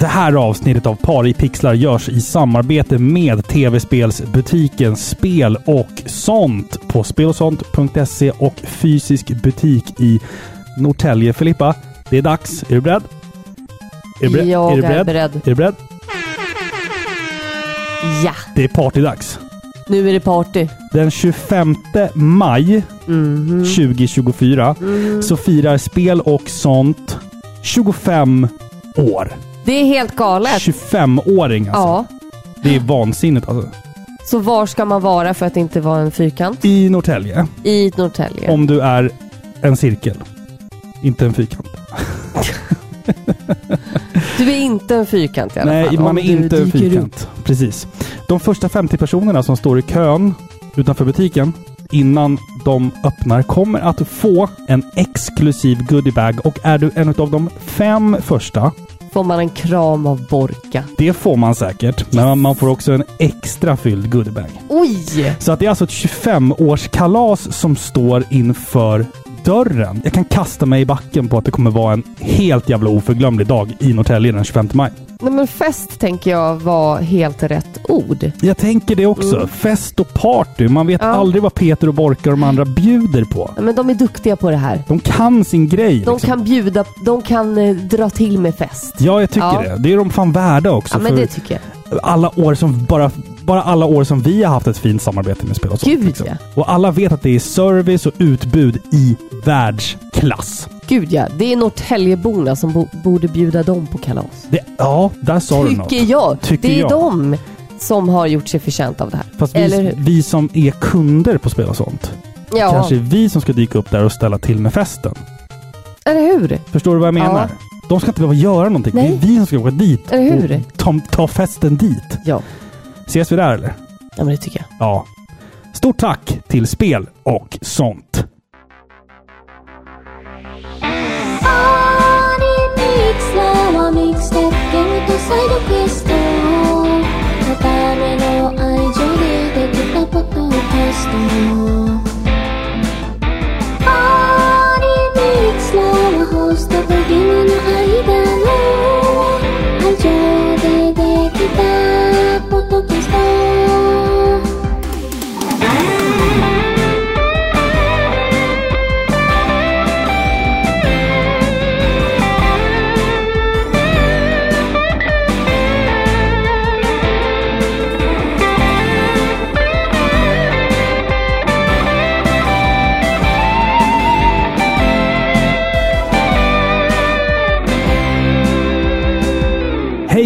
Det här avsnittet av Par i pixlar görs i samarbete med tv-spelsbutiken Spel och sånt på spelosont.se och fysisk butik i Norrtälje. Filippa, det är dags. Är du beredd? Är du beredd? Jag är du är beredd? beredd. Är du beredd? Ja, Det är partydags. nu är det party. Den 25 maj Mhm. 2024 Mm. så firar Spel och sånt 25 år. Det är helt galet. 25-åring alltså. Ja. Det är vansinnigt alltså. Så var ska man vara för att inte vara en fyrkant? I Norrtälje. I Norrtälje. Om du är en cirkel. Inte en fyrkant. Du är inte en fyrkant i alla Nej, fall. man om är inte en fyrkant. Precis. De första 50 personerna som står i kön utanför butiken innan de öppnar kommer att få en exklusiv goodiebag och är du en av de fem första Får man en kram av Borka. Det får man säkert, men man får också en extra fylld goodiebag. Oj! Så att det är alltså ett 25-årskalas som står inför dörren. Jag kan kasta mig i backen på att det kommer vara en helt jävla oförglömlig dag i Norrtälje den 25 maj. Nej men fest tänker jag var helt rätt ord. Jag tänker det också. Mm. Fest och party. Man vet Ja. aldrig vad Peter och Borka och de andra bjuder på. Men de är duktiga på det här. De kan sin grej. De liksom. kan bjuda, de kan eh, dra till med fest. Ja, jag tycker Ja. det. Det är de fan värda också. Ja men det tycker jag. Alla år som bara, bara alla år som vi har haft ett fint samarbete med spel och sånt. Gud, liksom. ja. Och alla vet att det är service och utbud i världsklass. Gud ja, det är Norrtäljeborna som bo, borde bjuda dem på kalas. Det, ja, där sa du något. Tycker jag. Tycker det är jag. de som har gjort sig förtjänt av det här. Fast Eller vi, hur? vi som är kunder på spel och sånt. Ja, Kanske är vi som ska dyka upp där och ställa till med festen. eller hur? Förstår du vad jag Ja. De ska inte behöva göra någonting. Nej. Det är vi som ska åka dit. Eller hur? Och ta, ta festen dit. Ja. Ses vi där eller? Ja, men det tycker jag. Ja. Stort tack till Spel och sånt. Host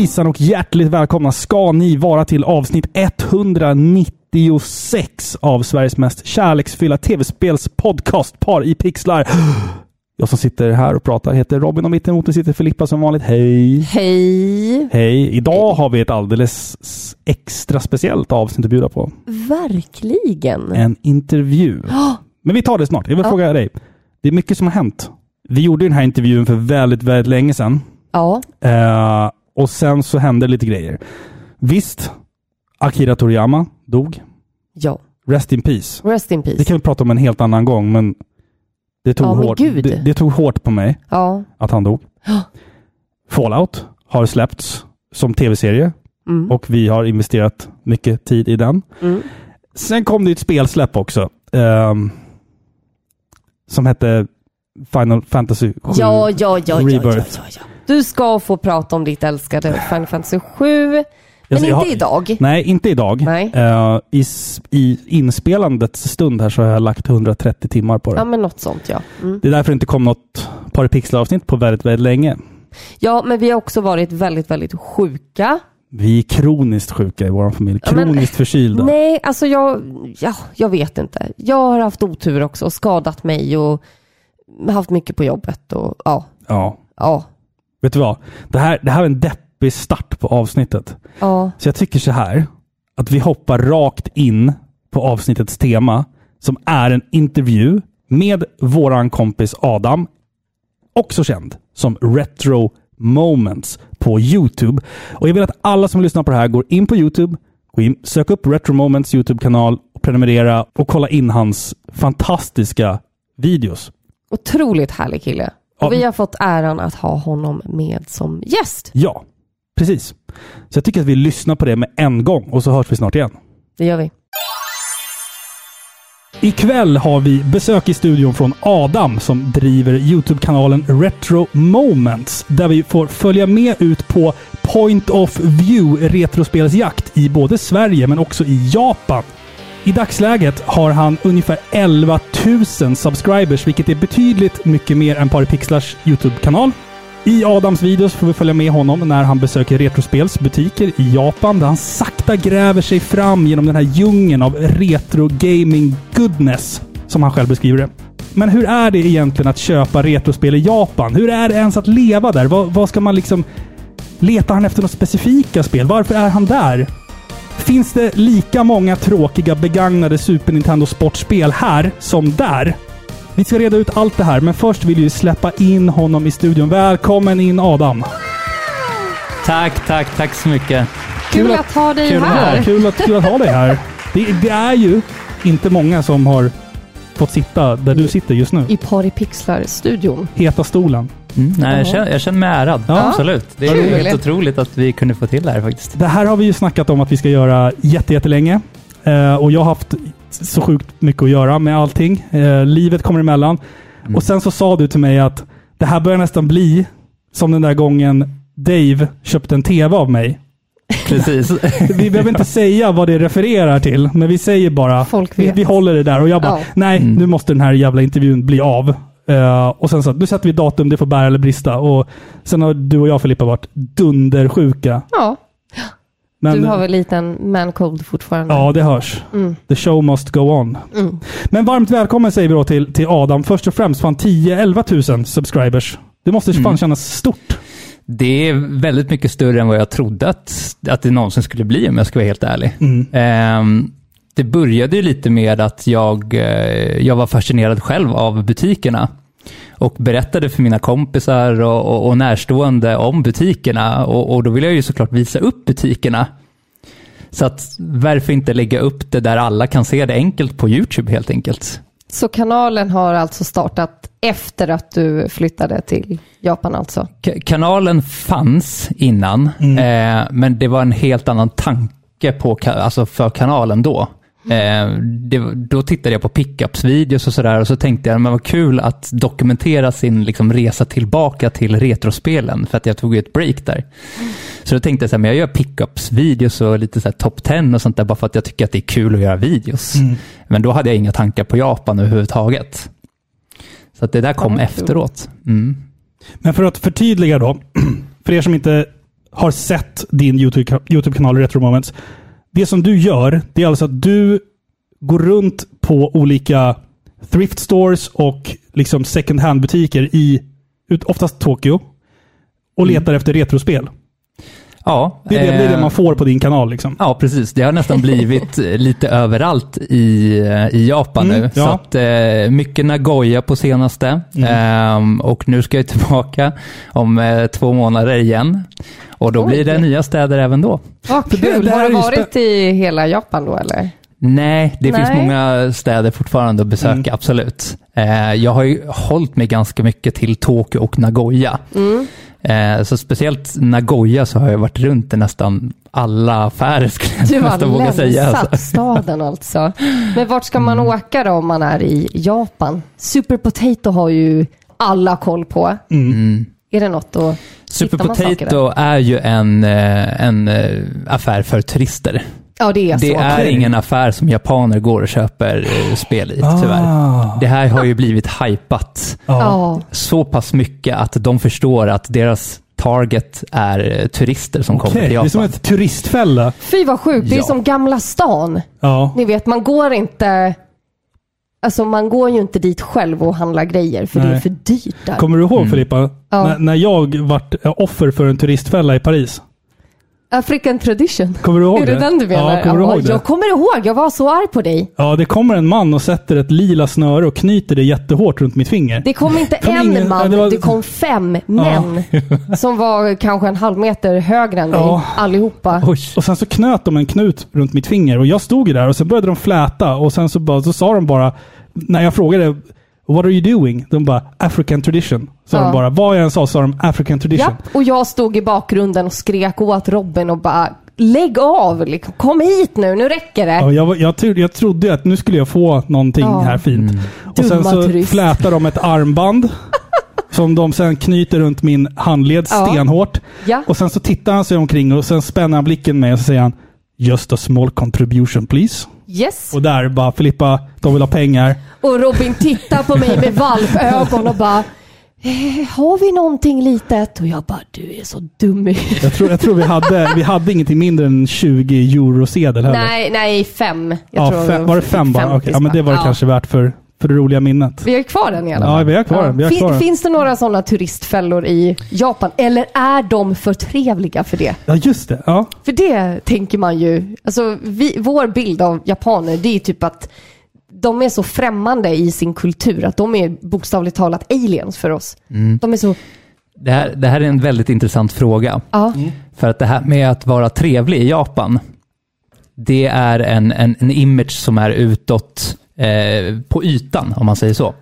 Hejsan och hjärtligt välkomna ska ni vara till avsnitt 196 av Sveriges mest kärleksfulla tv-spelspodcast Par i pixlar. Jag som sitter här och pratar heter Robin och mitt emot mig sitter Filippa som vanligt. Hej! Hej! Hej! Idag har vi ett alldeles extra speciellt avsnitt att bjuda på. Verkligen. En intervju. Men vi tar det snart. Jag vill Ja. fråga dig. Det är mycket som har hänt. Vi gjorde den här intervjun för väldigt, väldigt länge sedan. Ja, Eh, och sen så hände lite grejer. Visst, Akira Toriyama dog. ja. Rest in peace. Rest in peace. Det kan vi prata om en helt annan gång, men det tog, Ja, men hårt, gud. det, det tog hårt på mig Ja. att han dog. Ja. Fallout har släppts som tv-serie Mm. och vi har investerat mycket tid i den. Mm. Sen kom det ett spelsläpp också. ehm, som hette Final Fantasy 7 Ja, ja, ja, ja, ja, Rebirth. Du ska få prata om ditt älskade Final Fantasy 7. Men Alltså, inte har- idag. Nej, inte idag. Nej. Eh, i, I inspelandets stund här så har jag lagt 130 timmar på det. Ja, men något sånt ja. Mm. Det är därför det inte kom något Par Pixlar-avsnitt på väldigt, väldigt länge. Ja, men vi har också varit väldigt, väldigt sjuka. Vi är kroniskt sjuka i vår familj. Ja, men- Kroniskt förkylda. Nej, alltså jag, ja, jag vet inte. Jag har haft otur också och skadat mig och haft mycket på jobbet och ja, Ja. ja, Vet du vad? Det här, det här är en deppig start på avsnittet. ja. Så jag tycker så här, att vi hoppar rakt in på avsnittets tema, som är en intervju med våran kompis Adam, också känd som Retro Moments på YouTube. Och jag vill att alla som lyssnar på det här går in på YouTube, gå in, sök upp Retro Moments YouTube-kanal och prenumerera och kolla in hans fantastiska videos. Otroligt härlig kille. Och vi har fått äran att ha honom med som gäst. Ja, Precis. Så jag tycker att vi lyssnar på det med en gång och så hörs vi snart igen. Det gör vi. Ikväll har vi besök i studion från Adam som driver Youtube-kanalen Retro Moments. Där vi får följa med ut på Point of View retrospelsjakt i både Sverige men också i Japan. I dagsläget har han ungefär 11 000 subscribers, vilket är betydligt mycket mer än Paripixlars Youtube-kanal. I Adams videos får vi följa med honom när han besöker retrospelsbutiker i Japan, där han sakta gräver sig fram genom den här djungeln av retro gaming goodness, som han själv beskriver det. Men hur är det egentligen att köpa retrospel i Japan? Hur är det ens att leva där? Vad, vad ska man liksom... Letar han efter några specifika spel? Varför är han där? Finns det lika många tråkiga begagnade Super Nintendo Sportspel här som där? Vi ska reda ut allt det här, men först vill vi släppa in honom i studion. Välkommen in Adam! Tack, tack, tack så mycket. Kul att ha dig Kul, här. Ja, kul, att, kul att ha dig här. Det, det är ju inte många som har fått sitta där du sitter just nu. I Paripixlar-studion. Heta stolen. Mm, nej, jag, känner, jag känner mig ärad. Ja. Absolut. Det är Kul. helt otroligt att vi kunde få till det här faktiskt. Det här har vi ju snackat om att vi ska göra jätte, jättelänge. Eh, och jag har haft så sjukt mycket att göra med allting. Eh, livet kommer emellan. Mm. Och sen så sa du till mig att det här börjar nästan bli som den där gången Dave köpte en TV av mig. Precis. Vi behöver inte säga vad det refererar till, men vi säger bara vi, vi håller det där. Och jag bara, Ja. nej, Mm. nu måste den här jävla intervjun bli av. Eh, och sen så, nu sätter vi datum, det får bära eller brista. Och sen har du och jag Filippa varit dundersjuka. Ja, Men, du har väl liten mancold fortfarande? Ja, det hörs. Mm. The show must go on. Mm. Men varmt välkommen säger vi då till, till Adam. Först och främst, fan 10-11 000 subscribers. Det måste fan Mm. kännas stort. Det är väldigt mycket större än vad jag trodde att, att det någonsin skulle bli om jag ska vara helt ärlig. Mm. Det började ju lite med att jag, eh, jag var fascinerad själv av butikerna. Och berättade för mina kompisar och, och, och närstående om butikerna. Och, och då ville jag ju såklart visa upp butikerna. Så att varför inte lägga upp det där alla kan se det enkelt på YouTube helt enkelt. Så kanalen har alltså startat efter att du flyttade till Japan alltså? Ka- kanalen fanns innan, Mm. eh, men det var en helt annan tanke på, alltså för kanalen då. Eh, det, då tittade jag på pickups-videos och sådär och så tänkte jag, men vad kul att dokumentera sin liksom, resa tillbaka till retrospelen, för att jag tog ju ett break där. Så då tänkte jag, så här, men jag gör pickups-videos och lite så här top 10 och sånt där, bara för att jag tycker att det är kul att göra videos. Mm. Men då hade jag inga tankar på Japan överhuvudtaget. Så att det där kom kul. efteråt. Mm. Men för att förtydliga då, för er som inte har sett din YouTube- YouTube-kanal Retro Moments. Det som du gör, det är alltså att du går runt på olika thrift stores och liksom second hand-butiker i oftast Tokyo och letar efter retrospel. Ja, Det är det, det, är det eh, man får på din kanal. Liksom. Ja, precis. Det har nästan blivit eh, lite överallt i, eh, i Japan Mm, nu. ja. Så att, eh, mycket Nagoya på senaste. Mm. Ehm, och nu ska jag tillbaka om eh, två månader igen. Och då Oj. blir det nya städer även då. Vad det- kul! det här har du varit i hela Japan då eller? Nej, det finns Nej. många städer fortfarande att besöka, Mm. absolut. Eh, jag har ju hållit mig ganska mycket till Tokyo och Nagoya. Mm. Eh, så speciellt Nagoya så har jag varit runt i nästan alla affärer skulle jag Du har nästan våga säga. länsat Alltså. staden alltså. Men vart ska man Mm. åka då om man är i Japan? Super Potato har ju alla koll på. Mm. Är det något då? Super Potato är ju en, eh, en eh, affär för turister. Ja, det är Det så. är ingen affär som japaner går och köper eh, spel i, tyvärr. Ah. Det här har ju blivit hypat. Ja. så pass mycket att de förstår att deras target är eh, turister som kommer Okej, till Det är Japan. som ett turistfälla. Fy vad sjukt. Det är Ja. som Gamla stan. Ja. Ni vet, man går inte... Alltså man går ju inte dit själv och handlar grejer för det är Nej. för dyrt där. Kommer du ihåg Mm. Filippa? Ja. När, när jag vart eh, offer för en turistfälla i Paris. African tradition. Kommer du ihåg är det? det den du menar? Ja, kommer du ihåg det? Jag kommer ihåg. Jag var så arg på dig. Ja, det kommer en man och sätter ett lila snöre och knyter det jättehårt runt mitt finger. Det kom inte Kom en ingen- man, ja, det var- det kom fem män. som var kanske en halv meter högre än dig, Ja. allihopa. Oj. Och sen så knöt de en knut runt mitt finger och jag stod ju där och så började de fläta och sen så, bara, så sa de bara, när jag frågade What are you doing? De bara African tradition. Sa Ja. de bara. Vad jag än sa sa de African tradition. Ja, och jag stod i bakgrunden och skrek åt Robin och bara lägg av, liksom. kom hit nu, nu räcker det. Ja, jag, jag, tro- jag trodde att nu skulle jag få någonting Ja. här fint. Och sen så turist. flätar de ett armband. som de sen knyter runt min handled Ja. stenhårt. Ja. Och sen så tittar han sig omkring och sen spänner han blicken med och så säger han Just a small contribution please. Yes. Och där bara Filippa, de vill ha pengar. Och Robin tittar på mig med valpögon och bara eh, har vi någonting litet? Och jag bara, du är så dum Jag tror, jag tror vi, hade, vi hade ingenting mindre än 20 eurosedel heller. Nej, nej, fem. Jag ja, tror fem, var det fem bara? Okej, ja, men det var det Ja. kanske värt för, för det roliga minnet. Vi har kvar den i alla Ja, fall. vi har kvar den. Vi har Fin- kvar den. Finns det några sådana turistfällor i Japan? Eller är de för trevliga för det? Ja, just det. Ja. För det tänker man ju, alltså vi, vår bild av japaner det är typ att de är så främmande i sin kultur att de är bokstavligt talat aliens för oss. Mm. De är så, Det här, det här är en väldigt intressant fråga. ja, För att det här med att vara trevlig i Japan, det är en, en, en image som är utåt eh, på ytan, om man säger så.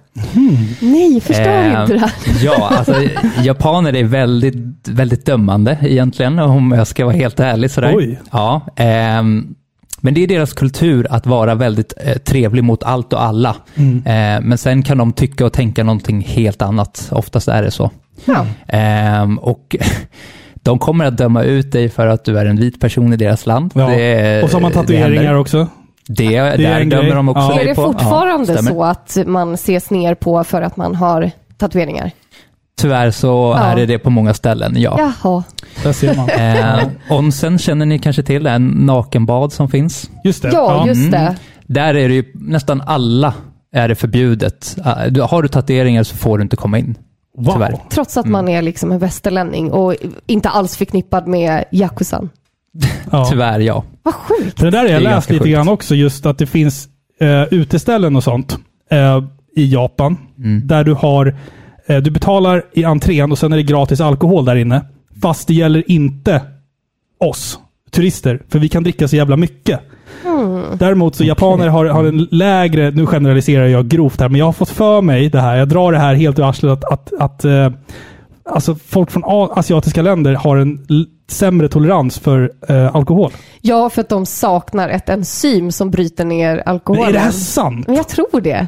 nej förstör Eh, inte det här. Ja, alltså japaner är väldigt, väldigt dömande egentligen, om jag ska vara helt ärlig. Sådär. Oj. Ja, ehm, men det är deras kultur att vara väldigt eh, trevlig mot allt och alla. Eh, men sen kan de tycka och tänka någonting helt annat. Oftast är det så. Ja. Ehm, och de kommer att döma ut dig för att du är en vit person i deras land. Ja. Det, och så har man händer. också. Det, Det är där dömer grej. de också Ja. Är det fortfarande Ja, så att man ses ner på för att man har tatueringar? Tyvärr så Ja. är det det på många ställen, ja. Jaha. Där ser man. Eh, onsen känner ni kanske till, en nakenbad som finns. Just det. Ja, just det. Där är det ju nästan alla är det förbjudet. Eh, Har du tatueringar så får du inte komma in. Wow. Tyvärr. Trots att man är liksom en västerlänning och inte alls förknippad med Yakuzan. Ja. Tyvärr, ja. Vad sjukt. Det där har jag läst lite sjukt. grann också, just att det finns eh, uteställen och sånt eh, i Japan. Mm. Där du har, eh, du betalar i entrén och sen är det gratis alkohol där inne. Fast det gäller inte oss turister, för vi kan dricka så jävla mycket. Däremot så japaner har, har en lägre, nu generaliserar jag grovt här, men jag har fått för mig det här, jag drar det här helt ur arslet, att, att, att eh, alltså folk från asiatiska länder har en sämre tolerans för eh, alkohol. Ja, för att de saknar ett enzym som bryter ner Men alkoholen. är det här sant? Men jag tror det.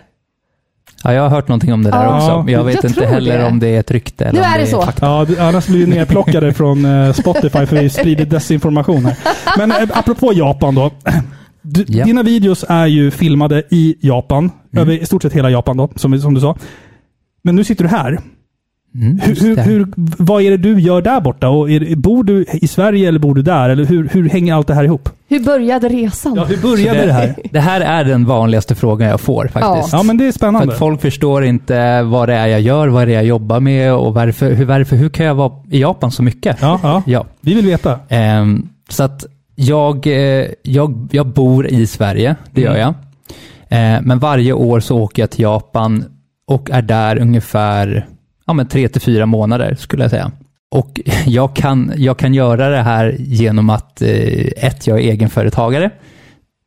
ja. Jag har hört någonting om det där Ja, också. Jag vet jag inte heller det. om det är ett rykte. Eller Nu är det så. fakta. Ja, du- annars blir vi nerplockade från eh, Spotify för vi sprider desinformation här. Men eh, apropå Japan då. Du, Ja. Dina videos är ju filmade i Japan. Över i stort sett hela Japan då, som, som du sa. Men nu sitter du här. Mm, Hur, hur, det. vad är det du gör där borta? Och är, det- bor du i Sverige eller bor du där? Eller hur, hur hänger allt det här ihop? Hur började resan? Ja, hur började det, här? Det här är den vanligaste frågan jag får faktiskt. Ja, men det är För spännande. att folk förstår inte vad det är jag gör, vad det är jag jobbar med och varför, hur, varför, hur kan jag vara i Japan så mycket? Ja, ja. Ja. Vi vill veta. Ehm, så att jag, eh, jag, jag bor i Sverige, det gör Mm. jag. Eh, men varje år så åker jag till Japan och är där ungefär ja, men tre till fyra månader skulle jag säga. Och jag kan, jag kan göra det här genom att eh, ett, jag är egenföretagare.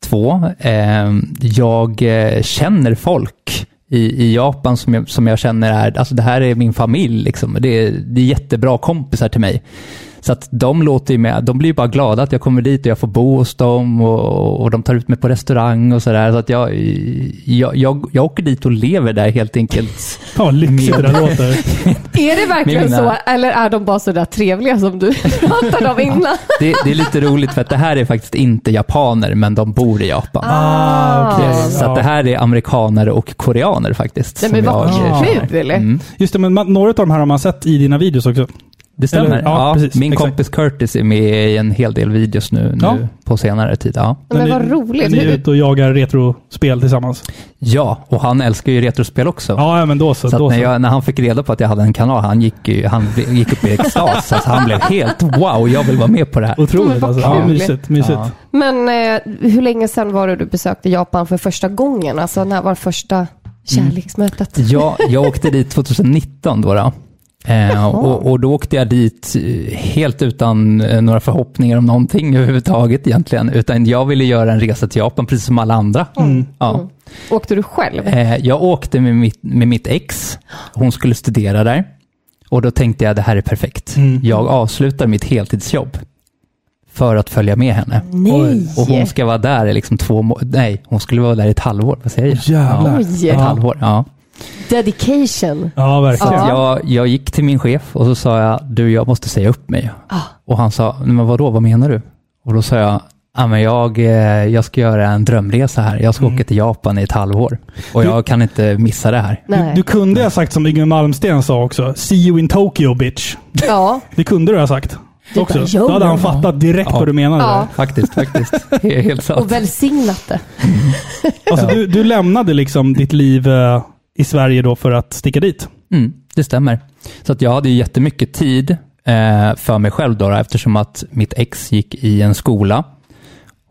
Två, ehm, eh, jag känner folk i, i Japan som jag, som jag känner är, alltså det här är min familj liksom. Det är, det är jättebra kompisar till mig. Så att de låter ju med, de blir ju bara glada att jag kommer dit och jag får bo hos dem och, och de tar ut mig på restaurang och sådär. Så att jag, jag, jag, jag åker dit och lever där helt enkelt. Fan vad lyxigt det där låter. Är det verkligen Mina- så? Eller är de bara så där trevliga som du pratade om innan? Det, det är lite roligt för att det här är faktiskt inte japaner, men de bor i Japan. Ah, okej. Så att det här är amerikanare och koreaner faktiskt. Nej, men vad kul. Mm. Just det, men några av de här har man sett i dina videos också. Det stämmer. Eller- ja, ja, precis, min exakt. kompis Curtis är med i en hel del videos nu, Ja. nu på senare tid. Ja. Men ni- vad roligt. Ni är ute och jagar retrospel tillsammans. ja, och han älskar ju retrospel också. Ja, ja, men då så. Så då när, så. jag, när han fick reda på att jag hade en kanal, han gick, ju, han gick upp i extas. alltså han blev helt wow, jag vill vara med på det här. Otroligt Men alltså. Ja, mysigt. mysigt. Ja. Men eh, hur länge sedan var det du besökte Japan för första gången? Alltså när var första kärleksmötet? Ja, jag åkte dit 2019 då. då. Eh, och, och då åkte jag dit eh, helt utan eh, några förhoppningar om någonting överhuvudtaget egentligen. Utan jag ville göra en resa till Japan precis som alla andra. Ja. Åkte du själv? Eh, jag åkte med mitt, med mitt ex. Hon skulle studera där. Och då tänkte jag det här är perfekt. Jag avslutar mitt heltidsjobb för att följa med henne. Nej! Och hon ska vara där i liksom två må- Nej, hon skulle vara där i ett halvår. Vad säger jag? Jävlar. Oj. Ett Ja. halvår, ja. Dedication. Ja, verkligen. Ja. Jag, jag gick till min chef och så sa jag, du jag måste säga upp mig. Ah. Och han sa, men vadå, vad menar du? Och då sa jag, ja, men jag, eh, jag ska göra en drömresa här. Jag ska åka till Japan i ett halvår. Och jag kan inte missa det här. Nej. Du, du kunde ha sagt som Yngwie Malmsteen sa också. See you in Tokyo bitch. Ja. Det kunde du ha sagt. Du Också. bara. Då hade han fattat direkt Ja. vad du menade. Ja. där. Faktiskt, faktiskt. Helt sant. Och välsignat det. Alltså, du, du lämnade liksom ditt liv eh, i Sverige då för att sticka dit. Mm, det stämmer. Så att jag hade ju jättemycket tid eh, för mig själv då, då, eftersom att mitt ex gick i en skola.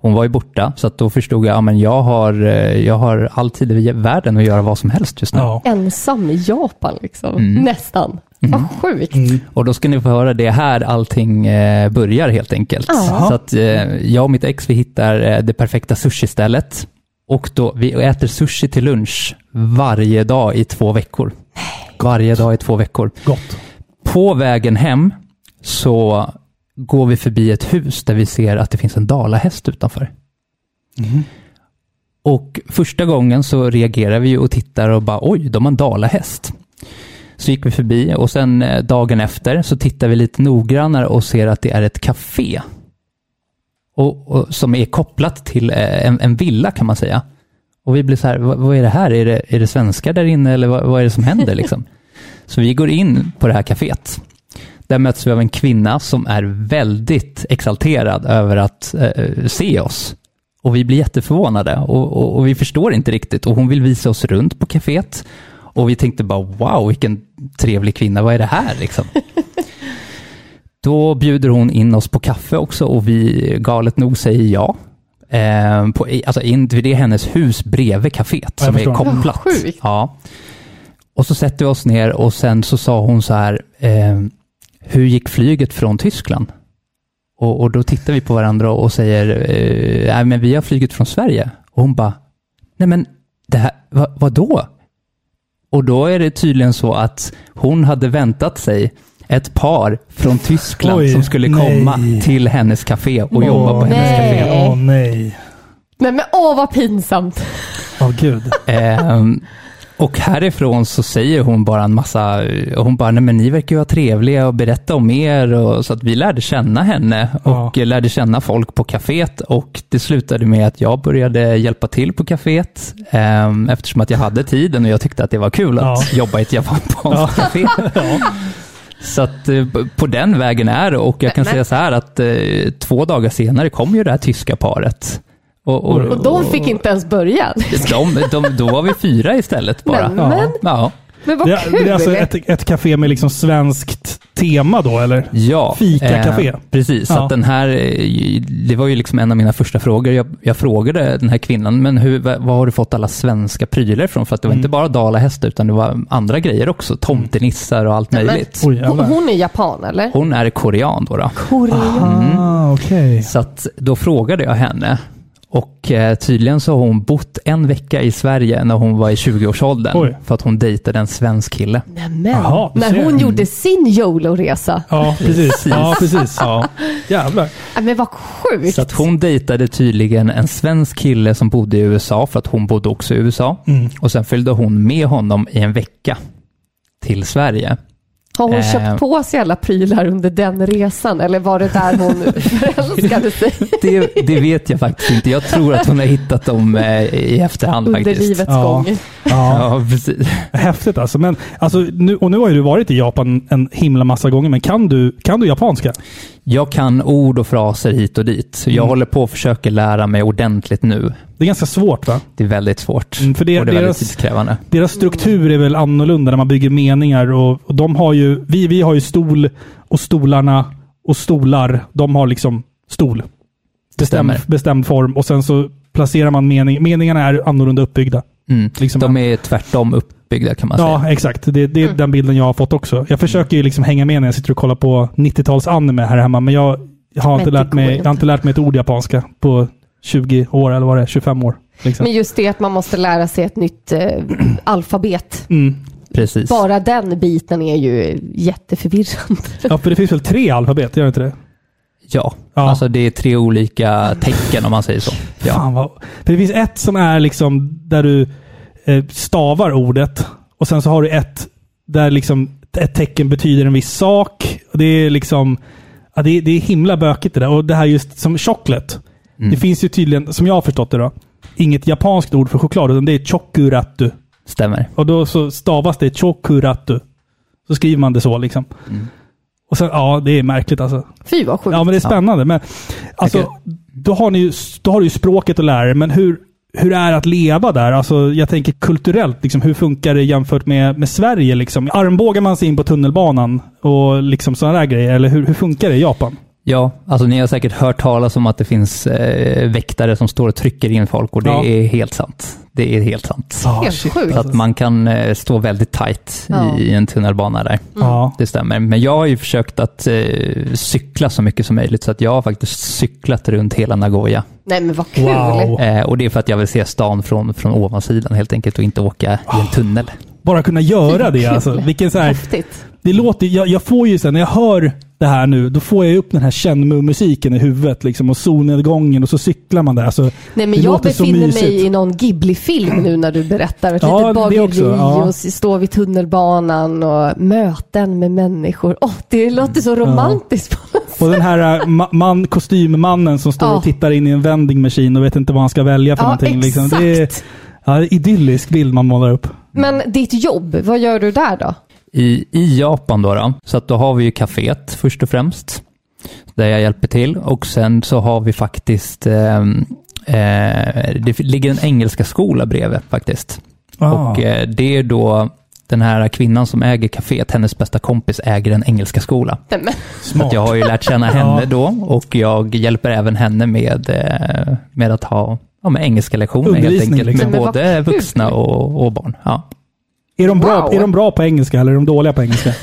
Hon var ju borta, så att då förstod jag att jag, har, eh, jag har all tid i världen att göra vad som helst just nu. Ja. Ensam i Japan liksom. Mm. Nästan. Vad sjukt. Och då ska ni få höra, det är här allting eh, börjar helt enkelt. Ja. Så att eh, jag och mitt ex, vi hittar eh, det perfekta sushi-stället. Och då, vi äter sushi till lunch varje dag i två veckor. Varje dag i två veckor. Gott. På vägen hem så går vi förbi ett hus där vi ser att det finns en dalahäst utanför. Och första gången så reagerar vi och tittar och bara oj, de har en dalahäst. Så gick vi förbi och sen eh, dagen efter så tittar vi lite noggrannare och ser att det är ett café. Och, och, som är kopplat till eh, en, en villa kan man säga. Och vi blir så här, vad, vad är det här? Är det, är det svenskar där inne eller vad, vad är det som händer liksom? Så vi går in på det här kaféet. Där möts vi av en kvinna som är väldigt exalterad över att eh, se oss. Och vi blir jätteförvånade och, och, och vi förstår inte riktigt. Och hon vill visa oss runt på kaféet. Och vi tänkte bara wow, vilken trevlig kvinna, vad är det här liksom? Då bjuder hon in oss på kaffe också och vi galet nog säger ja. Eh, på, alltså in, det är hennes hus bredvid kaféet Ja, som är kopplat. Sjukt. Ja. Och så sätter vi oss ner och sen så sa hon så här, eh, hur gick flyget från Tyskland? Och, och då tittar vi på varandra och säger, eh, nej men vi har flugit från Sverige. Och hon bara, nej men det här, va, vad då? Och då är det tydligen så att hon hade väntat sig ett par från Tyskland Oj, som skulle nej. komma till hennes café och jobba på Åh, hennes nej. café. Åh nej. Nej men åh vad pinsamt. Åh gud. Ehm, och härifrån så säger hon bara en massa, och hon bara, nej men ni verkar ju vara trevliga och berätta om er. Och, så att vi lärde känna henne och lärde känna folk på kaféet. Och det slutade med att jag började hjälpa till på kaféet. ehm, eftersom att jag hade tiden och jag tyckte att det var kul att jobba i ett japanskt café. Så att eh, på den vägen är det. Och jag kan Men- säga så här att eh, två dagar senare kom ju det här tyska paret. Och, och, Och de fick inte ens börja. de, de, då var vi fyra istället bara. Men, men, Ja. Men vad Det, kul. det är alltså ett, ett café med liksom svenskt tema då, eller? Ja, Fika-café. eh, precis. Så Ja. att den här, eh, det var ju liksom en av mina första frågor. Jag, jag frågade den här kvinnan, men hur, vad var har du fått alla svenska prylar ifrån? För att det var Mm. inte bara dalahäst, utan det var andra grejer också. Tomtenissar och allt Men- möjligt. Oj, hon, hon är japan eller? Hon är korean då. då. Korean. Ah, okej. Så att då frågade jag henne. Och eh, tydligen så har hon bott en vecka i Sverige när hon var i 20-årsåldern. Oj. För att hon dejtade en svensk kille. Nämen. Jaha, När hon gjorde sin YOLO-resa. Ja, precis. Ja, precis. Ja. Jävlar. Ja, men vad sjukt. Så att hon dejtade tydligen en svensk kille som bodde i USA, för att hon bodde också i USA. Mm. Och sen följde hon med honom i en vecka till Sverige. Har hon Eh. köpt på sig alla prylar under den resan eller var det där hon förälskade sig Det, det vet jag faktiskt inte. Jag tror att hon har hittat dem eh, i efterhand under faktiskt. livets Ja. gång? Ja, Ja, precis. häftigt alltså. Men, alltså nu, och nu har ju du varit i Japan en himla massa gånger, men kan du, kan du japanska? Jag kan ord och fraser hit och dit. Jag Mm. håller på att försöka lära mig ordentligt nu. Det är ganska svårt va? Det är väldigt svårt. Mm, för det- och det är väldigt deras- tidskrävande. Deras struktur är väl annorlunda när man bygger meningar och, och de har ju, vi, vi har ju stol och stolarna och stolar, de har liksom stol. Bestämd, bestämd form och sen så placerar man mening, meningarna är annorlunda uppbyggda. Mm. Liksom, De är tvärtom upp, uppbyggda kan man säga. Ja, exakt. Det, det är den bilden jag har fått också. Jag försöker ju liksom hänga med när jag sitter och kollar på 90-tals anime här hemma, men jag har Men inte, lärt mig, inte. jag har inte lärt mig ett ord japanska på 20 år, eller vad det är, 25 år. Liksom. Men just det att man måste lära sig ett nytt eh, alfabet. Mm. Precis. Bara den biten är ju jätteförvirrande. Ja, för det finns väl tre alfabet, gör det inte det? Ja. Ja. alltså det är tre olika tecken om man säger så. Ja. Fan vad... För det finns ett som är liksom där du stavar ordet och sen så har du ett där liksom ett tecken betyder en viss sak. Och det är liksom... Ja, det, är, det är himla bökigt det där. Och det här just som chocolate. Mm. Det finns ju tydligen, som jag har förstått det då, inget japanskt ord för choklad, utan det är chokuratu. Stämmer. Och då så stavas det chokuratu. Så skriver man det så liksom. Mm. Och sen, ja, det är märkligt alltså. Fy vad sjukt. Ja, men det är spännande. Men alltså, då, har ni ju, då har du ju språket att lära er, men hur, hur är det att leva där? Alltså, jag tänker kulturellt, liksom, hur funkar det jämfört med, med Sverige? Liksom? Armbågar man sig in på tunnelbanan och liksom sådana där grejer? Eller hur, hur funkar det i Japan? Ja, alltså ni har säkert hört talas om att det finns eh, väktare som står och trycker in folk och det Ja. är helt sant. Det är helt sant. Ah, Helt sjukt. Så att man kan eh, stå väldigt tight Ja. i en tunnelbana där. Ja. Det stämmer. Men jag har ju försökt att eh, cykla så mycket som möjligt, så att jag har faktiskt cyklat runt hela Nagoya. Nej men vad kul. Wow. Eh, och det är för att jag vill se stan från, från ovansidan helt enkelt och inte åka i en tunnel. Bara kunna göra det alltså. Vilken så här, Häftigt. Det låter, jag, jag får ju sen när jag hör det här nu, då får jag upp den här Shenmue-musiken i huvudet liksom och solnedgången och så cyklar man där. Alltså, Nej men jag befinner mig i någon Ghibli-film nu när du berättar. Ett Ja, litet bageri ja. och s- står vid tunnelbanan och möten med människor. Åh, det låter så romantiskt. sätt. Och den här äh, ma- man, kostymmannen som står Ja. och tittar in i en vending machine och vet inte vad han ska välja för Ja, någonting. Liksom. Det är ja, idyllisk bild man målar upp. Men ditt jobb, vad gör du där då? I, I Japan då, då, så att då har vi ju kaféet först och främst, där jag hjälper till. Och sen så har vi faktiskt, ehm, eh, det ligger en engelska skola bredvid faktiskt. Ah. Och eh, det är då den här kvinnan som äger kaféet, hennes bästa kompis äger en engelska skola. Så jag har ju lärt känna Ja. henne då och jag hjälper även henne med, eh, med att ha ja, med engelska lektioner helt enkelt. liksom. Med vad både vuxna och, och barn. Ja. Är, de bra, Wow. är de bra på engelska eller är de dåliga på engelska?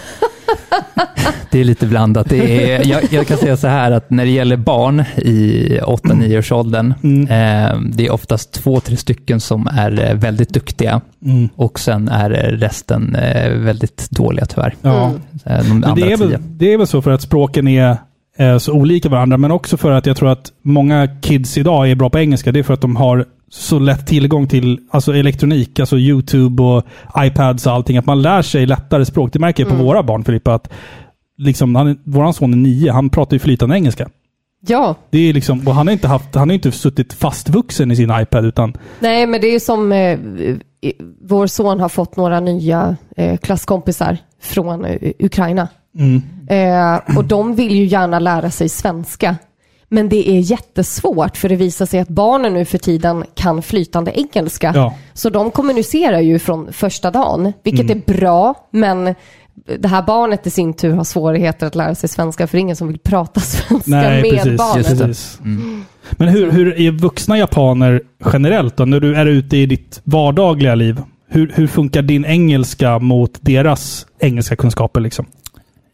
Det är lite blandat. Det är, jag, jag kan säga så här att när det gäller barn i 8-9 års åldern, Mm. eh, det är oftast två, tre stycken som är eh, väldigt duktiga Mm. och sen är eh, resten eh, väldigt dåliga tyvärr. Ja. Mm. De Men det, är väl, det är väl så för att språken är så olika varandra, men också för att jag tror att många kids idag är bra på engelska. Det är för att de har så lätt tillgång till alltså elektronik, alltså YouTube och iPads och allting. Att man lär sig lättare språk. Det märker jag på Mm. våra barn, Filippa. Att liksom, han, våran son är nio, han pratar ju flytande engelska. ja, Det är liksom, och han har inte, haft, han har inte suttit fastvuxen i sin iPad, utan nej men det är som eh, vår son har fått några nya eh, klasskompisar från eh, Ukraina. mm, Eh, och de vill ju gärna lära sig svenska. Men det är jättesvårt för det visar sig att barnen nu för tiden kan flytande engelska. ja. Så de kommunicerar ju från första dagen, vilket Mm. är bra, men det här barnet i sin tur har svårigheter att lära sig svenska för ingen som vill prata svenska Nej, med precis. barnet. Precis. Men hur, hur är vuxna japaner generellt då? När du är ute i ditt vardagliga liv, hur, hur funkar din engelska mot deras engelska kunskaper? Liksom?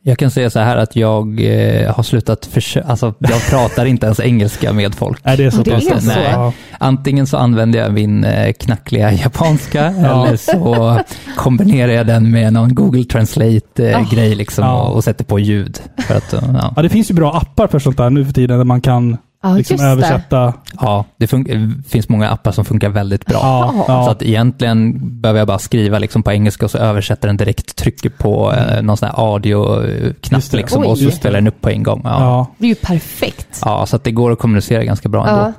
Jag kan säga så här att jag eh, har slutat försöka, alltså jag pratar inte ens engelska med folk. Är det så Det är så? Nej. Antingen så använder jag min eh, knackliga japanska Ja. eller så kombinerar jag den med någon Google Translate-grej liksom Ja. och, och sätter på ljud. För att, eh, ja. ja, det finns ju bra appar för sånt där nu för tiden där man kan Ja, liksom just det. översätta. ja, det finns många appar som funkar väldigt bra. Ja, ja. Så att egentligen behöver jag bara skriva liksom på engelska och så översätter den direkt, trycker på eh, någon sån här audio-knapp liksom, Oj. och så spelar den upp på en gång. Ja. Ja. ja. Det är ju perfekt. så att det går att kommunicera ganska bra ändå. Ja.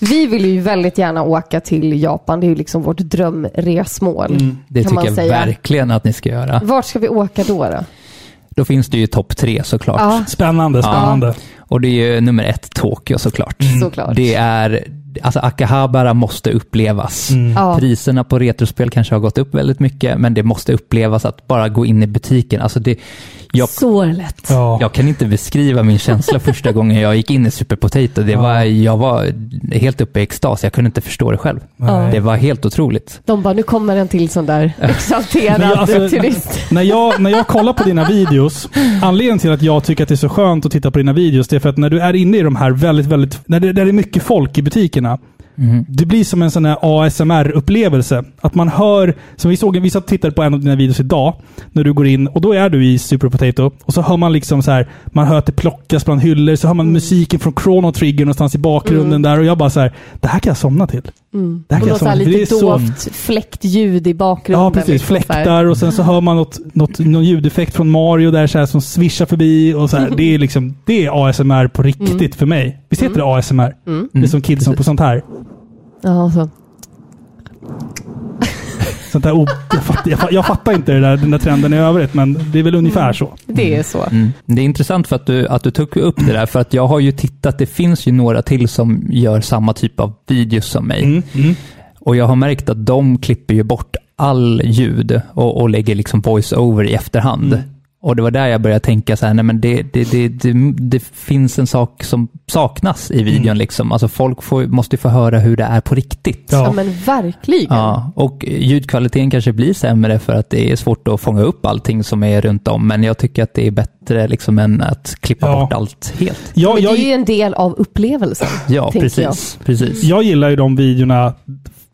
Vi vill ju väldigt gärna åka till Japan. Det är ju liksom vårt drömresmål. Mm. Det kan tycker man jag säga. verkligen att ni ska göra. Vart ska vi åka då? då? Då finns det ju topp tre såklart. Ja, Spännande, spännande. Och det är ju nummer ett, Tokyo såklart. såklart. Det är, alltså Akihabara måste upplevas. Mm. Ja. Priserna på retrospel kanske har gått upp väldigt mycket, men det måste upplevas att bara gå in i butiken. Alltså det, jag, Så lätt. Ja. jag kan inte beskriva min känsla första gången jag gick in i Super Potato. Det var, jag var helt uppe i extas, jag kunde inte förstå det själv. Nej. Det var helt otroligt. De bara, nu kommer en till sån där exalterad jag- alltså- turist. När jag, när jag kollar på dina videos, anledningen till att jag tycker att det är så skönt att titta på dina videos, det är för att när du är inne i de här väldigt, väldigt, när det, där det är mycket folk i butikerna, det blir som en sån här ASMR-upplevelse. Att man hör, som vi såg, vi satt och tittade på en av dina videos idag, när du går in och då är du i Super Potato och så hör man liksom så här, man hör att det plockas bland hyllor, så hör man musiken från Chrono Trigger någonstans i bakgrunden där och jag bara så här, det här kan jag somna till. Det här Och Det är lite så- dovt fläktljud i bakgrunden. Ja, precis. liksom. Fläktar och sen så hör man något, något, någon ljudeffekt från Mario där så här, som svischar förbi. Och så här. Det är liksom det är ASMR på riktigt för mig. Visst heter det ASMR? Det är som kidsen på sånt här. Ja, så. Sånt där oh, jag, fattar, jag, fattar, jag fattar inte det där, den där trenden i övrigt, men det är väl ungefär så. Det är så. Mm. Det är intressant för att du, att du tog upp det där, för att jag har ju tittat, det finns ju några till som gör samma typ av videos som mig. Mm, mm. Och jag har märkt att de klipper ju bort all ljud och, och lägger liksom voice-over i efterhand. Och det var där jag började tänka så här, nej men det, det, det, det, det finns en sak som saknas i videon Mm. liksom. Alltså folk får, måste ju få höra hur det är på riktigt. Ja. Ja, men verkligen. Ja, och ljudkvaliteten kanske blir sämre för att det är svårt att fånga upp allting som är runt om. Men jag tycker att det är bättre liksom än att klippa Ja. bort allt helt. Jag, Men det är ju jag, en del av upplevelsen. Ja, precis. precis. jag gillar ju de videorna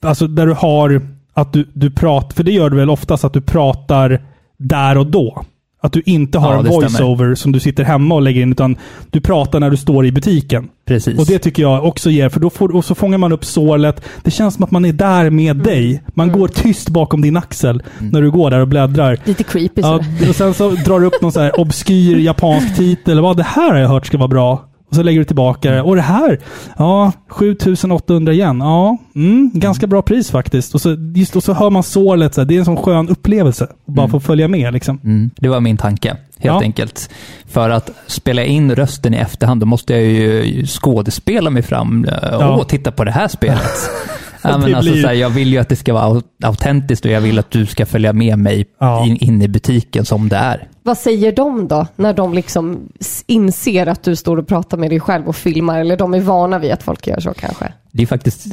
alltså där du har att du, du pratar, för det gör du väl oftast att du pratar där och då. Att du inte har Ja, en voice-over som du sitter hemma och lägger in, utan du pratar när du står i butiken. precis. Och det tycker jag också ger, för då får, och så fångar man upp sålet. Det känns som att man är där med dig. Man går tyst bakom din axel när du går där och bläddrar. Lite creepy Ja, och sen så drar du upp någon så här obskyr japansk titel. Vad det här har jag hört ska vara bra. Och så lägger du tillbaka det. Och det här? Ja, 7800 igen. Ja, mm, ganska bra pris faktiskt. Och så, just, och så hör man sålet. Så här, det är en sån skön upplevelse. Att bara få följa med liksom. Mm, det var min tanke, helt Ja. enkelt. För att spela in rösten i efterhand, då måste jag ju skådespela mig fram. eh, Ja. Åh, titta på det här spelet. ja, men alltså, blir- så här, jag vill ju att det ska vara au- autentiskt och jag vill att du ska följa med mig Ja. in, in i butiken som det är. Vad säger de då, när de liksom inser att du står och pratar med dig själv och filmar? Eller de är vana vid att folk gör så kanske? Det är faktiskt,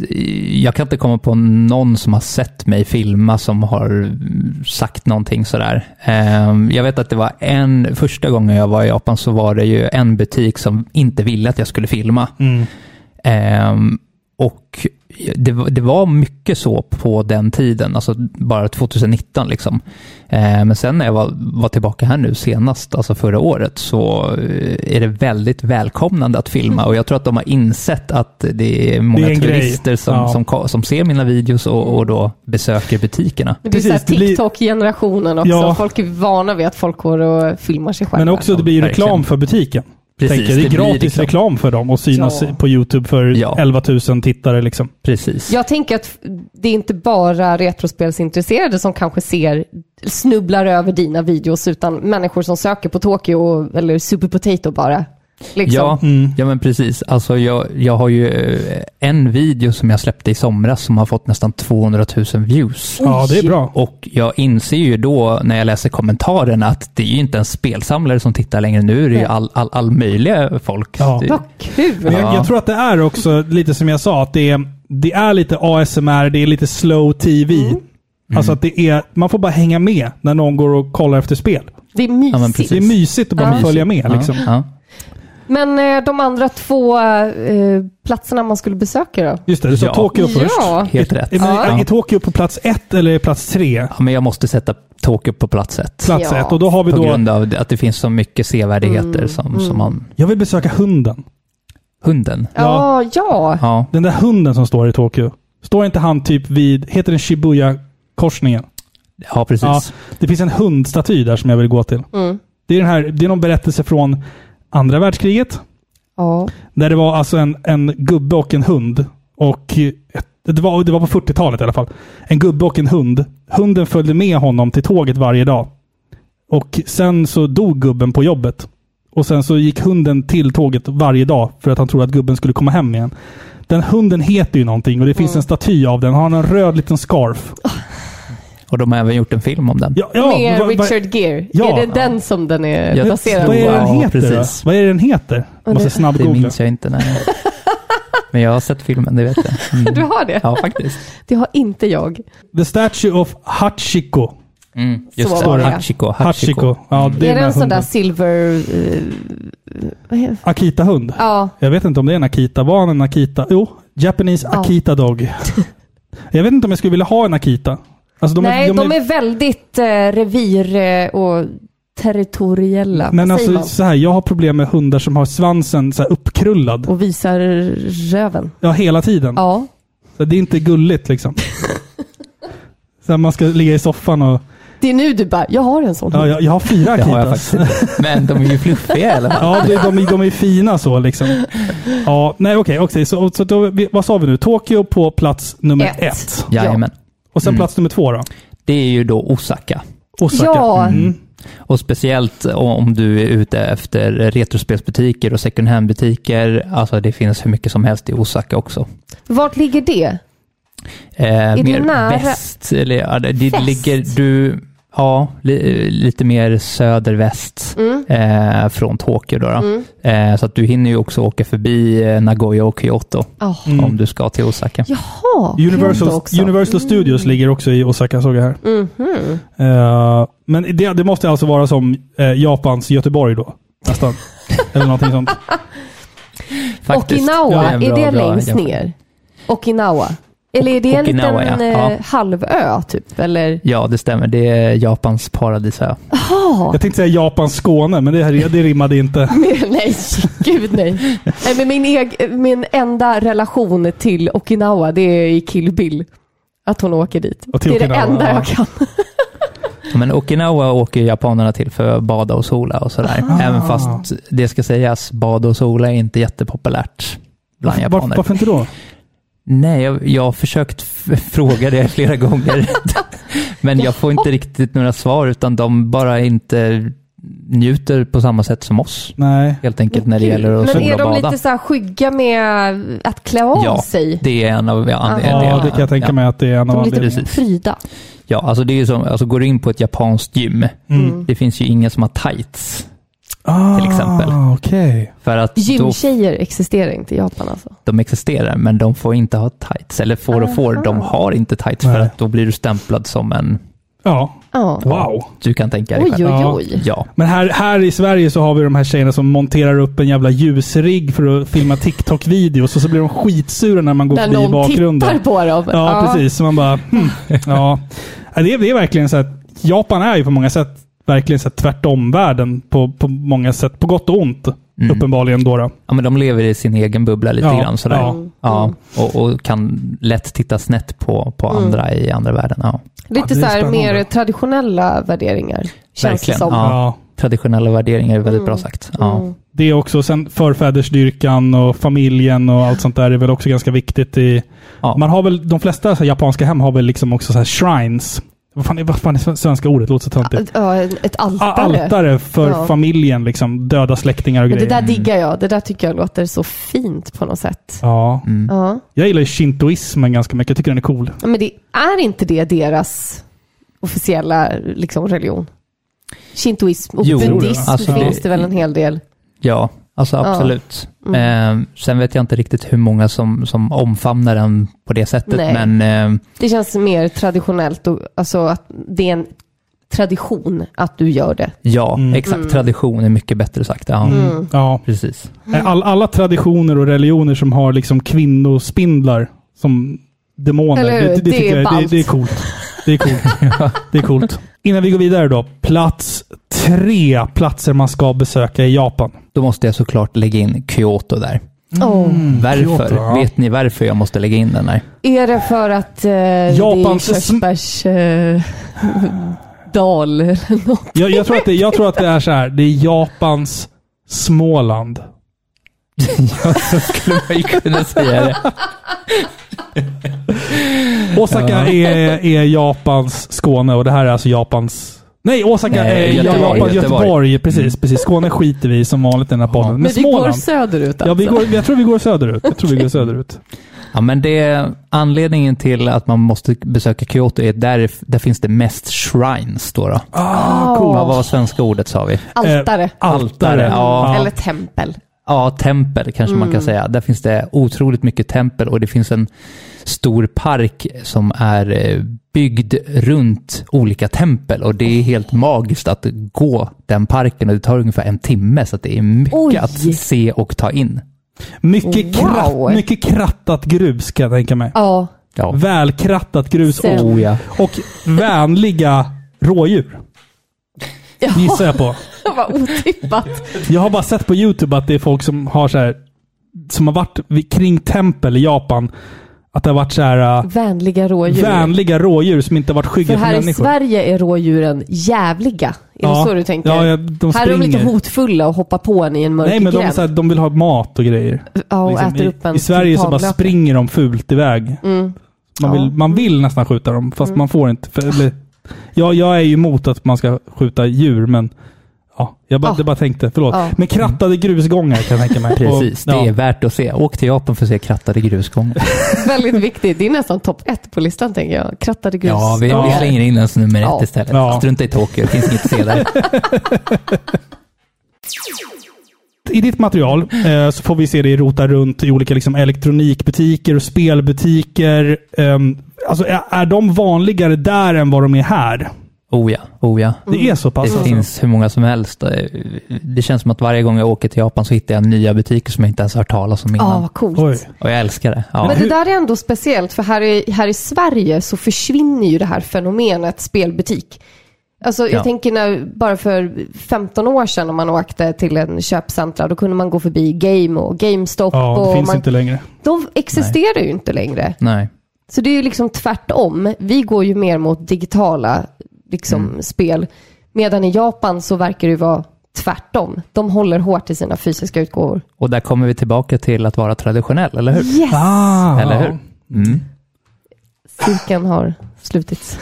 jag kan inte komma på någon som har sett mig filma som har sagt någonting sådär. Ehm, Jag vet att det var en, första gången jag var i Japan så var det ju en butik som inte ville att jag skulle filma. Mm. Och det, var- det var mycket så på den tiden, alltså bara 2019 liksom. Ehm, men sen när jag var, var tillbaka här nu senast, alltså förra året, så eh, är det väldigt välkomnande att filma. Och jag tror att de har insett att det är många Det är turister som, Ja. som, som ser mina videos och, och då besöker butikerna. Det blir Precis, TikTok-generationen också. Ja. Folk är vana vid att folk går och filmar sig själva. Men också det blir reklam för butiken. Precis, tänker. Det är det gratis reklam. reklam. för dem att synas Ja. på YouTube för Ja. 11 000 tittare. Liksom. Precis. Jag tänker att det är inte bara retrospelsintresserade som kanske ser, snubblar över dina videos, utan människor som söker på Tokyo eller Super Potato bara. Liksom. Ja, Mm. ja, men precis. Alltså jag, jag har ju eh, en video som jag släppte i somras som har fått nästan 200 000 views. Ja, det är bra. Och jag inser ju då när jag läser kommentarerna att det är ju inte en spelsamlare som tittar längre. Nu är det ju Nej. all, all, all möjliga folk. Ja. Det- Vad kul! Men jag, Ja. jag tror att det är också lite som jag sa, att det är, det är lite ASMR, det är lite slow TV. Mm. Alltså att det är, man får bara hänga med när någon går och kollar efter spel. Det är mysigt. precis. Det är mysigt att bara Ja. följa med. Liksom. Ja, ja. Men eh, de andra två eh, platserna man skulle besöka då? Just det, du sa Ja. Tokyo först. Ja. Helt är, rätt. Är, men, Ja. är Tokyo på plats ett eller plats tre? Ja, men jag måste sätta Tokyo på plats ett. Plats Ja. ett. Och då har vi På då, grund av att det finns så mycket sevärdheter Mm, som, mm. som man... jag vill besöka hunden. Hunden. Ja, ja. Ja, Den där hunden som står i Tokyo. Står inte han typ vid, heter den Shibuya-korsningen? ja precis. Ja. Det finns en hundstaty där som jag vill gå till. Mm. Det är, den här, det är någon berättelse från andra världskriget. Ja. Där det var alltså en, en gubbe och en hund. Och det, var, det var på 40-talet i alla fall. En gubbe och en hund. Hunden följde med honom till tåget varje dag. Och sen så dog gubben på jobbet. Och sen så gick hunden till tåget varje dag för att han trodde att gubben skulle komma hem igen. Den hunden heter ju någonting och det finns en staty av den. Har han en röd liten scarf? Och de har även gjort en film om den. Ja, ja, Med va- va- Richard Gere. Ja. är det den som den är Ja, baserad Vad är på? den Ja, heter precis. då? Vad är den heter? Och Måste det- Det snabbgoogla. minns jag inte. Nej. Men jag har sett filmen, det vet jag. Mm. Du har det? Ja, faktiskt. Det har inte jag. The Statue of Hachiko. Mm, just Så det. det. Hachiko. Hachiko. Ja, det är är det en sån där silver... eh, vad heter Akita-hund. Ja, Jag vet inte om det är en Akita. Var han en Akita? Jo, Japanese Ja. Akita Dog. jag vet inte om jag skulle vilja ha en Akita. Alltså, de nej, är, de är väldigt eh, revir eh, och territoriella. Men alltså man? så här, jag har problem med hundar som har svansen så här uppkrullad. Och visar röven. Ja, hela tiden. Ja. Så det är inte gulligt liksom. så här, man ska ligga i soffan och... Det är nu du bara, jag har en sån Ja, hund. jag, jag har fyra Det har jag Akitas. Men de är ju fluffiga fall. Ja, de, är- de är fina så liksom. Ja, nej okej. okej. Så, så då, vad sa vi nu? Tokyo på plats nummer ett. Ett. Jajamän. Och sen Mm. plats nummer två då? Det är ju då Osaka. Osaka. Ja. Mm. Och speciellt om du är ute efter retrospelsbutiker och second hand-butiker. Alltså det finns hur mycket som helst i Osaka också. Vart ligger det? Eh, det mer nära- väst, eller ja, det, det Väst? ligger du, ja, li, lite mer söderväst Mm. eh, från Tokyo då. då. Mm. Eh, så att du hinner ju också åka förbi eh, Nagoya och Kyoto Oh. Mm. om du ska till Osaka. Jaha, Universal. Universal Studios ligger också i Osaka såg jag här. Mhm. Eh, men det, det måste alltså vara som eh, Japans Göteborg då? Nästan. Eller någonting sånt. Faktiskt. Okinawa, Det är är det längst ner? Okinawa? Eller är det en Okinawa, liten ja. eh, halvö typ? Eller? Ja, det stämmer. Det är Japans paradisö. Jaha. Jag tänkte säga Japans Skåne, men det, här- det rimmade inte. Nej, gud nej. nej men min, eg, min enda relation till Okinawa, det är i Kill Bill. Att hon åker dit. Och till det är det Okinawa, enda ja. jag kan. Men Okinawa åker japanerna till för att bada och sola och sådär. Ah. Även fast det ska sägas, bada och sola är inte jättepopulärt bland Varför, japaner. varför inte då? Nej, jag, jag har försökt fråga det flera gånger. Men jag får inte riktigt några svar, utan de bara inte njuter på samma sätt som oss. Nej. Helt enkelt när det gäller att Men är de bada. lite så här skygga med att klä av Ja, sig? Det är en av Ja, anledningarna. Ja, det kan jag tänka ja. mig att det är en av De är lite anledningarna. Pryda. Ja, alltså det är som, alltså går du in på ett japanskt gym, Mm. det finns ju ingen som har tights. Ah, Till exempel. Okej. För att då, Gymtjejer existerar inte i Japan alltså. de existerar, men de får inte ha tights. Eller får och får, de har inte tights för Nej. att då blir du stämplad som en, Ja. Ja. Wow. du kan tänka dig Oj, själv. oj, Ja. oj. Ja, Men här, här i Sverige så har vi de här tjejerna som monterar upp en jävla ljusrigg för att filma TikTok-videos och så blir de skitsura när man går När förbi i någon bakgrunden. tittar på dem. Ja, precis. Så man bara, hmm, ja. Ja, Det är, det är verkligen så att Japan är ju på många sätt verkligen så här tvärtom-världen på, på många sätt. På gott och ont, Mm. uppenbarligen då. då. ja, men de lever i sin egen bubbla lite Ja, grann sådär. ja. Ja. och, och kan lätt titta snett på, på Mm. andra i andra världen. Ja. Lite Ja, så mer traditionella värderingar. Känns Verkligen, det som. Ja. Traditionella värderingar är väldigt Mm. bra sagt. Ja. Mm. Det är också, sen förfädersdyrkan och familjen och allt sånt där är väl också ganska viktigt i... Ja. Man har väl, de flesta så här, japanska hem har väl liksom också så här shrines. Vad fan är, vad fan är svenska ordet? Det låter så töntigt. Ja, ett altare. Altare för Ja. familjen, liksom. Döda släktingar och Men det grejer. där diggar jag. Det där tycker jag låter så fint på något sätt. Ja. Mm. Ja. Jag gillar ju shintoismen ganska mycket. Jag tycker den är cool. Men det är inte det deras officiella liksom, religion? Shintoism och Jo, buddhism alltså finns det- det väl en hel del? Ja, alltså Ja. absolut. Mm. Eh, sen vet jag inte riktigt hur många som, som omfamnar den på det sättet, Nej. men eh, Det känns mer traditionellt, och, alltså att det är en tradition att du gör det. ja, Mm. exakt. Mm. Tradition är mycket bättre sagt. Ja, Mm. Ja. precis. All, alla traditioner och religioner som har liksom kvinnospindlar som demoner. Det, det, Det tycker är jag det, det är coolt. Det är coolt. det är coolt. Innan vi går vidare då. Plats tre platser man ska besöka i Japan. Då måste jag såklart lägga in Kyoto där. Åh. Varför? Kyoto, ja. Vet ni varför jag måste lägga in den där? Är det för att eh, Japans det är körsbärs... Eh, dal eller något? Jag, jag, tror att det, jag tror att det är så här. Det är Japans Småland. ja, så skulle man ju kunna säga det. Osaka är, är Japans Skåne och det här är alltså Japans Nej, Osaka. Nej, eh, Göteborg, Japan, Göteborg. Göteborg. Precis, precis. Skåne skiter vi i som vanligt i den här podden. Men, Men vi går Småland. söderut alltså. Ja, vi går, jag tror vi går söderut. Jag tror vi går söderut. Ja, men det, anledningen till att man måste besöka Kyoto är att där, där finns det mest shrines. Då då. Ah, cool. Vad var svenska ordet sa vi? Altare. Altare. ja. Eller tempel. Ja, tempel kanske man kan säga. Där finns det otroligt mycket tempel och det finns en stor park som är eh, byggd runt olika tempel och det är helt magiskt att gå den parken och det tar ungefär en timme så att det är mycket Oj. att se och ta in. Mycket, Wow. kratt, mycket krattat grus kan jag tänka mig. Ja. Ja, Välkrattat grus oh, ja. och vänliga rådjur. Gissar jag på. Vad otippat. Jag har bara sett på YouTube att det är folk som har så här, som har varit vid, kring tempel i Japan. Att det har varit så här uh, Vänliga rådjur. vänliga rådjur som inte har varit För skygga för här i människor. Sverige är rådjuren jävliga. Är det så du tänker? Ja, ja, de här är de lite hotfulla och hoppar på en i en mörk Nej, men de, så här, de vill ha mat och grejer. ja, och Liksom, äter i, upp en I Sverige så bara springer de fult iväg. Mm. Man, vill, Ja. Mm. man vill nästan skjuta dem, fast man får inte. För, eller, jag, jag är ju emot att man ska skjuta djur, men ja, jag bara, Ja. det bara tänkte. Förlåt. Ja. Men krattade grusgångar kan jag tänka mig. Precis, Och, det ja. är värt att se. Åk till Japan för att se krattade grusgångar. Väldigt viktigt. Det är nästan topp ett på listan tänker jag. Krattade grus. Ja, vi, Ja. vi slänger in den som nummer ett Ja. istället. Ja. Strunta i Tokyo, det finns inget att se där. I ditt material eh, så får vi se dig rota runt i olika liksom, elektronikbutiker och spelbutiker. Ehm, alltså, är, är de vanligare där än vad de är här? Oh ja, oh ja. Det är så pass? Det alltså. finns hur många som helst. Det känns som att varje gång jag åker till Japan så hittar jag nya butiker som jag inte ens har hört talas om Ja, innan. vad coolt. Oj. Och jag älskar det. Ja. Men det där är ändå speciellt, för här i, här i Sverige så försvinner ju det här fenomenet spelbutik. Alltså jag Ja. tänker när, bara för 15 år sedan om man åkte till en köpcentra, då kunde man gå förbi Game och GameStop. Ja, det och finns man, inte längre. De existerar ju inte längre. Nej. Så det är ju liksom tvärtom. Vi går ju mer mot digitala liksom, Mm. spel. Medan i Japan så verkar det ju vara tvärtom. De håller hårt i sina fysiska utgåvor. Och där kommer vi tillbaka till att vara traditionell, eller hur? Yes! Ah, Eller hur? Mm. Cirkeln har slutits.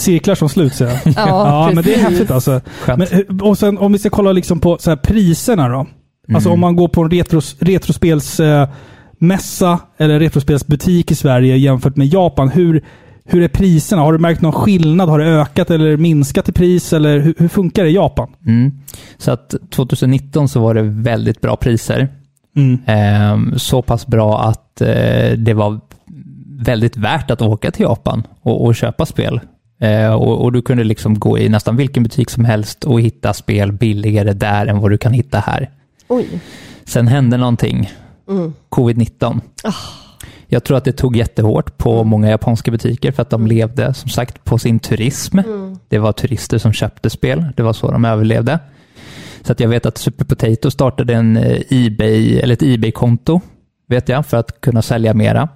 Cirklar som sluts, ja. Ja, ja men det är häftigt alltså. Men, eh, och sen om vi ska kolla liksom på så här, priserna då. Alltså Mm. om man går på en retros, retrospelsmässa eller retrospelsbutik i Sverige jämfört med Japan. Hur, hur är priserna? Har du märkt någon skillnad? Har det ökat eller minskat i pris? Eller hur, hur funkar det i Japan? Mm. Så att 2019 så var det väldigt bra priser. Mm. Ehm, så pass bra att eh, det var väldigt värt att åka till Japan och, och köpa spel. Eh, och, och du kunde liksom gå i nästan vilken butik som helst och hitta spel billigare där än vad du kan hitta här. Oj. Sen hände någonting. Covid-19. Jag tror att det tog jättehårt på många japanska butiker för att de levde som sagt på sin turism. Det var turister som köpte spel. Det var så de överlevde. Så att jag vet att Super Potato startade en eh, eBay, eller ett Ebay-konto, vet jag, för att kunna sälja mera.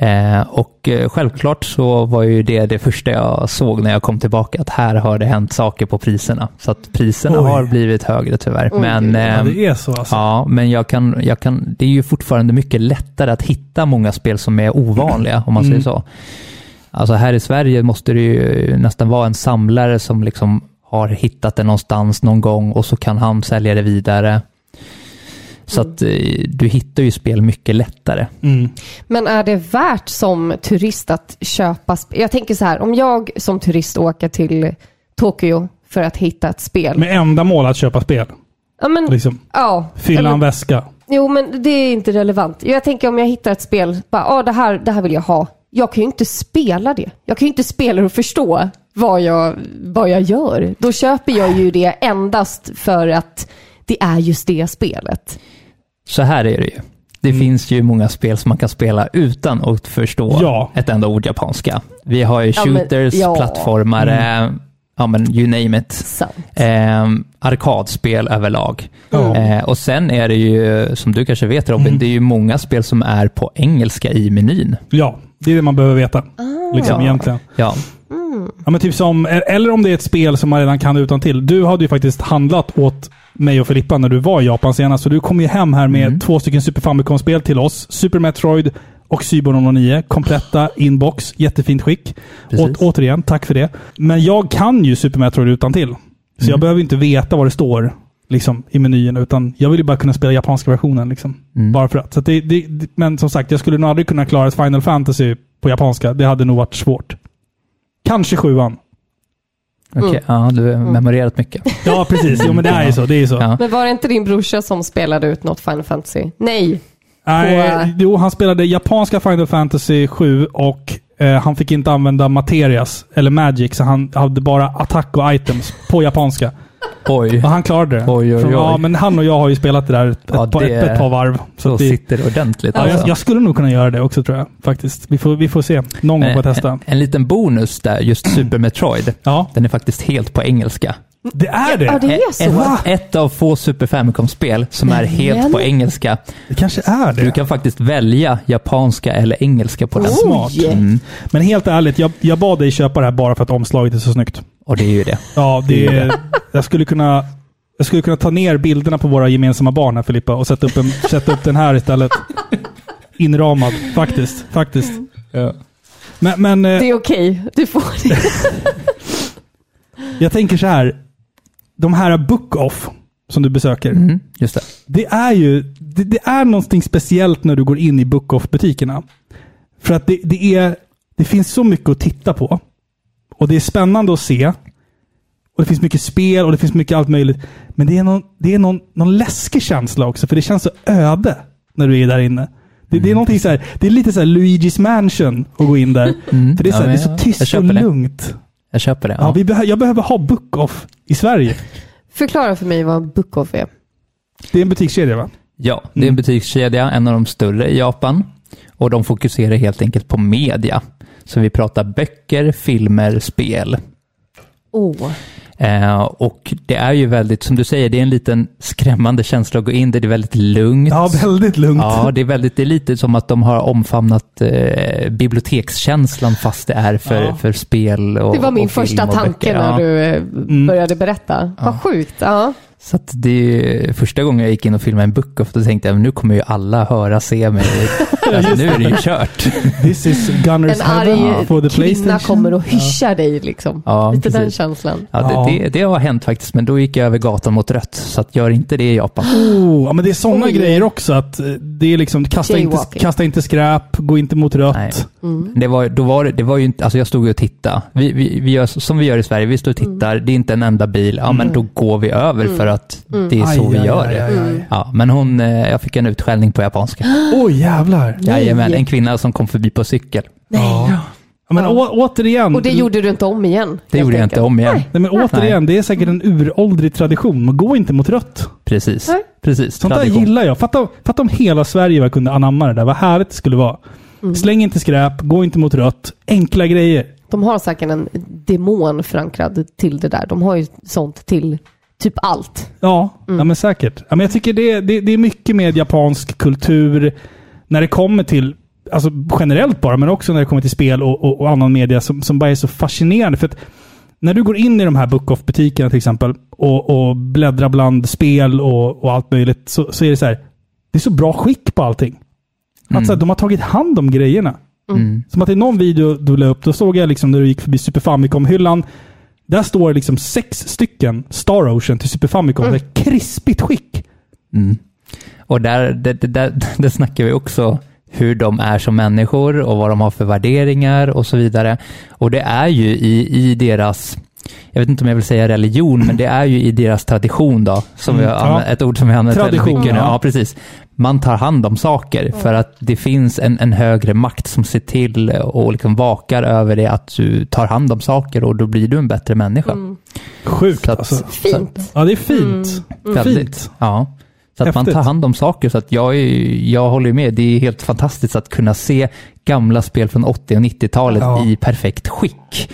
Eh, och eh, självklart så var ju det det första jag såg när jag kom tillbaka, att här har det hänt saker på priserna. Så att priserna Oj. har blivit högre tyvärr. Oj. Men, Ja, ehm, det är så alltså. Ja, men jag kan, jag kan, det är ju fortfarande mycket lättare att hitta många spel som är ovanliga, om man Mm. säger så. Alltså här i Sverige måste det ju nästan vara en samlare som liksom har hittat det någonstans någon gång och så kan han sälja det vidare. Så att eh, du hittar ju spel mycket lättare. Mm. Men är det värt som turist att köpa spel? Jag tänker så här, om jag som turist åker till Tokyo för att hitta ett spel. Med enda mål att köpa spel. ja, men, Liksom. ja, Fylla eller- en väska. Jo, men det är inte relevant. Jag tänker om jag hittar ett spel, bara, ah, det, här, det här vill jag ha. Jag kan ju inte spela det. Jag kan ju inte spela och förstå vad jag, vad jag gör. Då köper jag ju det endast för att det är just det spelet. Så här är det ju. Det finns ju många spel som man kan spela utan att förstå Ja. ett enda ord japanska. Vi har ju Ja, men- shooters, ja. plattformare, ja men you name it. Eh, arkadspel överlag. Ja. Eh, och sen är det ju, som du kanske vet Robin, det är ju många spel som är på engelska i menyn. Ja, det är det man behöver veta. Liksom Ja. egentligen. Ja, Ja, men typ som, eller om det är ett spel som man redan kan utan till. Du hade ju faktiskt handlat åt mig och Filippa när du var i Japan senast. Så du kom ju hem här med Mm. två stycken Super Famicom-spel till oss. Super Metroid och Cyborg 009. Kompletta inbox. Jättefint skick. Å, återigen, tack för det. Men jag kan ju Super Metroid utan till. Så Mm. jag behöver inte veta vad det står liksom, i menyn, utan jag vill ju bara kunna spela japanska versionen. Liksom. Mm. Bara för att. Så att det, det, men som sagt, jag skulle nog aldrig kunna klara ett Final Fantasy på japanska. Det hade nog varit svårt. Kanske sjuan. Okej, ja, du har memorerat mycket. Ja, precis. Jo, men det är ju så. Det är så. Ja. Men var det inte din brorsa som spelade ut något Final Fantasy? Nej. Nej, På- jo, han spelade japanska Final Fantasy 7 och eh, han fick inte använda materias eller magic, så han hade bara attack och items på japanska. Oj, Och han klarade det. Oj, oj, oj. Ja, men han och jag har ju spelat det där ett, Ja, ett, par, det- ett, ett par varv. Så det, sitter ordentligt. ja, alltså. jag, jag skulle nog kunna göra det också tror jag. Faktiskt. Vi får, vi får se. Någon gång får jag testa. En, en liten bonus där, just Super Metroid. Ja, Den är faktiskt helt på engelska. Det är det. Ja, det är så. Ett, ett av få Super Famicom-spel som är helt Men- på engelska. Det kanske är det. Du kan faktiskt välja japanska eller engelska på den. Smart. Mm. Men helt ärligt, jag, jag bad dig köpa det här bara för att omslaget är så snyggt. Och det är ju det. Ja, Det är jag, skulle kunna, jag skulle kunna ta ner bilderna på våra gemensamma barn här Filippa och sätta upp, en, sätta upp den här istället. Inramad, faktiskt. faktiskt. Men, men eh, Det är okej. Du får det. jag tänker så här. De här book-off som du besöker. Mm, just det. Det är ju det, det är någonting speciellt när du går in i book-off-butikerna. För att det, det, är, det finns så mycket att titta på. Och det är spännande att se. Och det finns mycket spel och det finns mycket allt möjligt. Men det är någon, det är någon, någon läskig känsla också, för det känns så öde när du är där inne. Det, det är någonting så här, det är lite så här Luigi's Mansion att gå in där. Mm. För det är, så Ja, här, det är så tyst och lugnt. Jag köper det. Ja, Ja. vi behö, jag behöver ha book-off i Sverige. Förklara för mig vad Book-Off är. Det är en butikskedja va? Ja, det är en butikskedja, en av de större i Japan. Och de fokuserar helt enkelt på media. Så vi pratar böcker, filmer, spel. Oh. Eh, och det är ju väldigt, som du säger, det är en liten skrämmande känsla att gå in där. Det är väldigt lugnt. Ja, väldigt lugnt. Ja, det är, väldigt, det är lite som att de har omfamnat eh, bibliotekskänslan fast det är för, Ja. för spel och Det var min och första tanke böcker. när Ja. du eh, började berätta. Vad sjukt. Ja. Så att det är första gången jag gick in och filmade en book-off, då tänkte jag nu kommer ju alla höra, se mig. alltså, nu är det ju kört. This is Gunners En arg Heaven for the kvinna kommer och hyschar dig liksom. Ja, Lite den precis. känslan. Ja, Ja. det, det, det har hänt faktiskt, men då gick jag över gatan mot rött. Så att gör inte det i Japan. Oh, ja, men det är sådana grejer också. Att eh, det är liksom, kasta inte, kasta inte skräp, gå inte mot rött. Nej. Det var, då var, det- det var ju inte, alltså jag stod och tittade. Vi, vi, vi gör som vi gör i Sverige, vi står och tittar, det är inte en enda bil, ja men då går vi över för att det är så Aj, vi gör aj, det. aj, aj. Ja, men hon, eh, jag fick en utskällning på japanska. Oj, jävlar. Jajamän, en kvinna som kom förbi på cykel. Ja. Ja, men Ja. återigen. Och det gjorde du inte om igen? Mm. Det gjorde jag inte om igen. Nej, men återigen, det är säkert en uråldrig tradition. Men gå inte mot rött. Precis. Nej. Precis. Sånt där Tradition. gillar jag. Fatta, fatta om hela Sverige kunde anamma det där. Vad härligt det skulle vara. Mm. Släng inte skräp, gå inte mot rött. Enkla grejer. De har säkert en demon förankrad till det där. De har ju sånt till typ allt. Ja, Mm. ja men säkert. Ja, men jag tycker det, det, det är mycket med japansk kultur när det kommer till, alltså generellt bara, men också när det kommer till spel och, och, och annan media som, som bara är så fascinerande. För att när du går in i de här book-off-butikerna till exempel och, och bläddrar bland spel och, och allt möjligt så, så är det så här, det är så bra skick på allting. Att så här, de har tagit hand om grejerna. Mm. Som att i någon video du la upp, då såg jag liksom när du gick förbi Super Famicom-hyllan. Där står det liksom sex stycken Star Ocean till Super Famicom. Det är krispigt skick. Mm. Och där, där, där, där, där snackar vi också hur de är som människor och vad de har för värderingar och så vidare. Och det är ju i, i deras, jag vet inte om jag vill säga religion, men det är ju i deras tradition då, som Mm, vi har ja. använt, ett ord som vi använt väldigt mycket nu. ja. Precis. Man tar hand om saker för att det finns en, en högre makt som ser till och liksom vakar över det att du tar hand om saker och då blir du en bättre människa. Sjukt Så att- alltså. Fint. Ja, det är fint. Väldigt. Fint. Ja. Så att man Häftigt. tar hand om saker. Så att jag, är, jag håller med. Det är helt fantastiskt att kunna se gamla spel från 80 och 90-talet Ja. i perfekt skick.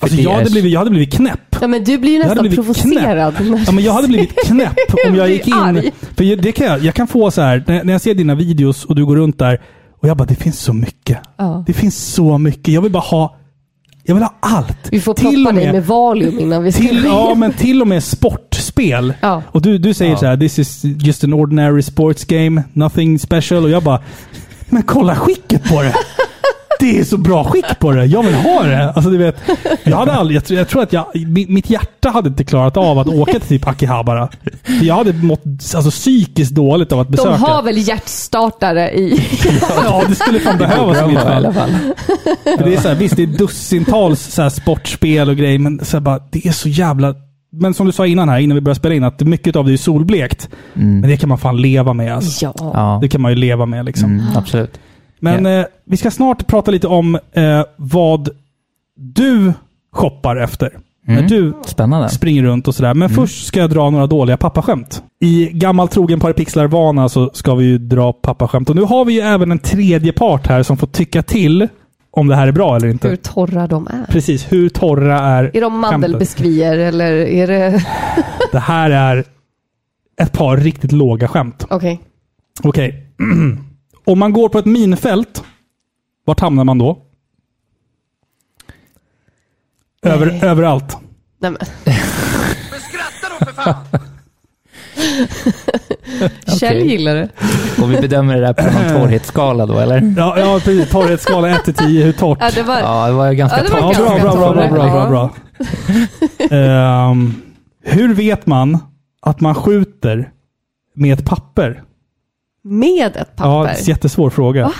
Alltså, det jag, hade blivit, jag hade blivit knäpp. Ja, men du blir ju nästan provocerad. Ja, men jag hade blivit knäpp om jag gick in. arg. För jag- det kan jag, jag kan få så här, när, när jag ser dina videos och du går runt där och jag bara, det finns så mycket. Ja. Det finns så mycket. Jag vill bara ha, jag vill ha allt. Vi får Till proppa och dig med- med Valium innan vi ska Till, ja, men till och med sportspel. Ja. Och du, du säger Ja. så här, this is just an ordinary sports game, nothing special. Och jag bara, Men kolla skicket på det! Det är så bra skick på det. Jag vill ha det. Alltså, du vet, jag, hade aldrig, jag, tror, jag tror att jag, mi- mitt hjärta hade inte klarat av att åka till typ Akihabara. Jag hade mått alltså, psykiskt dåligt av att besöka. De har väl hjärtstartare i... Ja, det skulle fan behövas i mitt i alla fall. För det är så här, visst, det är dussintals så här sportspel och grejer, men så här bara, det är så jävla... Men som du sa innan här, innan vi började spela in, att mycket av det är solblekt. Men det kan man fan leva med. Alltså. Ja. Ja, Det kan man ju leva med liksom. mm, absolut. Men eh, vi ska snart prata lite om eh, vad du shoppar efter. När Mm. du Spännande. springer runt och sådär. Men först ska jag dra några dåliga pappaskämt. I gammal trogen Paripixlar-vana så ska vi ju dra pappaskämt. Och nu har vi ju även en tredje part här som får tycka till om det här är bra eller inte. Hur torra de är. Precis, hur torra är Är de skämten? mandelbiskvier eller är det... Det här är ett par riktigt låga skämt. Okej. Okej. Om man går på ett minfält, vart hamnar man då? Över, Nej. överallt. Nej, men. Kjell Okej. gillar det. Och vi bedömer det där på någon torrhetsskala då, eller? Ja, ja precis. Torrhetsskala 1 till 10. Hur torrt? Ja, det var... Ja, det var ganska Ja, det var torrt. Ja, bra, bra, bra, bra, bra, bra, bra. Ehm, hur vet man att man skjuter med ett papper? Med ett Ja, papper. det är en jättesvår fråga. Va?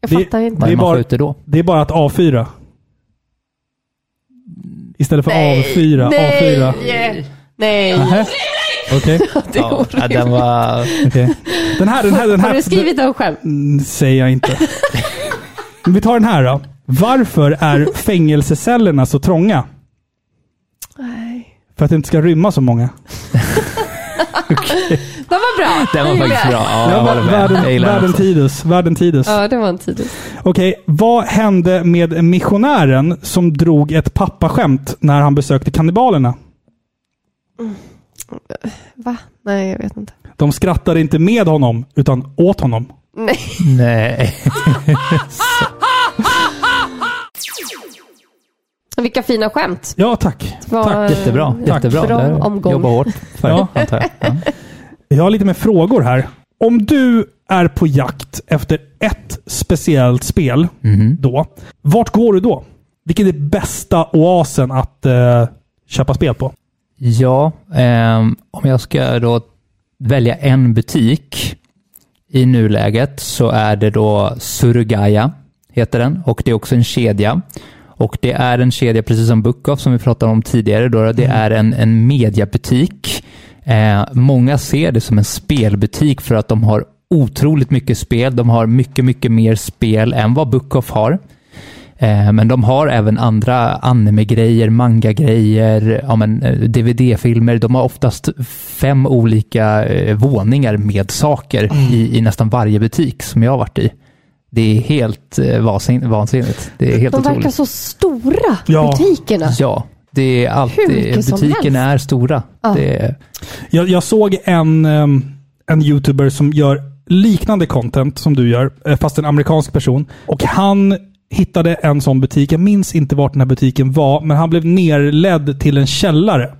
Jag det- fattar inte. Det är bara- då? Det är bara att A4. Istället för Nej. A4. Nej. A4. Nej. Okej. Är Ja, ja, den var... okej. Den här, den här, den här. Har du skrivit den själv? Mm, säger jag inte. Vi tar den här då. Varför är fängelsecellerna så trånga? Nej. För att det inte ska rymma så många. Den var bra. Den var faktiskt bra. Ja. Jag alltså. världen, världen tidus. Världen tidus. Ja, det var en tidig. Okej, vad hände med missionären som drog ett pappaskämt när han besökte kannibalerna? Va? Nej, jag vet inte. De skrattade inte med honom, utan åt honom. Nej. Nej. Vilka fina skämt. Ja, tack. Var Tack. Jättebra. Tack. Jättebra. Bra Där omgång. Jobba hårt för Ja. antar jag. Ja. Jag har lite mer frågor här. Om du är på jakt efter ett speciellt spel, Mhm. då, vart går du då? Vilken är bästa oasen att eh, köpa spel på? Ja, ehm, om jag ska då välja en butik i nuläget så är det då Surugaya, heter den, och det är också en kedja. Och det är en kedja, precis som Bookoff som vi pratade om tidigare, då, det är en, en mediabutik. Eh, många ser det som en spelbutik för att de har otroligt mycket spel. De har mycket, mycket mer spel än vad Bookoff har. Eh, Men de har även andra anime-grejer, manga-grejer, ja, eh, DVD-filmer. De har oftast fem olika eh, våningar med saker i, i nästan varje butik som jag har varit i. Det är helt eh, vansin- vansinnigt. Det är helt De verkar otroligt. så stora, Ja. butikerna. Ja, det är alltid, butikerna är stora. Ja. Det är, Jag, jag såg en, en YouTuber som gör liknande content som du gör, eh, fast en amerikansk person. Och han hittade en sån butik. Jag minns inte vart den här butiken var, men han blev nerledd till en källare.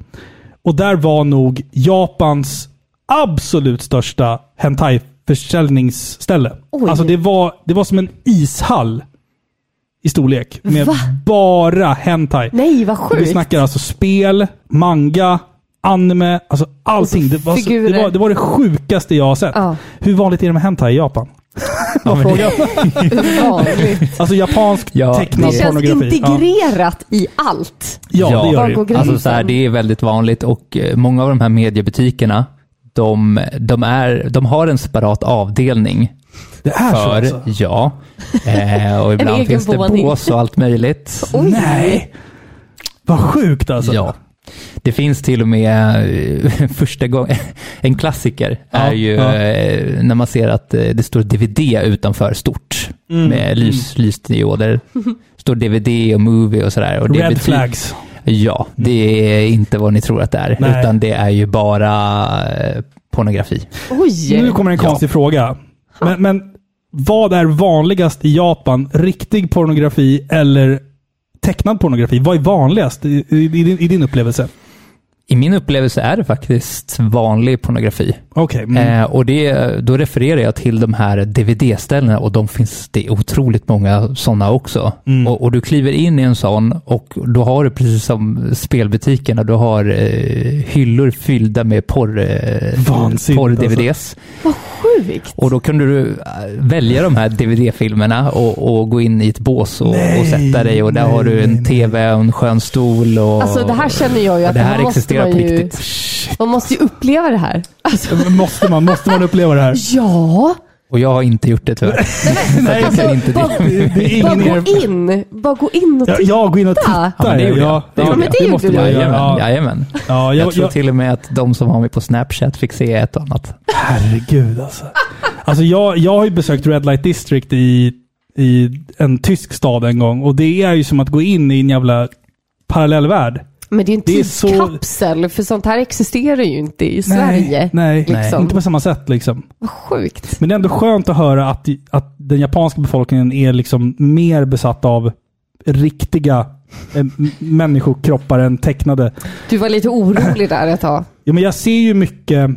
Och där var nog Japans absolut största hentai-försäljningsställe. Oj. Alltså det var, det var som en ishall i storlek. Med Va? bara hentai. Nej, vad Och Vi sjukt. snackar alltså spel, manga, anime, alltså allting. Det var, så, det, var, det var det sjukaste jag har sett. Ja, Hur vanligt är det med hentai i Japan? ja, men det. Alltså japansk Ja, Det tecknad känns pornografi. Ja. integrerat i allt. Ja, det gör det? Alltså så här, det är väldigt vanligt och eh, många av de här mediebutikerna, de, de, är, de har en separat avdelning Det är så för, alltså? ja. Eh, och ibland finns det våning. bås och allt möjligt. Oj. Nej! Vad sjukt alltså. Ja. Det finns till och med eh, första gången, en klassiker är Ja, ju ja. eh, när man ser att eh, det står DVD utanför stort Mm, med lys, lysdioder. står DVD och movie och sådär. Och det Red betyder- flags. Ja, det är inte vad ni tror att det är, Nej. utan det är ju bara eh, pornografi. Oj! Nu kommer en Ja. konstig fråga. Men, men vad är vanligast i Japan? Riktig pornografi eller tecknad pornografi? Vad är vanligast i, i, i din upplevelse? I min upplevelse är det faktiskt vanlig pornografi. Okej. mm. Eh, och det, då refererar jag till de här DVD-ställena och de finns det är otroligt många sådana också. Mm. Och, och du kliver in i en sån och då har du precis som spelbutikerna, du har eh, hyllor fyllda med porr, eh, Vansinnigt, porr-DVDs. Vad sjukt. Och då kunde du eh, välja de här DVD-filmerna och, och gå in i ett bås och, Nej, och sätta dig och där nej, har du en nej. TV och en skön stol. Och, Alltså det här känner jag ju att det här måste existerar man på ju, riktigt. Man måste ju uppleva det här. Alltså, Men Måste man, måste man uppleva det här? ja. Och jag har inte gjort det tyvärr. Nej, jag kan inte bara, det, det bara gå in. Bara gå in och Ja, titta. jag går in och tittar. Ja, men det gjorde jag. ja, Det ja, gjorde jag. det måste Det man gjorde göra. Ja. jajamän. Ja, Jag jag, tror jag, till och med att de som har mig på Snapchat fick se ett och annat. herregud alltså. Alltså jag, jag har ju besökt Red Light District i, i en tysk stad en gång och det är ju som att gå in i en jävla parallellvärld. Men det är en är så- tidskapsel, för sånt här existerar ju inte i Sverige. Nej, liksom. inte på samma sätt liksom. Vad sjukt. Men det är ändå skönt att höra att, att den japanska befolkningen är liksom mer besatt av riktiga eh, människokroppar än tecknade. Du var lite orolig där ett tag. Ja, men jag ser ju mycket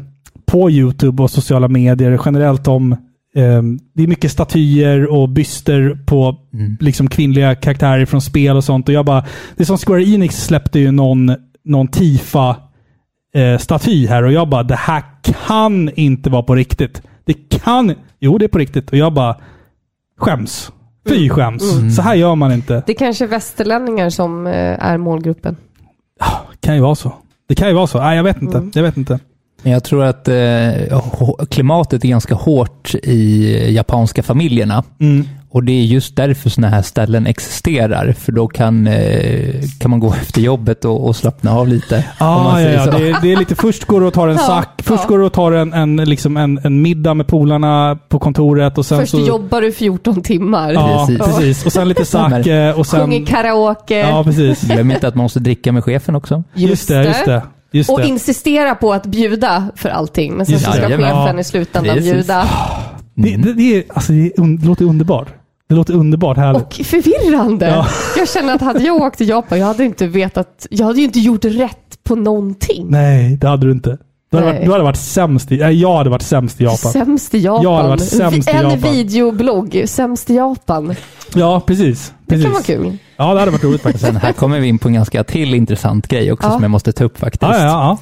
på YouTube och sociala medier generellt om det är mycket statyer och byster på liksom kvinnliga karaktärer från spel och sånt. Och jag bara, det är som Square Enix släppte ju någon, någon Tifa eh, staty här och jag bara, det här kan inte vara på riktigt. Det kan... Jo, det är på riktigt. Och jag bara, skäms. Fy skäms. Så här gör man inte. Det är kanske är västerlänningar som eh, är målgruppen. kan ju vara så. Det kan ju vara så. Nej, jag vet inte. Jag vet inte. Men jag tror att eh, klimatet är ganska hårt i japanska familjerna. Mm. Och det är just därför sådana här ställen existerar. För då kan, eh, kan man gå efter jobbet och, och slappna av lite. Ah, ja, ja. Det, är, det är lite först går du och tar en Ja, sack. Först ja. går du och tar en, en, liksom en, en middag med polarna på kontoret och sen Först så... jobbar du 14 timmar. Ja, precis. Precis. Och sen lite sake och sen... Sjunger karaoke. Ja, precis. Glöm inte att man måste dricka med chefen också. Just det, just det. Just Och det. insistera på att bjuda för allting. Men sen så ska chefen Ja, i slutändan precis. bjuda. Det, det, det, är, alltså, det, är det låter underbart. Det låter underbart härligt. Och förvirrande. Ja. Jag känner att hade jag åkt till Japan, jag hade inte vetat. Jag hade ju inte gjort rätt på någonting. Nej, det hade du inte. Du hade, varit, du hade varit sämst i... Nej, jag hade varit sämst i Japan. Sämst i Japan. Jag hade varit sämst i en Japan. videoblogg, sämst i Japan. Ja, precis. Det precis. kan vara kul. Ja, det hade varit roligt faktiskt. Sen här kommer vi in på en ganska till intressant grej också Ja. som jag måste ta upp faktiskt. Ja, ja, ja.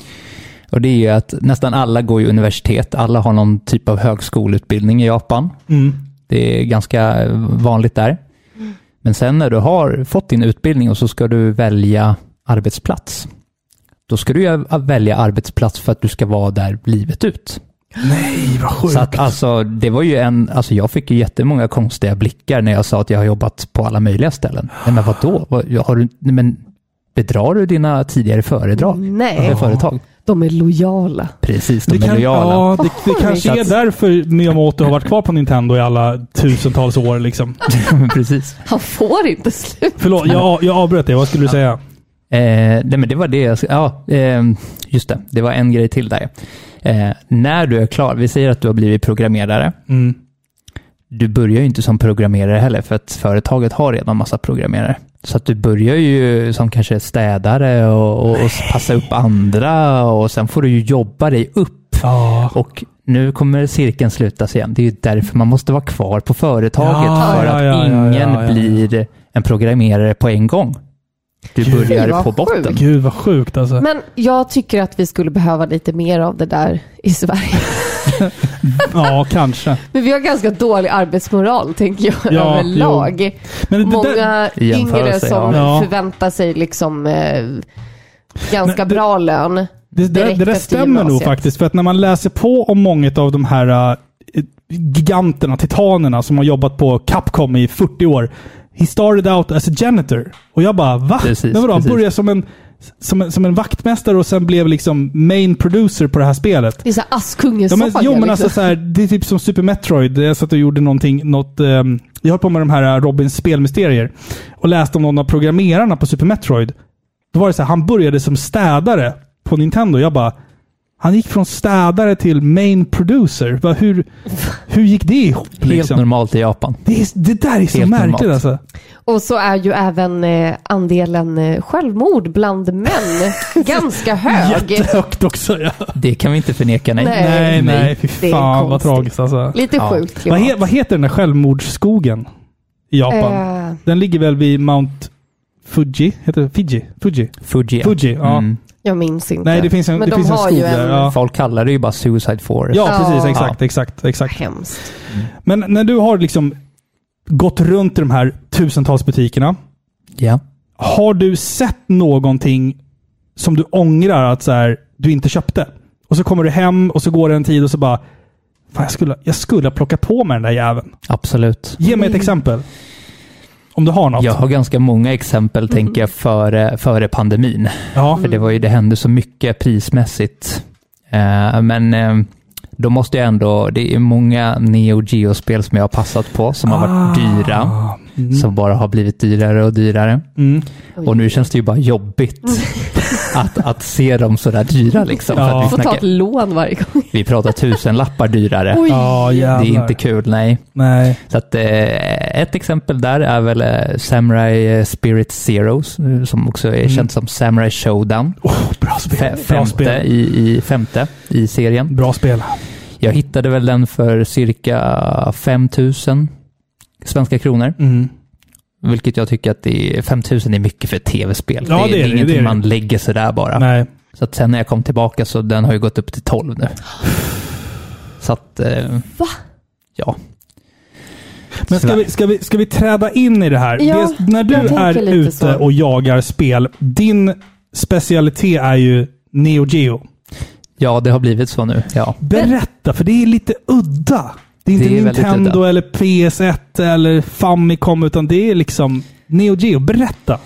Och det är ju att nästan alla går ju universitet. Alla har någon typ av högskoleutbildning i Japan. Mm. Det är ganska vanligt där. Men sen när du har fått din utbildning och så ska du välja arbetsplats. Då ska du ju välja arbetsplats för att du ska vara där livet ut. Nej, vad sjukt. Så att alltså, det var ju en, alltså jag fick ju jättemånga konstiga blickar när jag sa att jag har jobbat på alla möjliga ställen. Nej, men vadå? Har du, nej, men bedrar du dina tidigare föredrag? Nej, Eller företag? de är lojala. Precis, de Det, är kan, lojala. ja, det, det kanske är därför Miyamoto har varit kvar på Nintendo i alla tusentals år. Liksom. Precis. Han får inte sluta. Förlåt, jag, jag avbröt dig. Vad skulle du säga? Eh, nej, men det var det jag, ja, eh, just det, det var en grej till där. Eh, när du är klar, vi säger att du har blivit programmerare. Mm. Du börjar ju inte som programmerare heller, för att företaget har redan massa programmerare. Så att du börjar ju som kanske städare och, och, passa upp andra och sen får du ju jobba dig upp. Ja. Och nu kommer cirkeln slutas igen. Det är ju därför man måste vara kvar på företaget. Ja, för ja, att ja, ingen blir en programmerare på en gång. Du Gud, börjar vad på botten. sjukt. Gud vad sjukt alltså. Men jag tycker att vi skulle behöva lite mer av det där i Sverige. Ja, kanske. Men vi har ganska dålig arbetsmoral, tänker jag, Ja, överlag. Men det, det, Många I yngre som ja. förväntar sig liksom eh, ganska Men det- bra lön. det, det, det där stämmer nog faktiskt. För att när man läser på om många av de här äh, giganterna, titanerna som har jobbat på Capcom i 40 år. He started out as a janitor. Och jag bara, va? Precis, Men vadå? Han började som en, som, en, som en vaktmästare och sen blev liksom main producer på det här spelet. Det är såhär Askungens Ja, men, saga. jo, men liksom. alltså så här, det är typ som Super Metroid. Jag satt och gjorde någonting, något... Um, jag höll på med de här uh, Robins spelmysterier. Och läste om någon av programmerarna på Super Metroid. Då var det så här, han började som städare på Nintendo. Jag bara... Han gick från städare till main producer. Bara, hur, hur gick det ihop? Helt Liksom? normalt i Japan. Det, är, det där är så Helt märkligt normalt. alltså. Och så är ju även eh, andelen eh, självmord bland män ganska hög. Jättehögt också. Ja. Det kan vi inte förneka, nej. Nej. Nej, nej. Fy Det är fan vad konstigt. tragiskt alltså. Lite Ja. sjukt Vad, klimat. he, vad heter den där självmordsskogen i Japan? Eh, Den ligger väl vid Mount Fuji? Heter det Fiji? Fuji? Fuji. Fuji, ja. Mm. Jag minns inte. Nej, det finns en, Men det de finns en har skog ju en- där. Ja, Folk kallar det ju bara Suicide Forest. ja Ja. precis. Exakt, exakt, exakt. Hemskt. Men när du har liksom gått runt i de här tusentals butikerna. Ja. Har du sett någonting som du ångrar att så här, du inte köpte? Och så kommer du hem och så går det en tid och så bara Fan, jag skulle, jag skulle ha plockat på mig den där jäveln. Absolut. Ge mig ett exempel. Om du har något. Jag har ganska många exempel, tänker jag, före, före pandemin. Ja. För det, var ju, det hände så mycket prismässigt. Eh, men eh, då måste jag ändå... Det är många Neo Geo-spel som jag har passat på, som har varit dyra. Mm. Som bara har blivit dyrare och dyrare. Mm. Och nu känns det ju bara jobbigt att, att se dem sådär dyra. Liksom, Ja. att vi, Får ta ett snackar, lån varje gång. vi pratar tusenlappar dyrare. Oj. Ja, Det är inte kul, nej. Nej. Så att, eh, ett exempel där är väl eh, Samurai eh, Spirit Zeros, eh, som också är känt som Samurai Showdown. Oh, bra spel. Fe- bra femte, spel. i, i, femte i serien. Bra spel. Jag hittade väl den för cirka 5000 svenska kronor. Mm. Vilket jag tycker att det är, 5000 är mycket för ett tv-spel. Ja, det, det är det, ingenting det är det. man lägger sådär bara. Nej. Så att sen när jag kom tillbaka så den har ju gått upp till 12 nu. Så att... Eh, Va? Ja. Men ska vi, ska, vi, ska vi träda in i det här? Ja, det, när du är ute så. och jagar spel, din specialitet är ju Neo Geo. ja, det har blivit så nu. Ja. Berätta, för det är lite udda. Det är inte Det är Nintendo eller PS1 eller Famicom, utan det är liksom Neo Geo. Berätta.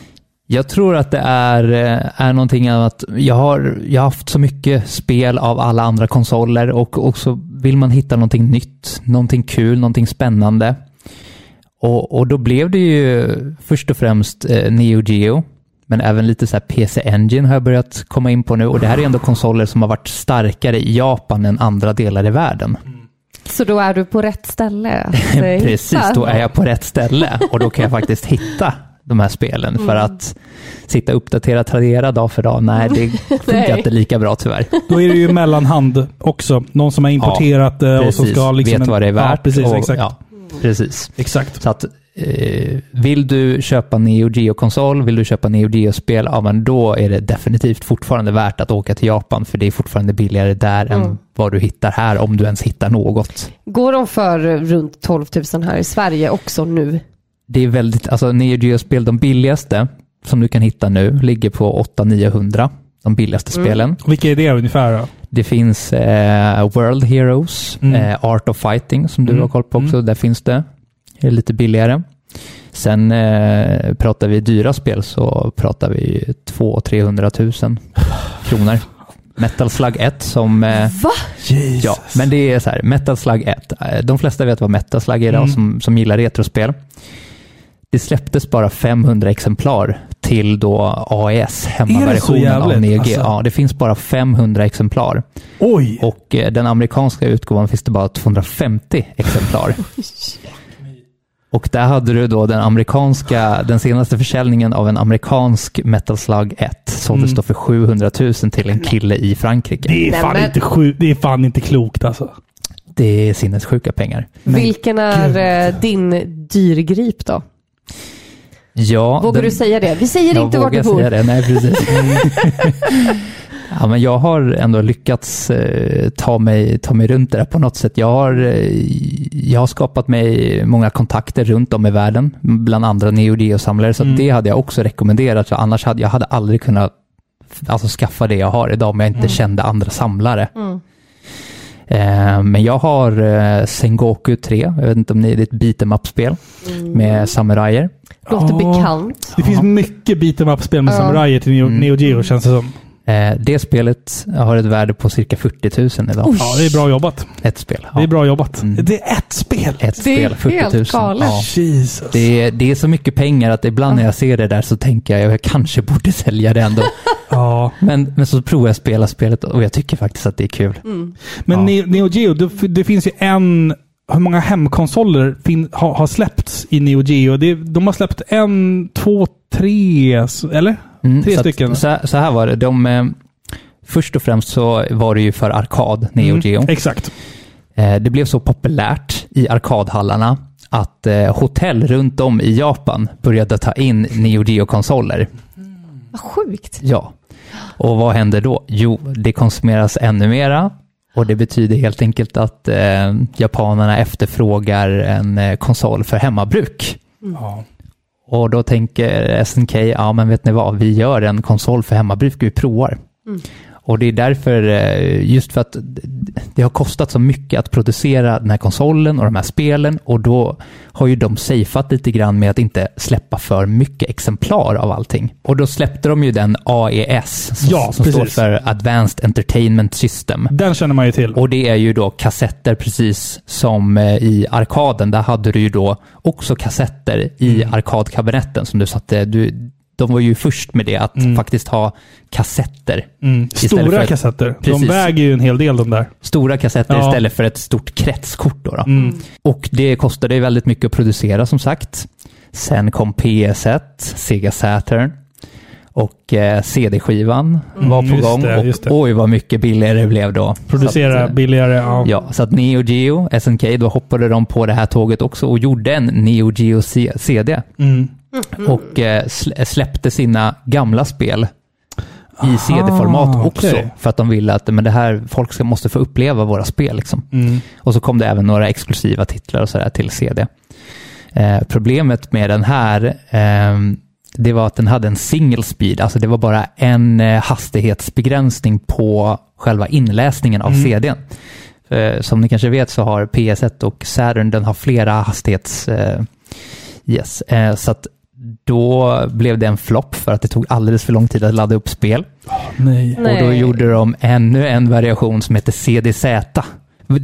Jag tror att det är, eh, är någonting annat. Jag har, jag har haft så mycket spel av alla andra konsoler och, och så vill man hitta någonting nytt, någonting kul, någonting spännande. Och, och då blev det ju först och främst eh, Neo Geo, men även lite så här PC Engine har jag börjat komma in på nu. Och det här är ändå konsoler som har varit starkare i Japan än andra delar i världen. Så då är du på rätt ställe? eh, Precis, då är jag på rätt ställe och då kan jag faktiskt hitta de här spelen. För Mm. att sitta och uppdatera Tradera dag för dag, nej det funkar inte lika bra tyvärr. Då är det ju mellanhand också. Någon som har importerat det och som ska liksom... vet vad det är värt. Ja, precis, och, exakt. Ja, precis. Exakt. Så att eh, vill du köpa Neo Geo-konsol, vill du köpa Neo Geo-spel, ja men då är det definitivt fortfarande värt att åka till Japan för det är fortfarande billigare där Mm. än vad du hittar här om du ens hittar något. Går de för eh, runt 12 000 här i Sverige också nu? Det är väldigt, alltså Neo Geo-spel, de billigaste som du kan hitta nu ligger på 800-900. De billigaste Mm. spelen. Vilka är det ungefär då? Det finns eh, World Heroes, Mm. eh, Art of Fighting som du Mm. har koll på också. Där finns det. Det är lite billigare. Sen eh, pratar vi dyra spel så pratar vi 200-300 000 kronor. Metal Slug 1 som... Eh, Va? Jesus. ja, men det är så här. Metal Slug 1. eh, De flesta vet vad Metal Slug är idag Mm. som, som gillar retrospel. Det släpptes bara 500 exemplar till då AES, hemmaversionen av Geo. Alltså. Ja, det finns bara 500 exemplar. Oj! Och eh, den amerikanska utgåvan finns det bara 250 exemplar. Och där hade du då den amerikanska, den senaste försäljningen av en amerikansk Metal Slug 1 såldes Mm. då för 700 000 till en kille i Frankrike. Det är, Nej, fan men- inte sju, det är fan inte klokt alltså. Det är sinnessjuka pengar. Vilken är eh, din dyrgrip då? Ja, Vågar den- du säga det? Vi säger jag inte vart du vågar bor. säga det. Nej, precis. ja, men jag har ändå lyckats eh, ta, mig, ta mig runt det där på något sätt. Jag har, eh, jag har skapat mig många kontakter runt om i världen, bland andra Neo Geo-samlare, så Mm. det hade jag också rekommenderat. Så annars hade jag hade aldrig kunnat alltså, skaffa det jag har idag om jag inte kände andra samlare. Mm. Eh, men jag har eh, Sengoku 3, jag vet inte om ni, det är ett beat'em up-spel Mm. med samurajer. Låter bekant. Det finns mycket beat'em up-spel med samurajer till Neo, Mm. Neo Geo känns det som. Eh, det spelet har ett värde på cirka 40 000 idag. Oj. Ja, det är bra jobbat. Ett spel. Det är Ja. bra jobbat. Mm. Det är ett spel! Ett Det är spel, 40 000. helt galet. Ja. Jesus. Det, är, det är så mycket pengar att ibland när jag ser det där så tänker jag jag kanske borde sälja det ändå. Ja. men, men så provar jag spela spelet och jag tycker faktiskt att det är kul. Mm. Men Ja. Neo, Geo, det, det finns ju en hur många hemkonsoler fin, har, har släppts i Neo Geo. Det, de har släppt en, två, tre, eller? Mm, Tre så att- stycken. Så, så här var det. De, eh, först och främst så var det ju för arkad, Neo Mm, Geo. Exakt. Eh, det blev så populärt i arkadhallarna att eh, hotell runt om i Japan började ta in Neo Geo-konsoler. Vad sjukt. Ja. Och vad händer då? Jo, det konsumeras ännu mera. Och det betyder helt enkelt att eh, japanerna efterfrågar en eh, konsol för hemmabruk. Ja. Och då tänker SNK, ja men vet ni vad, vi gör en konsol för hemmabruk, vi provar. Mm. Och det är därför, eh, just för att det har kostat så mycket att producera den här konsolen och de här spelen och då har ju de safeat lite grann med att inte släppa för mycket exemplar av allting. Och då släppte de ju den AES, som, Ja, som står för Advanced Entertainment System. Den känner man ju till. Och det är ju då kassetter precis som eh, i arkaden. Där hade du ju då också kassetter i Mm. arkadkabinetten som du satte. Du, de var ju först med det, att faktiskt ha kassetter. Mm. Stora för kassetter. De Precis. väger ju en hel del de där. Stora kassetter Ja. istället för ett stort kretskort. Då, då. Mm. Och det kostade ju väldigt mycket att producera som sagt. Sen kom PS1, Sega Saturn och eh, CD-skivan var på Mm, gång. det, och oj vad mycket billigare det blev då. Producera att, eh, billigare. Ja. Ja, så att Neo Geo, SNK, då hoppade de på det här tåget också och gjorde en Neo Geo C- CD. Mm. Och eh, slä- släppte sina gamla spel i CD-format också. okej. För att de ville att men det här, folk ska, måste få uppleva våra spel. Liksom. Mm. Och så kom det även några exklusiva titlar och sådär till CD. Eh, problemet med den här, ehm, det var att den hade en single speed, alltså det var bara en eh, hastighetsbegränsning på själva inläsningen av CDn. Eh, som ni kanske vet så har PS1 och Saturn, den har flera hastighets... Eh, yes, eh, så att då blev det en flopp för att det tog alldeles för lång tid att ladda upp spel. Nej. Och då gjorde de ännu en variation som heter CDZ.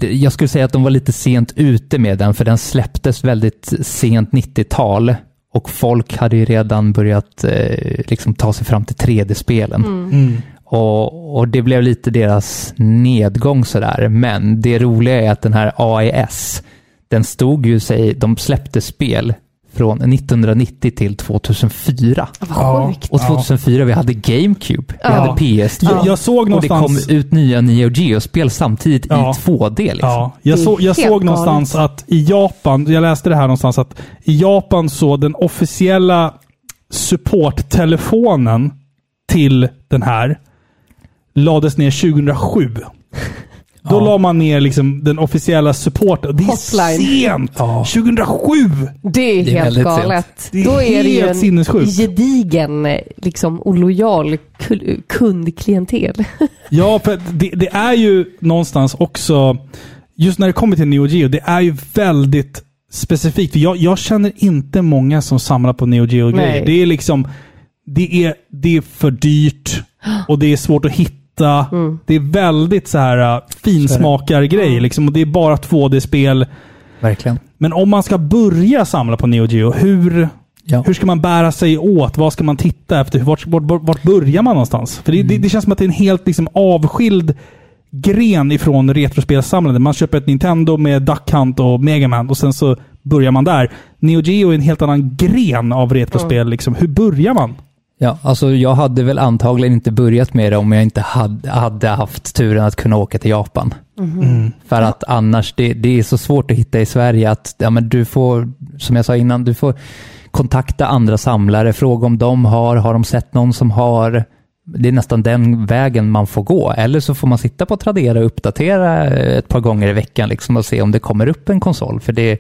Jag skulle säga att de var lite sent ute med den, för den släpptes väldigt sent 90-tal. Och folk hade ju redan börjat eh, liksom ta sig fram till 3D-spelen. Mm. Och, och det blev lite deras nedgång sådär. Men det roliga är att den här AES, den stod ju sig, de släppte spel från 1990 till 2004. Vad Ja. Och 2004 vi hade GameCube, vi Ja. hade PS2. Jag, jag såg Och det någonstans... kom ut nya Neo Geo-spel samtidigt Ja. i 2D. Liksom. Ja, jag, så, jag såg någonstans att i Japan, jag läste det här någonstans, att i Japan så den officiella supporttelefonen till den här lades ner 2007. Då Ja. la man ner liksom den officiella supporten. Det är Hotline. sent! Ja. 2007! Det är, Det är helt galet. Det är Då är det ju helt en sinnessjukt. gedigen, liksom olojal kul- kundklientel. Ja, för det, det är ju någonstans också, just när det kommer till Neo Geo, det är ju väldigt specifikt. För jag, jag känner inte många som samlar på Neo Geo-grejer. Nej. Det är liksom, det är, det är för dyrt och det är svårt att hitta. Det är väldigt så här uh, finsmakargrej liksom. Och det är bara 2D-spel. Verkligen. Men om man ska börja samla på Neo Geo, hur, Ja. hur ska man bära sig åt? Vad ska man titta efter? Vart, vart, vart, börjar man någonstans? För det, det, det känns som att det är en helt liksom, avskild gren ifrån retrospelsamlande. Man köper ett Nintendo med Duck Hunt och Mega Man och sen så börjar man där. Neo Geo är en helt annan gren av retrospel. Liksom. Hur börjar man? Ja, alltså jag hade väl antagligen inte börjat med det om jag inte hade, hade haft turen att kunna åka till Japan. För att annars, det, det är så svårt att hitta i Sverige att ja, men du får, som jag sa innan, du får kontakta andra samlare, fråga om de har, har de sett någon som har. Det är nästan den vägen man får gå. Eller så får man sitta på Tradera och uppdatera ett par gånger i veckan liksom, och se om det kommer upp en konsol. För det,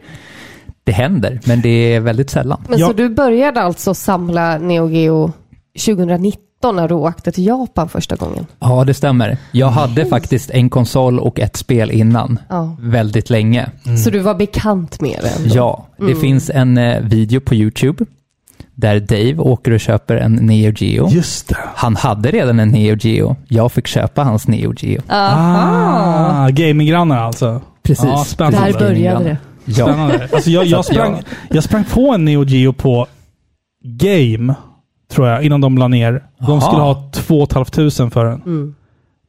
det händer, men det är väldigt sällan. Men Ja. så du började alltså samla Neo Geo 2019 när du åkte till Japan första gången? Ja, det stämmer. Jag hade faktiskt en konsol och ett spel innan. Ja. Väldigt länge. Så du var bekant med det? ändå? Ja, det finns en eh, video på YouTube där Dave åker och köper en Neo Geo. Just det. Han hade redan en Neo Geo. Jag fick köpa hans Neo Geo. Ah, gaminggrannar alltså. Precis. Ja, spännande. Där började det. Ja, Spännande. Alltså jag, jag, sprang, jag sprang på en Neo Geo på Game, tror jag, innan de la ner. De Jaha. skulle ha 2 500 för den. Mm.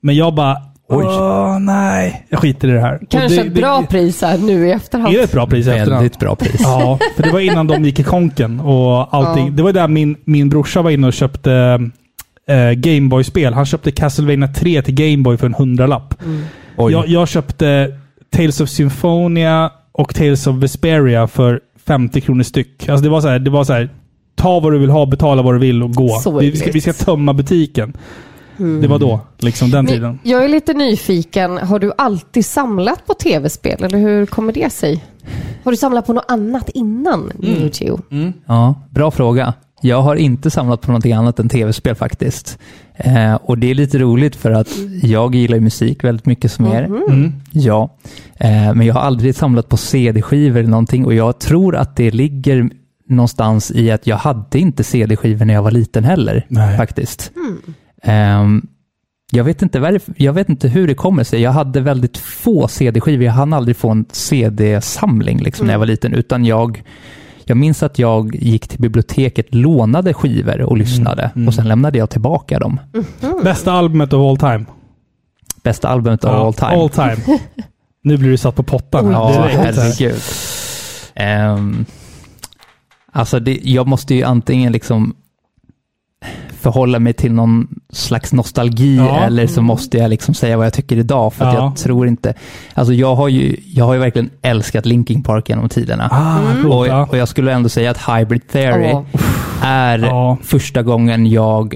Men jag bara, Åh, nej. Jag skiter i det här. Kanske det, ett bra det, pris här nu i efterhand. Är det ett bra pris i efterhand? Väldigt bra pris. Ja, för det var innan de gick i konken och allting. Ja. Det var där min, min brorsa var inne och köpte eh, Gameboy-spel. Han köpte Castlevania 3 till Gameboy för en hundralapp. Oj. Jag, jag köpte Tales of Symphonia och Tales of Vesperia för 50 kronor styck. Alltså det var så här, det var så här ta vad du vill ha, betala vad du vill och gå. Så Vi, vi, ska, vi ska tömma butiken. Det var då, liksom den tiden. Men jag är lite nyfiken. Har du alltid samlat på tv-spel eller hur kommer det sig? Har du samlat på något annat innan Neo Geo? Ja, bra fråga. Jag har inte samlat på någonting annat än tv-spel faktiskt. Eh, och det är lite roligt för att jag gillar ju musik väldigt mycket som er. Mm. Ja, eh, men jag har aldrig samlat på CD-skivor eller någonting och jag tror att det ligger någonstans i att jag hade inte CD-skivor när jag var liten heller. Nej. Faktiskt. Ehm, jag, vet inte varför, jag vet inte hur det kommer sig. Jag hade väldigt få CD-skivor. Jag hann aldrig få en CD-samling liksom, när jag var liten, utan jag jag minns att jag gick till biblioteket, lånade skivor och lyssnade och sen lämnade jag tillbaka dem. Bästa albumet of all time. Bästa albumet av all time. All time. nu blir du satt på pottan. Ja, herregud. Um, alltså, det, jag måste ju antingen liksom förhålla mig till någon slags nostalgi Ja. eller så måste jag liksom säga vad jag tycker idag. För att Ja. jag tror inte... Alltså jag har ju, jag har ju verkligen älskat Linkin Park genom tiderna. Ah, coolt, och, och jag skulle ändå säga att Hybrid Theory Ja. är Ja. första gången jag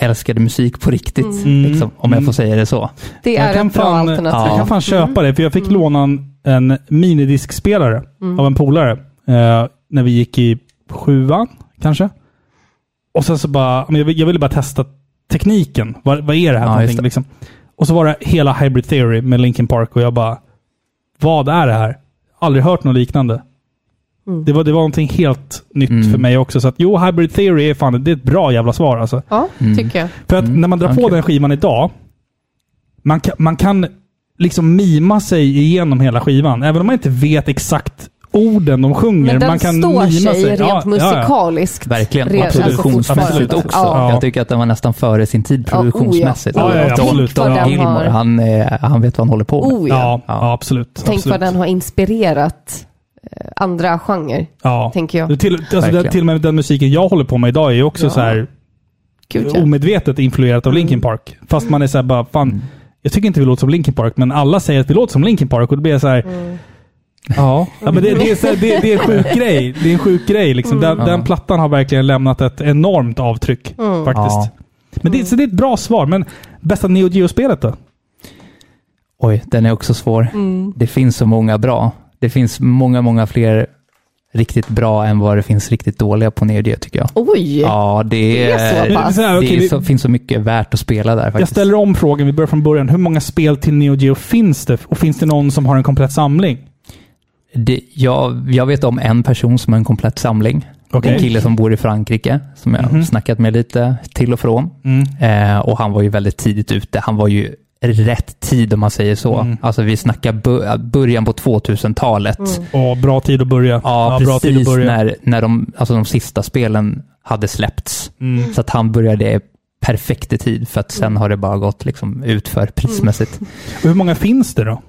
älskade musik på riktigt. Mm. Liksom, om jag Mm. får säga det så. Det Jag är kan ett bra fan- alternativ. Jag Ja. kan fan köpa det, för jag fick Mm. låna en, en minidiskspelare av en polare eh, när vi gick i sjuan, kanske. Och sen så bara, men jag, vill- jag ville bara testa tekniken. Vad, vad är det här Ja, för någonting? det. Liksom. Och så var det hela Hybrid Theory med Linkin Park och jag bara, vad är det här? Aldrig hört något liknande. Det, var, det var någonting helt nytt Mm. för mig också. Så att jo, Hybrid Theory är fan, det är ett bra jävla svar alltså. Ja, Mm. tycker jag. För att Mm, när man drar på okej. den skivan idag, man kan, man kan liksom mima sig igenom hela skivan. Även om man inte vet exakt orden de sjunger. Men den man kan står sig sig. rent Ja, ja, ja. musikaliskt. Verkligen. Re- och alltså produktionsmässigt fortfarande. också. Ja. Jag tycker att den var nästan före sin tid Ja, oh ja. produktionsmässigt. Ja, ja, ja, Don- absolut. Don Tänk vad den Gilmore, har- han, är- han vet vad han håller på med. Oh ja. Ja, Ja. ja, absolut. Tänk absolut. vad den har inspirerat eh, andra genrer, Ja. tänker jag. Till, alltså, Verkligen. till och med den musiken jag håller på med idag är ju också Ja. så här Gud, ja. omedvetet influerat av Linkin Park. Fast man är så här bara, fan, jag tycker inte vi låter som Linkin Park, men alla säger att vi låter som Linkin Park och då blir jag så här, Ja, ja men det, det, är så här, det, det är en sjuk grej. Det är en sjuk grej. Liksom. Den, Ja. den plattan har verkligen lämnat ett enormt avtryck. Mm. Faktiskt. Ja. Men det, så det är ett bra svar. Men bästa Neo Geo-spelet då? Oj, den är också svår. Mm. Det finns så många bra. Det finns många, många fler riktigt bra än vad det finns riktigt dåliga på Neo Geo tycker jag. Oj! Ja, det, Det är så pass. Det är vi- så, finns så mycket värt att spela där faktiskt. jag ställer om frågan. Vi börjar från början. Hur många spel till Neo Geo finns det? Och finns det någon som har en komplett samling? Det, jag, jag vet om en person som har en komplett samling. Okej. En kille som bor i Frankrike, som jag Mhm. snackat med lite till och från. Mm. Eh, och han var ju väldigt tidigt ute. Han var ju rätt tid om man säger så. Mm. Alltså vi snackar början på 2000-talet. Och bra tid att börja. Ja, bra tid att precis börja. när, när de, alltså de sista spelen hade släppts. Mm. Så att han började perfekt i tid för att sen har det bara gått liksom ut för prismässigt. Hur många finns det då?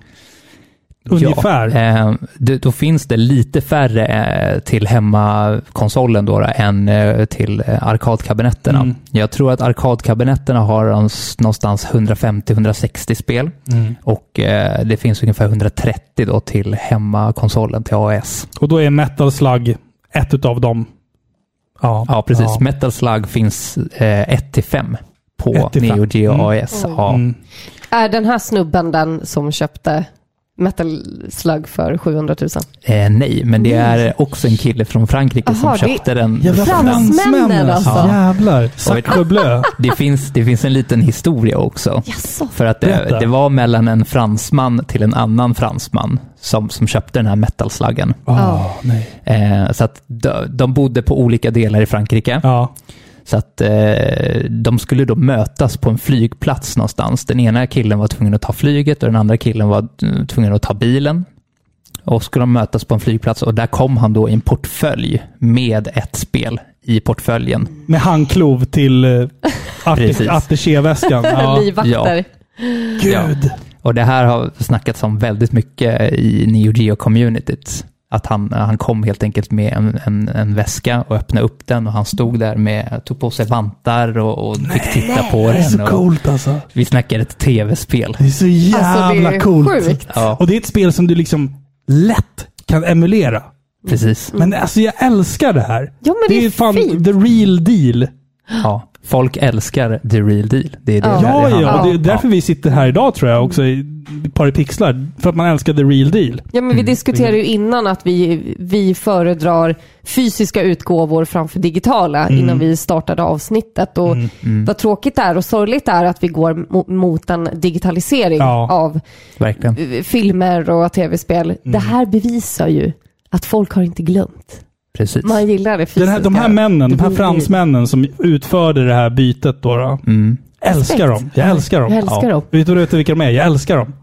Ungefär? Ja, eh, då finns det lite färre eh, till hemmakonsolen då, då än eh, till arkadkabinetterna. Mm. Jag tror att arkadkabinetterna har någons- någonstans 150-160 spel Mm. och det finns ungefär 130 då till hemmakonsolen till AES. Och då är Metal Slug ett utav dem? Ja, Ja, precis. Ja. Metal Slug finns eh, 1-5 på 1 till fem. Neo Geo Mm. AES. Oj. Ja. Mm. Är den här snubben den som köpte Metal Slug för 700 000? Eh, nej, men det är också en kille från Frankrike Aha, som det- köpte den. Jävla Fransmännen fransmän alltså. Jävlar. Sacre bleu. Det finns, det finns en liten historia också. Jaså? För att det, Berätta. det var mellan en fransman till en annan fransman som, som köpte den här metalslaggen. Oh, nej. Eh, så att de, de bodde på olika delar i Frankrike. Ja. Så att eh, de skulle då mötas på en flygplats någonstans. Den ena killen var tvungen att ta flyget och den andra killen var eh, tvungen att ta bilen. Och skulle de mötas på en flygplats och där kom han då i en portfölj med ett spel i portföljen. Med handklov till Precis. attachéväskan. Ja. Livvakter. Gud. Och det här har snackats om väldigt mycket i Neo Geo-communityt. Att han, han kom helt enkelt med en, en, en väska och öppnade upp den och han stod där med, tog på sig vantar och, och fick titta på Det är den. så och coolt alltså. Vi snackar ett tv-spel. Det är så jävla Alltså det är coolt. sjukt. Ja, Och det är ett spel som du liksom lätt kan emulera. precis. Men alltså jag älskar det här. Ja, men det är fan fint. the real deal. Ja, folk älskar the real deal. Det är det Ja. det Ja, ja. Och det är därför vi sitter här idag tror jag också i Par i pixlar. För att man älskar the real deal. Ja, men vi diskuterade ju innan att vi, vi föredrar fysiska utgåvor framför digitala Mm. innan vi startade avsnittet. Och Vad tråkigt det är och sorgligt är att vi går mo- mot en digitalisering Ja. av Verkligen. eh, filmer och tv-spel. Mm. Det här bevisar ju att folk har inte glömt. Precis. Man gillar det fysiska. Den här, de här männen, de här fransmännen som utförde det här bytet då. då Mm. älskar dem. Jag älskar dem. Jag älskar dem. Vet du vet du vilka de är? Jag älskar dem.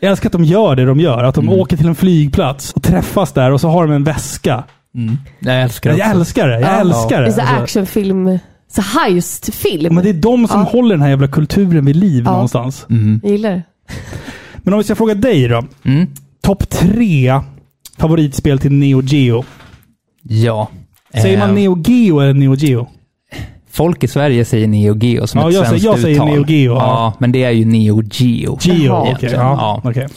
Jag älskar att de gör det de gör. Att de Mm. åker till en flygplats och träffas där och så har de en väska. Mm. Jag älskar det Jag också. älskar det. Jag Ja. älskar Det det. är så Alltså. actionfilm, så heistfilm. Men det är de som Ja. håller den här jävla kulturen vid liv Ja. någonstans. Mm. Jag gillar det. Men om vi ska fråga dig då. Mm. Topp tre favoritspel till Neo Geo. Ja. Säger man Eh, Neo Geo eller Neo Geo? Folk i Sverige säger Neo Geo som Ja, ett jag säger- svenskt jag säger uttal. Neo Geo, Ja, ja. men det är ju Neo Geo. Geo, okej. Egentligen, Ja, ja. okej.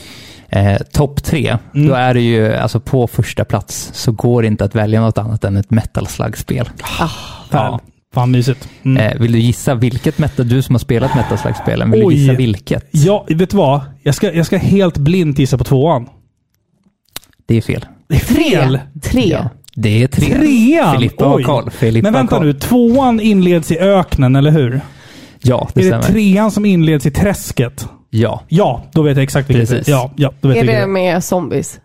Eh, Topp tre, Mm. då är det ju, alltså på första plats så går det inte att välja något annat än ett metal slug-spel. Ah, Fan, fan mysigt. Mm. Eh, vill du gissa vilket metal, du som har spelat metal slug-spelen, vill Oj. du gissa vilket? Ja, vet du vad? Jag ska, jag ska helt blint gissa på tvåan. Det är fel. Det är fel! Tre. Ja, det är tre. Trean? Filippa har Oj. koll. Filippa Men har vänta koll. nu, tvåan inleds i öknen, eller hur? Ja, det är det stämmer. trean som inleds i träsket? Ja, Ja, då vet jag exakt vilket Precis. det är. Ja, ja, då vet Är jag vilket det det med zombies?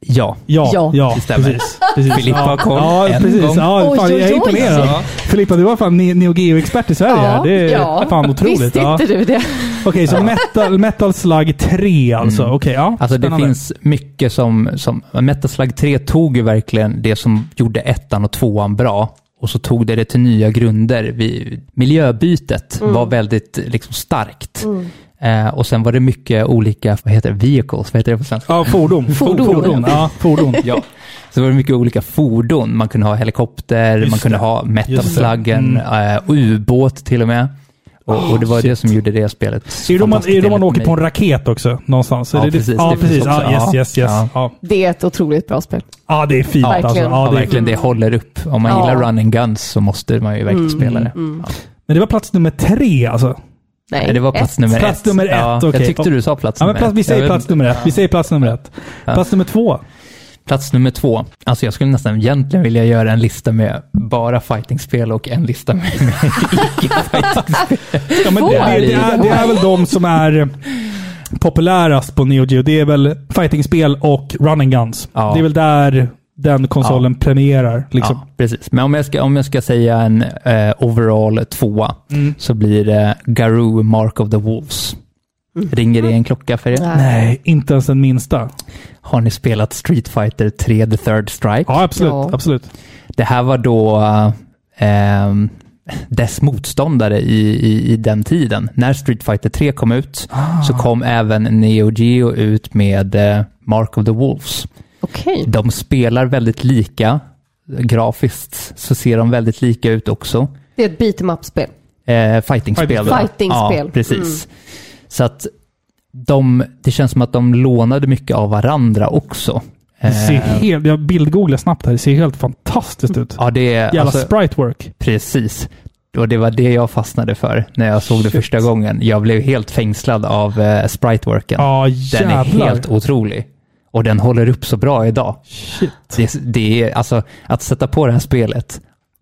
Ja. Ja, Ja. ja, Det stämmer. precis. precis. Filippa ja. har koll Ja, en precis. gång. Ja, fan, jag är imponerad. Ja. Filippa, du var fan Ne- Neo Geo-expert i Sverige. här. det är fan otroligt. Visste Ja. inte du det? Okej, så metal, metal Slug 3 alltså. Okej, ja. Alltså det spännande. finns mycket som, som... Metal Slug 3 tog ju verkligen det som gjorde ettan och tvåan bra. Och så tog det det till nya grunder. Vi, miljöbytet var väldigt liksom, starkt. Eh, och sen var det mycket olika, vad heter det, vehicles, vad heter det på svenska? Ja, fordon. Fordon. Fordon. Ja, fordon. Ja. Så var det mycket olika fordon. Man kunde ha helikopter, Just man kunde det. ha metalsluggen, Mm. eh, ubåt till och med. Och, och det var shit. det som gjorde det spelet så Är det om man, fantastiskt är det man åker på en raket också? Någonstans? Ja, är det precis. Ja, Det finns precis. också. Ja, yes, Ja. yes, yes. Ja. Ja. Det är ett otroligt bra spel. ja, det är fint Ja, alltså. verkligen. Ja, Ja, det verkligen. Det håller upp. Om man Ja. gillar run and guns så måste man ju verkligen spela det. mm. Ja. Men det var plats nummer tre alltså. Nej, Nej, det var plats ett. nummer Plats ett. nummer ett, ja, okej. Jag tyckte du sa plats Ja, men nummer plats, ett. vi säger plats nummer ett. Vi säger plats nummer ett. Ja. Plats nummer två. Plats nummer två. Alltså jag skulle nästan egentligen vilja göra en lista med bara fightingspel och en lista med, med icke-fightingspel. Ja, men det, det, det, är, det är väl de som är populärast på Neo Geo. Det är väl fightingspel och run and guns. Ja. Det är väl där den konsolen premierar. Liksom. Ja, precis. Men om jag ska, om jag ska säga en eh, overall tvåa Mm. så blir det Garou Mark of the Wolves. Ringer det en klocka för er? Nej. Nej, inte ens den minsta. Har ni spelat Street Fighter 3 The Third Strike? Ja, absolut. Ja. absolut. Det här var då ehm, dess motståndare i, i, i den tiden. När Street Fighter 3 kom ut Ah. så kom även Neo Geo ut med eh, Mark of the Wolves. Okej. De spelar väldigt lika. Grafiskt så ser de väldigt lika ut också. Det är ett beat em up-spel. Eh, fightingspel. Fightingspel. Ja, precis. Så att de, det känns som att de lånade mycket av varandra också. Det ser Eh, helt, jag bildgooglar snabbt här. Det ser helt fantastiskt ut. ja, det är... Jävla alltså- sprite work. Precis. Och det var det jag fastnade för när jag såg det Shit. första gången. Jag blev helt fängslad av uh, spriteworken. Ja, den är jävlar. helt otrolig. Och den håller upp så bra idag. Shit. Det, det är, alltså, att sätta på det här spelet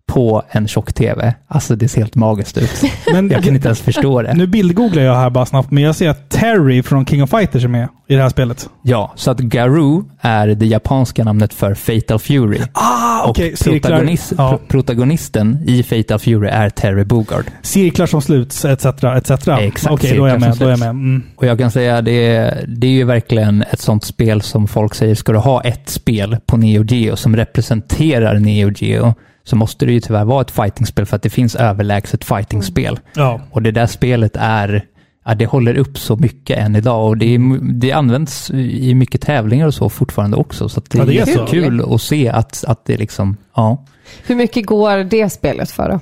på en tjock-tv, alltså det ser helt magiskt ut. Men Jag kan inte ens förstå det. Nu bildgooglar jag här bara snabbt, men jag ser att Terry från King of Fighters är med i det här spelet. Ja, så att Garou är det japanska namnet för Fatal Fury. Ah, Och okej. protagonist, Ja. pro- protagonisten i Fatal Fury är Terry Bogard. Cirklar som sluts, etc. etc. Exakt, Okej, då är jag med. Då är jag med. Mm. Och jag kan säga det är, det är ju verkligen ett sånt spel som folk säger, ska du ha ett spel på Neo Geo som representerar Neo Geo så måste det ju tyvärr vara ett fightingspel för att det finns överlägset fightingspel. Ja. Och det där spelet är ja, det håller upp så mycket än idag och det, är, det används i mycket tävlingar och så fortfarande också. Så att det, Ja, det är är så. jättekul att se att, att det liksom, ja. Hur mycket går det spelet för då?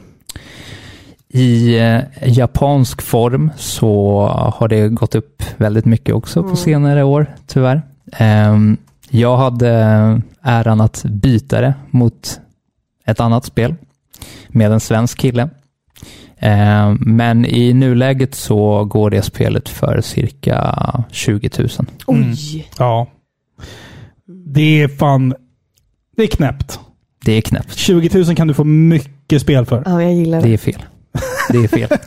I eh, japansk form så har det gått upp väldigt mycket också på senare år, tyvärr. Ehm, jag hade äran att byta det mot ett annat spel med en svensk kille. Ehm, men i nuläget så går det spelet för cirka 20 000. Oj! Ja. Det är fan... Det är knäppt. Det är knäppt. 20 000 kan du få mycket spel för. Ja, jag gillar Det det. är fel. Det är fel.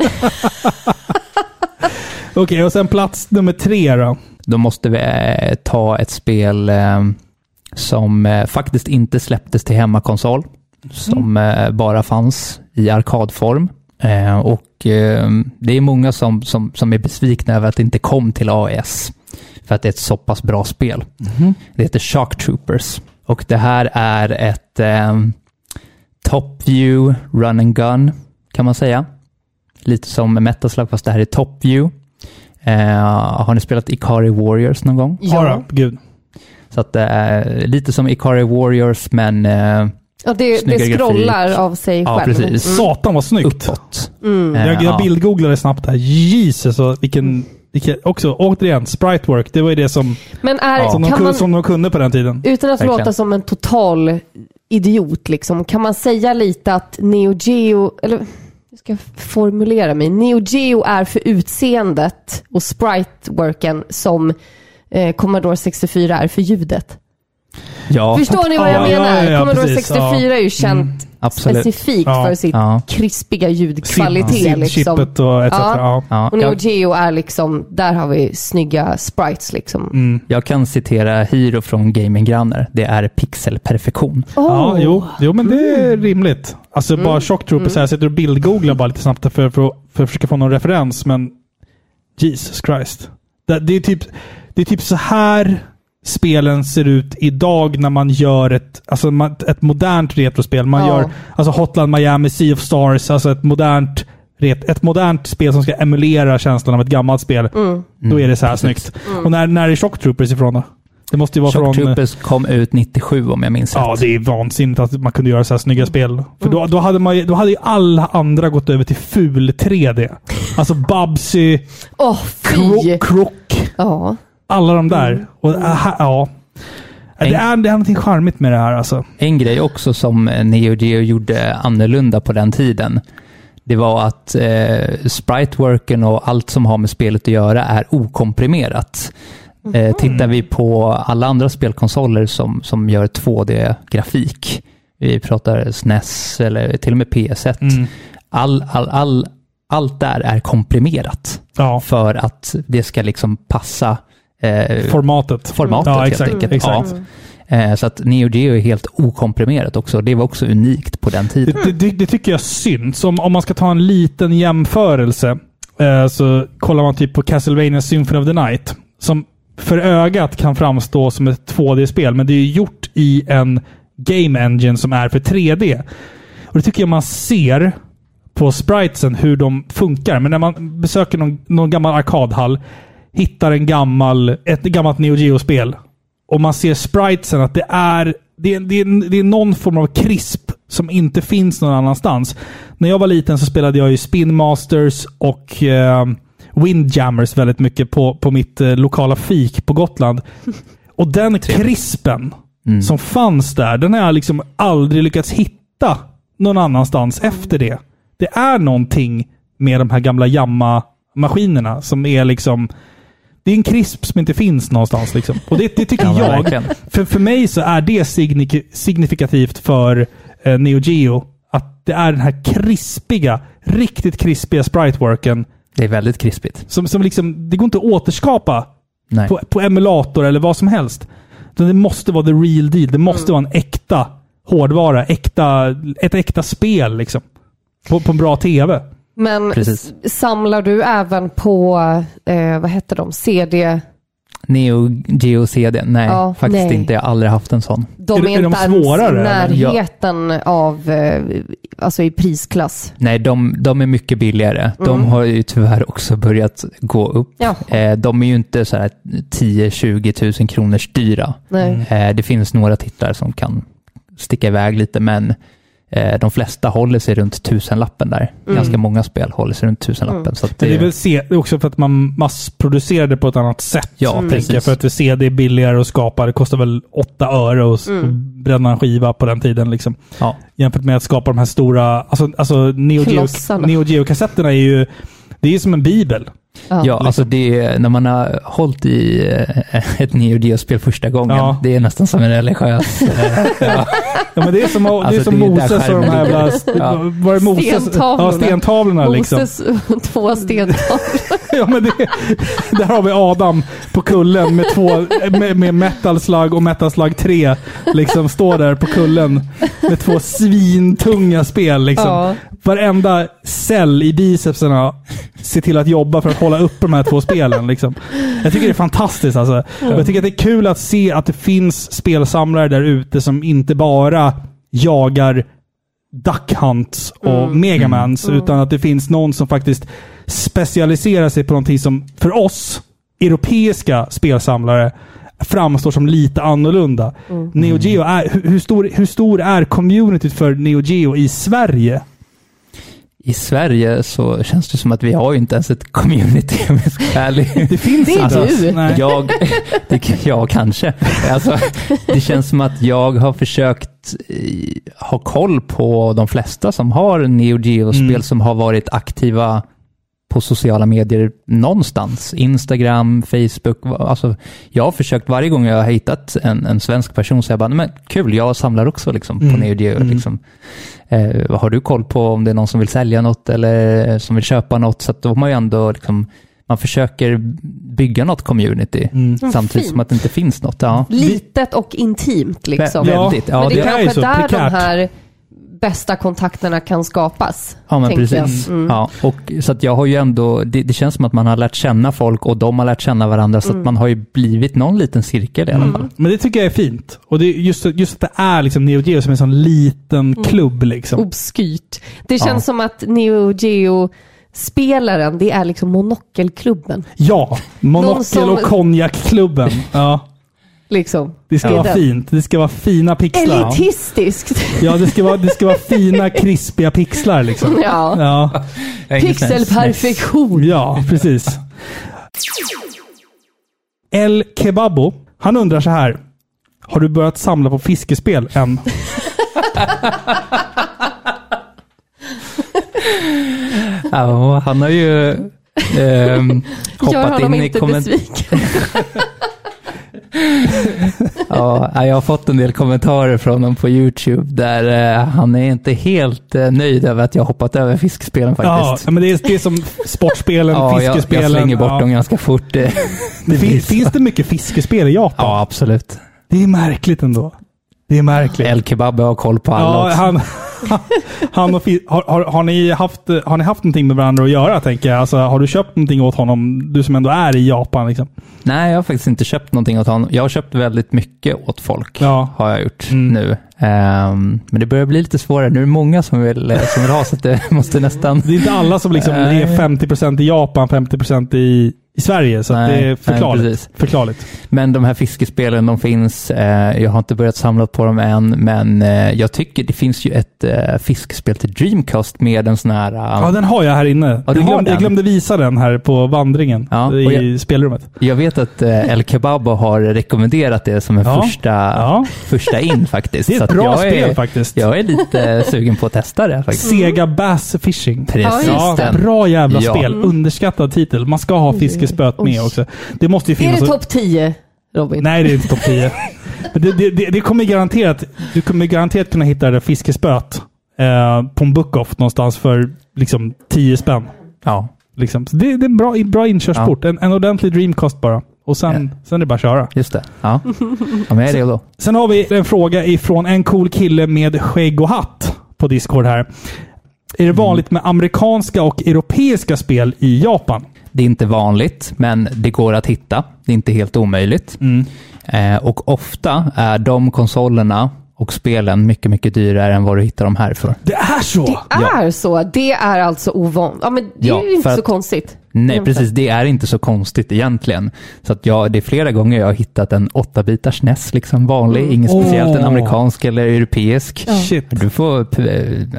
Okej, och sen plats nummer tre då. Då måste vi eh, ta ett spel eh, som eh, faktiskt inte släpptes till hemmakonsol. Som eh, bara fanns i arkadform. Eh, och eh, det är många som, som, som är besvikna över att det inte kom till AES. För att det är ett så pass bra spel. Det heter Shark Troopers. Och det här är ett eh, Top View Run and Gun, kan man säga. Lite som Metaslug, fast det här är Top View. Eh, har ni spelat Ikari Warriors någon gång? Ja. Ja, gud. Så att det är lite som Ikari Warriors, men eh, ja det, det scrollar grafik. av sig Ja, själv. precis. Satan vad snyggt. uppåt. Mm. Eh, Jag, jag ja. bildgooglade snabbt här. Jesus, och vilken, vilken... Också, återigen, sprite work. Det var ju det som, Men är, Ja. som, de, man, som de kunde på den tiden. utan att låta som en total idiot, liksom, kan man säga lite att Neo Geo, eller hur ska jag formulera mig? Neo Geo är för utseendet och sprite-worken som eh, Commodore 64 är för ljudet. Ja, Förstår ni vad jag Ja, ja, menar? ja, ja, Commodore precis, 64 ja. är ju känt absolut. specifikt Ja. för sitt Ja. krispiga ljudkvalitet. Liksom. Och etc. Ja. Ja. Ja, Och Neo Geo är liksom, där har vi snygga sprites liksom. Mm. jag kan citera Hiro från Gaming Grannar. Det är pixelperfektion. Ja, Oh. jo, jo, men det är rimligt. Alltså bara Shock Troopers, här, jag sitter och bildgooglar bara lite snabbt för, för, för att försöka få någon referens, men Jesus Christ. Det, det, är typ, det är typ så här spelen ser ut idag när man gör ett, alltså ett modernt retrospel. Man Ja. gör alltså Hotline Miami, Sea of Stars, alltså ett modernt, ett modernt spel som ska emulera känslan av ett gammalt spel. Mm. Då är det så här precis. snyggt. Och när, när är Shock Troopers ifrån då? Det måste ju vara Shock från... Troopers kom ut 97 om jag minns Ja, rätt. det är vansinnigt att man kunde göra så här snygga spel. För då, då, hade man, ju- då hade ju alla andra gått över till ful 3D. Alltså Bubsy, Åh, Kro- fy! Krook, Ja. Alla de där. Och, aha, ja. Det är, det är någonting charmigt med det här alltså. En grej också som Neo Geo gjorde annorlunda på den tiden, det var att eh, spriteworken och allt som har med spelet att göra är okomprimerat. Eh, tittar vi på alla andra spelkonsoler som, som gör 2D-grafik, vi pratar SNES eller till och med PS1, Mm. all, all, all, allt där är komprimerat Ja, för att det ska liksom passa eh, formatet. formatet Ja, helt exakt. enkelt. exakt. Ja. Eh, Så att Neo Geo är helt okomprimerat också. Det var också unikt på den tiden. Det, det, det tycker jag synd. Så om, om man ska ta en liten jämförelse eh, så kollar man typ på Castlevania Symphony of the Night. Som för ögat kan framstå som ett 2D-spel, men det är gjort i en Game Engine som är för 3D. Och Det tycker jag man ser på spritesen hur de funkar. Men när man besöker någon, någon gammal arkadhall, hittar en gammal, ett gammalt Neo Geo-spel och man ser spritesen att det är, det, är, det, är, det är någon form av krisp som inte finns någon annanstans. När jag var liten så spelade jag ju Spin Masters och eh, Windjammers väldigt mycket på, på mitt eh, lokala fik på Gotland. Och den krispen Mm. som fanns där, den har jag liksom aldrig lyckats hitta någon annanstans efter det. Det är någonting med de här gamla Jamma-maskinerna som är liksom... Det är en krisp som inte finns någonstans. Liksom. Och det, det tycker Ja, jag... För, för mig så är det signifikativt för eh, Neo Geo. Att det är den här krispiga, riktigt krispiga spriteworken. Det är väldigt krispigt. Som, som liksom, det går inte att återskapa Nej. på, på emulator eller vad som helst. Utan det måste vara the real deal. Det måste vara en äkta hårdvara. Äkta, ett äkta spel liksom. På, på en bra TV. Men Precis. samlar du även på, eh, vad heter de, CD? Neo Geo CD? Nej, Ja, faktiskt nej. inte. Jag har aldrig haft en sån. De Är är, är de inte svårare, ens i eller? närheten av, eh, alltså i prisklass. Nej, de, de är mycket billigare. De har ju tyvärr också börjat gå upp. Ja. Eh, de är ju inte så här 10-20 000 kronors dyra. Nej. Eh, det finns några titlar som kan sticka iväg lite, men de flesta håller sig runt tusenlappen där. Ganska många spel håller sig runt tusenlappen. Så att Men det är det, väl det är också för att man massproducerar det på ett annat sätt. Ja, tänker precis. jag. För att CD är billigare att skapa. Det kostar väl 8 öre att mm. bränna en skiva på den tiden. Liksom. ja. Jämfört med att skapa de här stora... Alltså, alltså Neo, Geo, Klossarna. Neo Geo-kassetterna är ju... Det är ju som en bibel. Ja. Ja, alltså det är, när man har hållit i eh, ett Neo Geo-spel första gången, Ja. det är nästan som en religiös... eh, ja. Ja, men det är som, det är Alltså, som det är Moses och de här jävla... Ja. Var det Moses? Stentavlorna. Ja, stentavlorna liksom. Moses två stentavlor. Ja, men det, där har vi Adam på kullen med, två, med, med Metal Slug och Metal Slug 3. Liksom står där på kullen med två svintunga spel. Liksom. Ja. Varenda cell i bicepsarna ser till att jobba för att hålla upp de här två spelen. Liksom. Jag tycker det är fantastiskt. Alltså. Och Jag tycker att det är kul att se att det finns spelsamlare där ute som inte bara jagar Duck Hunts och Megamans, utan att det finns någon som faktiskt specialiserar sig på någonting som för oss europeiska spelsamlare framstår som lite annorlunda. Neo Geo är, hur, hur, stor, hur stor är communityt för Neo Geo i Sverige? I Sverige så känns det som att vi har ju inte ens ett community om jag ska vara ärlig. Det finns inte. du. Nej. Jag, det, ja, kanske. Alltså, det känns som att jag har försökt eh, ha koll på de flesta som har Neo Geo-spel Mm. som har varit aktiva på sociala medier någonstans. Instagram, Facebook. Alltså, jag har försökt varje gång jag har hittat en, en svensk person så jag bara, "Nej, men kul, jag samlar också liksom, på Mm. Neo Geo. Mm. Liksom. Eh, har du koll på om det är någon som vill sälja något eller som vill köpa något? Så att då har man ju ändå liksom, man försöker bygga något community Mm. Samtidigt fint. som att det inte finns något. Ja. Litet och intimt liksom. Ja, väldigt. Ja, Men det det är är ju kanske så där prekärt. de här bästa kontakterna kan skapas. Ja, men precis. Mm. Ja, och, så att jag har ju ändå, det, det känns som att man har lärt känna folk och de har lärt känna varandra, så att man har ju blivit någon liten cirkel i alla fall. Men det tycker jag är fint. Och det just, just att det är liksom Neo Geo som en sån liten klubb. Liksom. Obskyrt. Det känns Ja. som att Neo Geo-spelaren, det är liksom monokelklubben. Ja, Monokel som- och konjakklubben. Ja, Liksom. det ska vara fint. Det ska vara fina pixlar. Elitistiskt. Ja, det ska vara, det ska vara fina, krispiga pixlar liksom. Ja. Ja, Pixelperfektion. ja precis. El Kebabo, han undrar så här. Har du börjat samla på fiskespel än? Ja, han har ju Gör hoppat honom in i inte komment- besviken. Ja, jag har fått en del kommentarer från honom på YouTube där eh, han är inte helt eh, nöjd över att jag hoppat över fiskspelen Ja, faktiskt. men det är, det är som sportspelen, Ja, jag, fiskespelen. jag slänger bort ja. dem ganska fort. Det finns, finns det mycket fiskespel i Japan? Ja, absolut. Det är märkligt ändå. Det är märkligt. El Kebab har koll på alla Ja, han, han har, har, har, ni haft, har ni haft någonting med varandra att göra, tänker jag? Alltså, har du köpt någonting åt honom, du som ändå är i Japan? Liksom? Nej, jag har faktiskt inte köpt någonting åt honom. Jag har köpt väldigt mycket åt folk. Ja. Har jag gjort Mm. nu. Ehm, men det börjar bli lite svårare. Nu är det många som vill, eh, som vill ha, så det måste nästan... Det är inte alla som liksom är 50% i Japan, 50% i, i Sverige. Så att Nej, det är nej, förklarligt. precis. förklarligt. Men de här fiskespelen, de finns. Eh, jag har inte börjat samla på dem än, men eh, jag tycker det finns ju ett eh, fiskespel till Dreamcast med en sån här... Ja, Uh, den har jag här inne. Ja, jag, glömde, jag den. glömde visa den här på vandringen Ja, i jag- spelrummet. jag vet att eh, El Kebabo har rekommenderat det som en Ja, första, ja. första in faktiskt. Det är Så ett att bra jag spel är, faktiskt. Jag är lite sugen på att testa det faktiskt. Sega Bass Fishing. Precis Ja, bra jävla Ja. spel. Underskattad titel. Man ska ha Oj. med också. Det måste ju Är finnas... det topp 10, Robin? Nej, det är inte topp 10. Men det, det, det, det kommer garanterat... Du kommer garanterat kunna hitta det där fiskespöet eh, på en book-off någonstans för liksom 10 spänn. Ja. Liksom. Så det, det är en bra, bra inkörsport. En, en ordentlig Dreamcast bara. Och sen, sen är det bara att köra. Just det. Ja, ja men är redo. Sen har vi en fråga ifrån en cool kille med skägg och hatt på Discord här. Är det vanligt med amerikanska och europeiska spel i Japan? Det är inte vanligt, men det går att hitta. Det är inte helt omöjligt. Mm. Eh, och ofta är de konsolerna och spelen mycket, mycket dyrare än vad du hittar dem här för. Det är så! Det är så. Det är alltså ovant. Ja, men det Ja, är ju inte så att- konstigt. Nej, precis. Det är inte så konstigt egentligen. Så att jag, det är flera gånger jag har hittat en 8-bitars NES, liksom vanlig. Mm. Inget speciellt, en amerikansk eller europeisk. Shit. Du får, eh,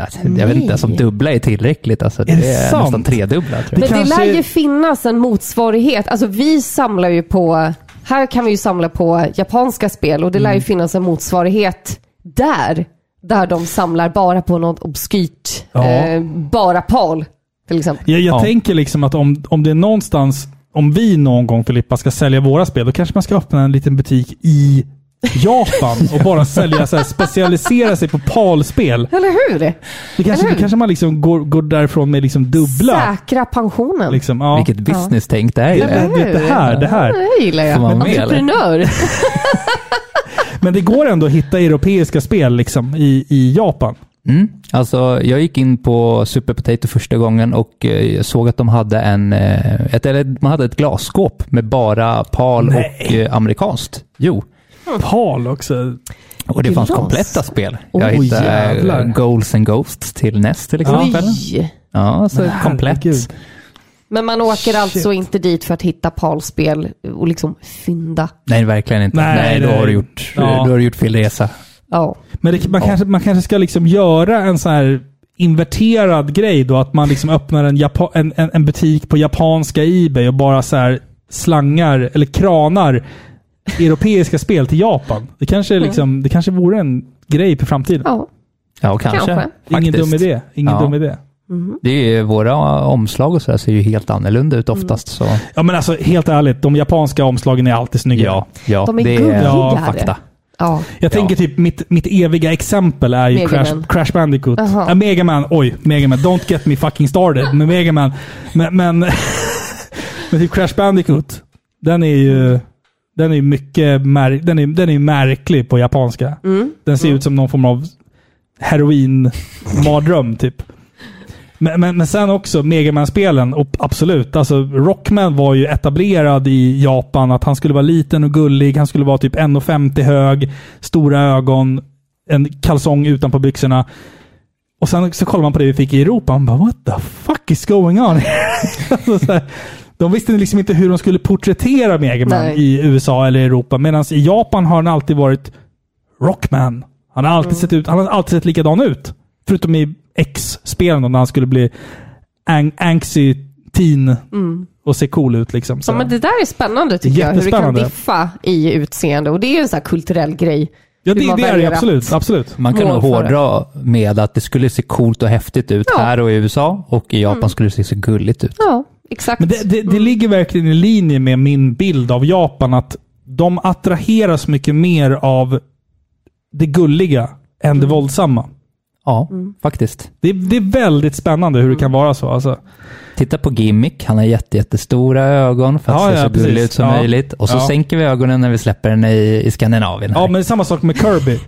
alltså, jag vet inte, som dubbla är tillräckligt. Alltså, det det är sant? nästan tredubbla tror jag. Men det kanske- lär ju finnas en motsvarighet. Alltså vi samlar ju på, här kan vi ju samla på japanska spel och det Mm. lär ju finnas en motsvarighet där. Där de samlar bara på något obskyrt, Ja. eh, bara PAL exempel. Jag, jag Ja. tänker liksom att om, om det är någonstans, om vi någon gång Filippa ska sälja våra spel, då kanske man ska öppna en liten butik i Japan och bara sälja, så här, specialisera sig på PAL-spel. Eller hur? Det kanske, Eller hur? då kanske man liksom går, går därifrån med liksom dubbla. Säkra pensionen. Liksom, ja. Vilket business-tänk det är ju. Det, det, det här, det här. Det gillar jag. Man med? Entreprenör. Men det går ändå att hitta europeiska spel liksom i, i Japan. Mm. Alltså, jag gick in på Super Potato första gången och eh, såg att de hade, en, eh, ett, eller, man hade ett glasskåp med bara PAL Nej. och eh, amerikanskt. Jo, PAL också. och det fanns Glas. kompletta spel. Jag hittade jävlar. eh, Goals and Ghosts till NES till exempel. Oj. Ja, så Men komplett. herregud. Men man åker Shit. alltså inte dit för att hitta PAL-spel och liksom fynda. Nej, verkligen inte. Nej, Nej, då, har du gjort, ja. då har du gjort fel resa. Ja. Men det, man, Ja. kanske, man kanske ska liksom göra en så här inverterad grej då. Att man liksom öppnar en, Japa, en, en, en butik på japanska Ebay och bara så här slangar, eller kranar, europeiska spel till Japan. Det kanske, liksom, det kanske vore en grej för framtiden. ja. Ja, kanske. Kanske. Ingen faktiskt. dum idé. Ingen Ja. dum idé. Det är ju, våra omslag och sådär ser ju helt annorlunda ut oftast. Så. Ja men alltså helt ärligt, de japanska omslagen är alltid snyggare. Ja, ja, De är det gulligare. är fakta. Ja. Jag tänker typ mitt, mitt eviga exempel är ju Crash, Man. Crash Bandicoot. Aha. Ja, Mega Man, oj, Mega Man. Don't get me fucking started med Mega Man. Men, men, men typ Crash Bandicoot, den är ju den är mycket mär, den är, den är ju märklig på japanska. Mm. Den ser ut som någon form av heroin-mardröm typ. Men, men, men sen också Mega Man-spelen, och absolut. Alltså, Rockman var ju etablerad i Japan. Att han skulle vara liten och gullig. Han skulle vara typ 1,50 hög, stora ögon, en kalsong utanpå byxorna. Och sen så kollar man på det vi fick i Europa. Man bara, what the fuck is going on? alltså, så här, de visste liksom inte hur de skulle porträttera Mega Man Nej. i USA eller Europa. Medan i Japan har han alltid varit Rockman. Han har alltid, sett, ut, han har alltid sett likadan ut. Förutom i X-spelen när han skulle bli ang anxy teen och se cool ut. Liksom. Så. Ja, men det där är spännande tycker jag. Hur det kan diffa i utseende. Och det är ju en sån här kulturell grej. ja, det, det är det absolut. absolut. Man kan nog hårdra med att det skulle se coolt och häftigt ut Ja. här och i USA och i Japan skulle det se så gulligt ut. Ja, exakt. Men det, det, det ligger verkligen i linje med min bild av Japan. Att de attraheras mycket mer av det gulliga än det våldsamma. Ja, faktiskt. Det, är- det är väldigt spännande hur det kan vara så. Alltså. Titta på Gimmick. Han har jätte, jättestora ögon för att Ja, se ja, så gullig precis. ut som Ja. möjligt. Och så Ja. sänker vi ögonen när vi släpper den i, i Skandinavien. Här. Ja, men det är samma sak med Kirby.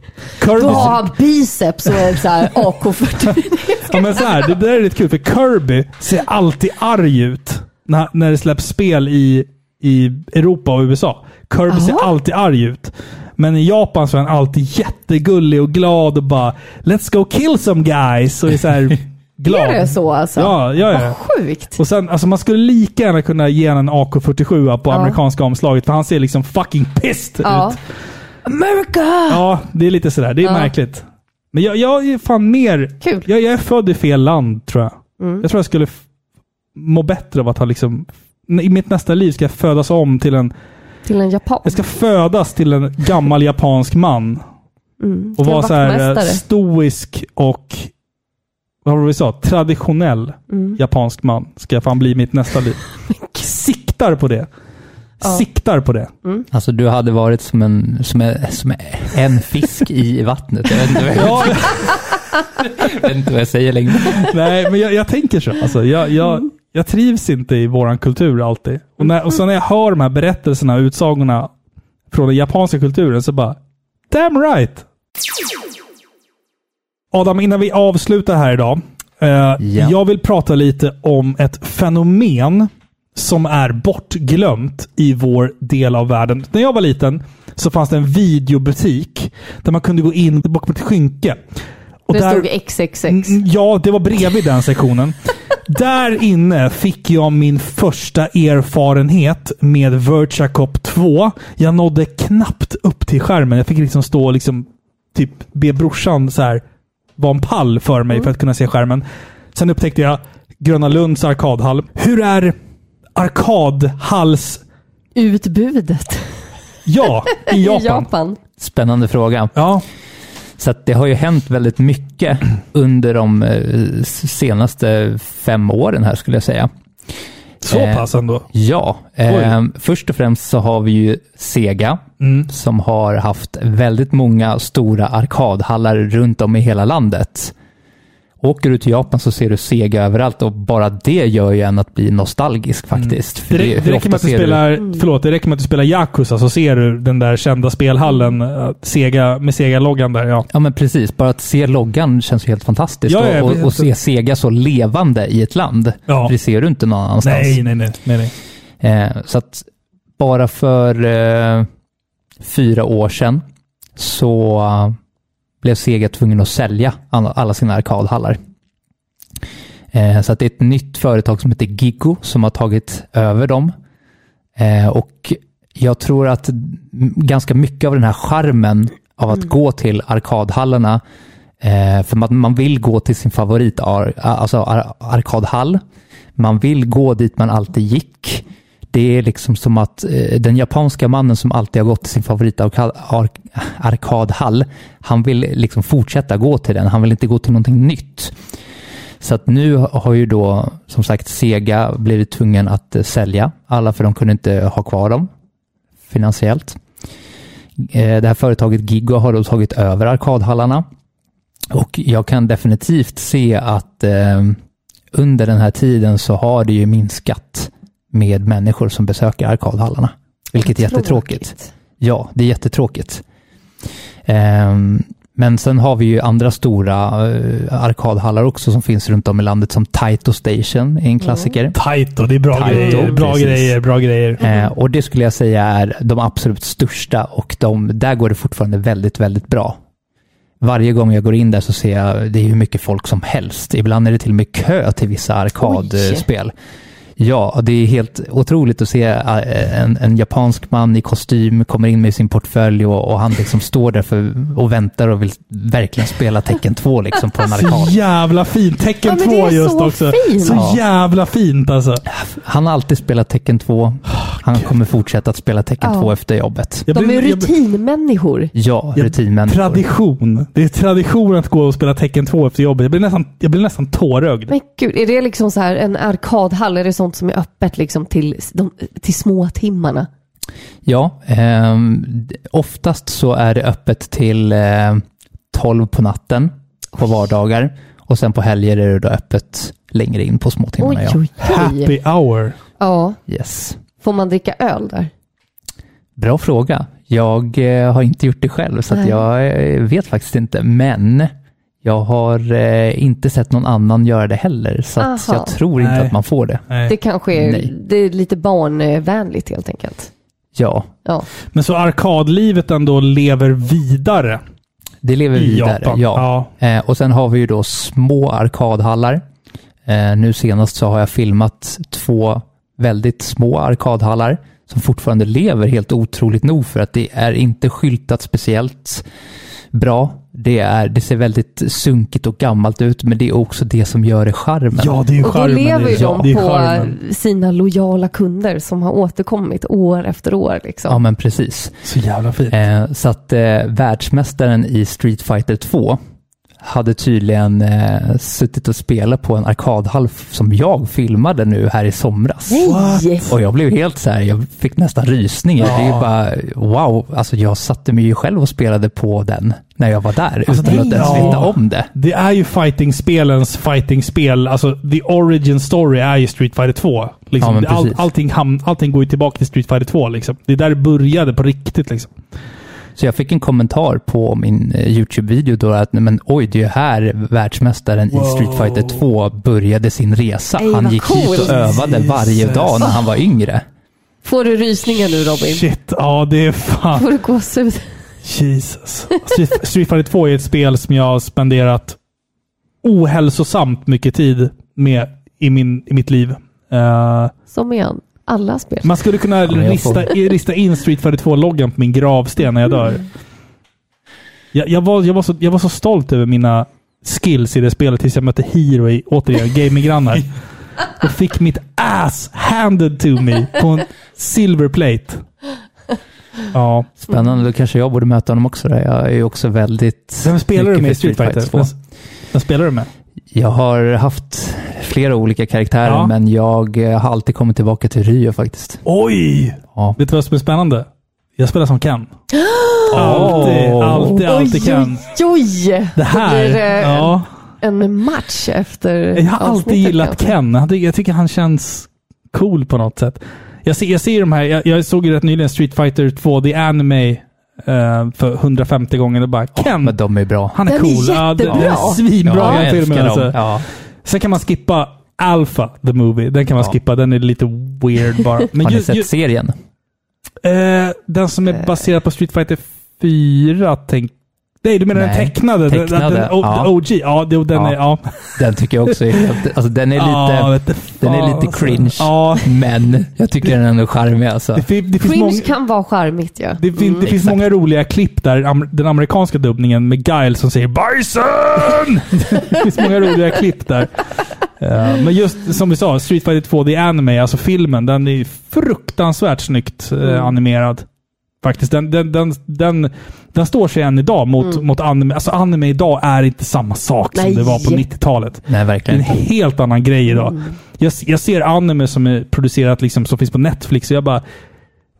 Kirby Då har han biceps och en så här AK40. Ja, men så här, det där är lite kul, för Kirby ser alltid arg ut när, när det släpps spel i, i Europa och USA. Kirby ser Aha. alltid arg ut. Men i Japan så är han alltid jättegullig och glad och bara “Let's go kill some guys” och är så här glad. Är det så alltså? Ja, ja, ja. Vad sjukt. Och sen, alltså man skulle lika gärna kunna ge en AK47 på Ja. amerikanska omslaget, för han ser liksom fucking pissed Ja. ut. America! Ja, det är lite sådär. Det är Ja. märkligt. Men jag, jag är fan mer... Kul. Jag, jag är född i fel land, tror jag. Mm. Jag tror jag skulle må bättre av att ha liksom... I mitt nästa liv ska jag födas om till en... Till en japan. Jag ska födas till en gammal japansk man. Mm. Och vara så här eh, stoisk och... Vad var det vi sa? Traditionell Mm. japansk man ska jag fan bli mitt nästa liv. Siktar på det. Ja. Siktar på det. Alltså du hade varit som en, som en, som en fisk i vattnet. Jag vet inte, vad- Ja, jag vet inte vad jag säger längre. nej, men jag, jag tänker så. Alltså, jag, jag, Mm. Jag trivs inte i våran kultur alltid. Och, när, och så när jag hör de här berättelserna och utsagorna från den japanska kulturen så bara, damn right! Adam, innan vi avslutar här idag. Eh, Ja. Jag vill prata lite om ett fenomen som är bortglömt i vår del av världen. När jag var liten så fanns det en videobutik där man kunde gå in bakom ett skynke. Och Det där- stod XXX. Mm, Ja, det var bredvid den sektionen. Där inne fick jag min första erfarenhet med Virtua Cop 2. Jag nådde knappt upp till skärmen. Jag fick liksom stå och liksom typ be brorsan så här vara en pall för mig för att kunna se skärmen. Sen upptäckte jag Gröna Lunds arkadhall. Hur är arkadhalls... Utbudet Ja, i i Japan. Japan. Spännande fråga. Ja, Så det har ju hänt väldigt mycket under de eh, senaste fem åren här skulle jag säga. så Eh, pass ändå. Ja, eh, först och främst så har vi ju Sega Mm. som har haft väldigt många stora arkadhallar runt om i hela landet. Åker du till Japan så ser du Sega överallt och bara det gör ju en att bli nostalgisk faktiskt. För Mm. Det, hur det, räcker med att du spelar, förlåt, det räcker med att du spelar Yakuza så ser du den där kända spelhallen äh, Sega, med Sega-loggan där. Ja. Ja men precis, bara att se loggan känns ju helt fantastiskt. Ja, ja, och, och, se Sega så levande i ett land. Ja. För det ser du inte någon annanstans. Nej, nej, nej. nej, nej. Eh, så att bara för eh, fyra år sedan så eh, blev Sega tvungen att sälja alla, sina arkadhallar. Eh, så att det är ett nytt företag som heter Gigo som har tagit över dem. Eh, och jag tror att ganska mycket av den här charmen av att gå till arkadhallarna, eh, för man, vill gå till sin favorit alltså ar, arkadhall. Man vill gå dit man alltid gick. Det är liksom som att eh, den japanska mannen som alltid har gått till sin favoritarkadhall, han vill liksom fortsätta gå till den. Han vill inte gå till någonting nytt. Så att nu har ju då som sagt Sega blivit tvungen att eh, sälja alla för de kunde inte ha kvar dem finansiellt. Eh, det här företaget Gigo har då tagit över arkadhallarna och jag kan definitivt se att eh, under den här tiden så har det ju minskat med människor som besöker arkadhallarna. Vilket är jättetråkigt. Tråkigt. Ja, det är jättetråkigt. Ehm, men sen har vi ju andra stora eh, arkadhallar också som finns runt om i landet som Taito Station är en klassiker. Taito, det är bra Taito, grejer. Bra precis. grejer, bra grejer. Eh, och det skulle jag säga är de absolut största och de, där går det fortfarande väldigt, väldigt bra. Varje gång jag går in där så ser jag det är hur mycket folk som helst. Ibland är det till och med kö till vissa arkadspel. Ja, det är helt otroligt att se eh, en, en japansk man i kostym kommer in med sin portfölj och, och han liksom står där för, och väntar och vill verkligen spela tecken 2 liksom på en Så arkad. jävla fint. Tecken Ja, men det 2 är just så också. fint. Så Ja. jävla fint alltså. Han har alltid spelat tecken 2. Han kommer fortsätta att spela tecken Ja. 2 efter jobbet. De är rutinmänniskor. Ja, rutinmänniskor. Tradition. Det är tradition att gå och spela tecken 2 efter jobbet. Jag blir nästan, jag blir nästan tårögd. Men gud, är det liksom så här en arkadhall? Är det sånt som är öppet liksom till, de, till små timmarna? Ja, d- oftast så är det öppet till eh, 12 på natten på vardagar och sen på helger är det då öppet längre in på småtimmarna. Oj, Ja. oj. Happy hour. Ja, Yes. får man dricka öl där? Bra fråga. Jag eh, har inte gjort det själv så jag eh, vet faktiskt inte. Men jag har eh, inte sett någon annan göra det heller så att Aha. jag tror inte Nej. att man får det. Nej. Det kanske är, Nej. det är lite barnvänligt helt enkelt. Ja, Ja. Men så arkadlivet ändå lever vidare det lever i vidare. Japan. Ja. Eh, och sen har vi ju då små arkadhallar. Eh, nu senast så har jag filmat två väldigt små arkadhallar som fortfarande lever helt otroligt nog för att det är inte skyltat speciellt bra. Det, är, det ser väldigt sunkigt och gammalt ut men det är också det som gör det charmen. Ja, det är ju Och då charmen. lever ju de är på charmen. sina lojala kunder som har återkommit år efter år. Liksom. Ja men precis. Så jävla fint. Eh, så att eh, världsmästaren i Street Fighter 2 hade tydligen eh, suttit och spelat på en arkadhall som jag filmade nu här i somras. Nej! Och jag blev helt så här, jag fick nästan rysningar. Ja. Det är ju bara, wow, alltså jag satte mig ju själv och spelade på den när jag var där Alltså, utan det- att ens ja. veta om det. Det är ju fighting-spelens fighting-spel. Alltså, the origin story är ju Street Fighter 2. Liksom. Ja, All, allting, allting går ju tillbaka till Street Fighter 2. Liksom. Det är där det började på riktigt. Liksom. Så jag fick en kommentar på min eh, YouTube-video då att, men oj, det är ju här världsmästaren i Street Fighter 2 började sin resa. Ej, Han gick hit och övade varje Jesus. dag när han var yngre. Får du rysningar nu Robin? Shit, ja det är fan... Får du gåshud? Jesus. Street, Street Fighter 2 är ett spel som jag har spenderat ohälsosamt mycket tid med i, min, i mitt liv. Eh, Som igen, alla spel. man skulle kunna rista, rista in Street Fighter 2-loggan på min gravsten när jag dör. Jag, jag, var, jag, var så, jag var så stolt över mina skills i det spelet tills jag mötte Hero i, återigen, gaminggrannar. och fick mitt ass handed to me på en silver plate. Ja. Spännande, då kanske jag borde möta honom också. Där. Jag är ju också väldigt... Vem spelar du med i Street Fighter? 2. Vem, vem spelar du med? Jag har haft flera olika karaktärer, Ja. men jag eh, har alltid kommit tillbaka till Ryo faktiskt. Oj! Ja. Vet du vad som är spännande? Jag spelar som Ken. Alltid, alltid, alltid Ken. oj, oj! Det här, blir det ja. en match efter Jag har alltid gillat kanske. Ken. Jag tycker, han känns cool på något sätt. Jag ser, jag ser de här, jag, jag såg ju rätt nyligen Street Fighter 2, The Anime, eh, för 150 gånger. Och bara, Ken, Men de är bra. han är Den är cool. Ja, det, det är jättebra. svinbra ja, den jag filmen. Alltså. dem. Ja. Sen kan man skippa Alpha, the movie. Den kan man Ja. skippa. Den är lite weird bara. Men Har ni ju- sett ju- serien? Eh, den som är baserad på Street Fighter 4, tänk... Nej, du menar den Nej, tecknade? Den- tecknade, Den, o- ja. OG? Ja, det- den Ja. är... Ja. Den tycker jag också är helt... Alltså den är lite... Ja, vet du den är lite alltså. cringe. Ja, Men jag tycker den är ändå charmig alltså. det, det Cringe många, kan vara charmigt ja. det, fin, det finns många roliga klipp där den amerikanska dubbningen med Guile som säger Bison! det finns många roliga klipp där. Men just som vi sa, Street Fighter 2, The Anime, alltså filmen, den är fruktansvärt snyggt eh, Mm. animerad. Faktiskt. Den, den, den, den, den står sig än idag mot, Mm. mot anime. Alltså anime idag är inte samma sak som Nej. det var på 90-talet. Nej, Det är verkligen en helt annan grej idag. Mm. Jag, jag ser anime som är producerat, liksom, som finns på Netflix och jag bara...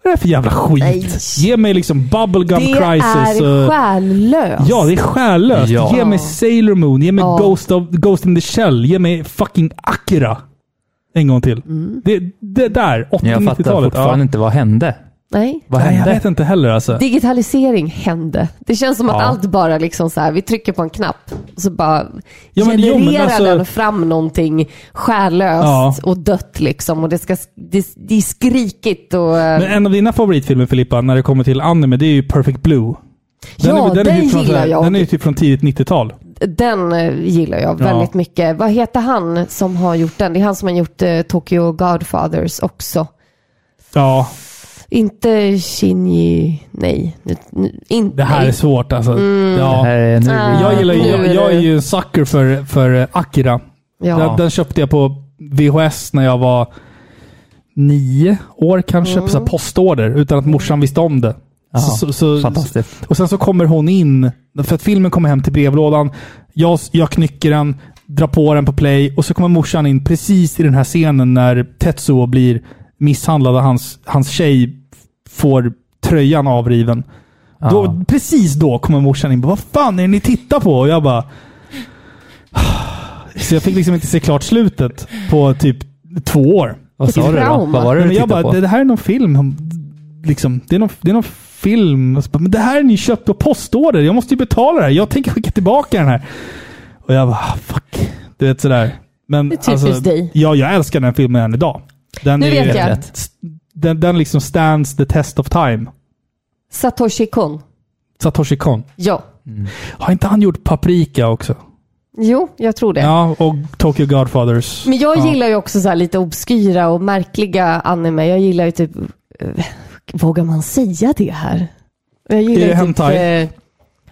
Vad är det för jävla skit? Nej. Ge mig liksom Bubblegum Det Crisis. är och- själlöst. Ja, det är själlöst. Ja. Ge mig Sailor Moon, ge mig Ja. Ghost, of, Ghost in the Shell, ge mig fucking Akira. En gång till. Mm. Det, det där, Men jag fattar 80-90-talet. fortfarande inte vad hände. Nej. Vad Nej, jag hände? vet inte heller alltså. Digitalisering hände. Det känns som att Ja. allt bara liksom så här, vi trycker på en knapp och så bara Ja, men- jo, genererar men alltså- den fram någonting själlöst Ja. och dött liksom. Och det, ska, det, det är skrikigt och... Men en av dina favoritfilmer Filippa, när det kommer till anime, det är ju Perfect Blue. ja, är, den, är typ från, gillar här- jag. Den är ju typ från tidigt 90-tal. Den eh, gillar jag Ja. väldigt mycket. Vad heter han som har gjort den? Det är han som har gjort eh, Tokyo Godfathers också. Ja, Inte Shinji... Nej. In, det här nej. är svårt alltså. Mm. Ja. här är nu... Ah. Jag, gillar, jag, är jag är ju en sucker för, för Akira. Ja. Den, den köpte jag på VHS när jag var nio år kanske, på så här postorder, utan att morsan visste om det. Ja, Så, så, Fantastiskt. och sen så kommer hon in, för att filmen kommer hem till brevlådan. Jag, jag knycker den, drar på den på play och så kommer morsan in precis i den här scenen när Tetsuo blir misshandlad och hans, hans tjej får tröjan avriven. Ja. Då, precis då kommer morsan in och bara, Vad fan är det ni tittar på? Och jag bara... Så jag fick liksom inte se klart slutet på typ två år. Vad sa du då? Vad var det du jag tittade bara, på? det, här är någon film. Liksom, det, är någon, det är någon film. Bara, Men det här är ni köpt på postorder. Jag måste ju betala det här. Jag tänker skicka tillbaka den här. Och jag bara, ah, fuck. Du vet sådär. Men Det är typiskt dig. Ja, jag älskar den filmen än idag. Den Nu är vet ju- jag. Den, den liksom stands the test of time. Satoshi Kon. Satoshi Kon. Ja. Har inte han gjort Paprika också? Jo, jag tror det. Ja, och Tokyo Godfathers. Men jag ja. gillar ju också så här lite obskyra och märkliga anime. Jag gillar ju typ... eh, Vågar man säga det här? Jag gillar Är det ju typ... hentai? eh,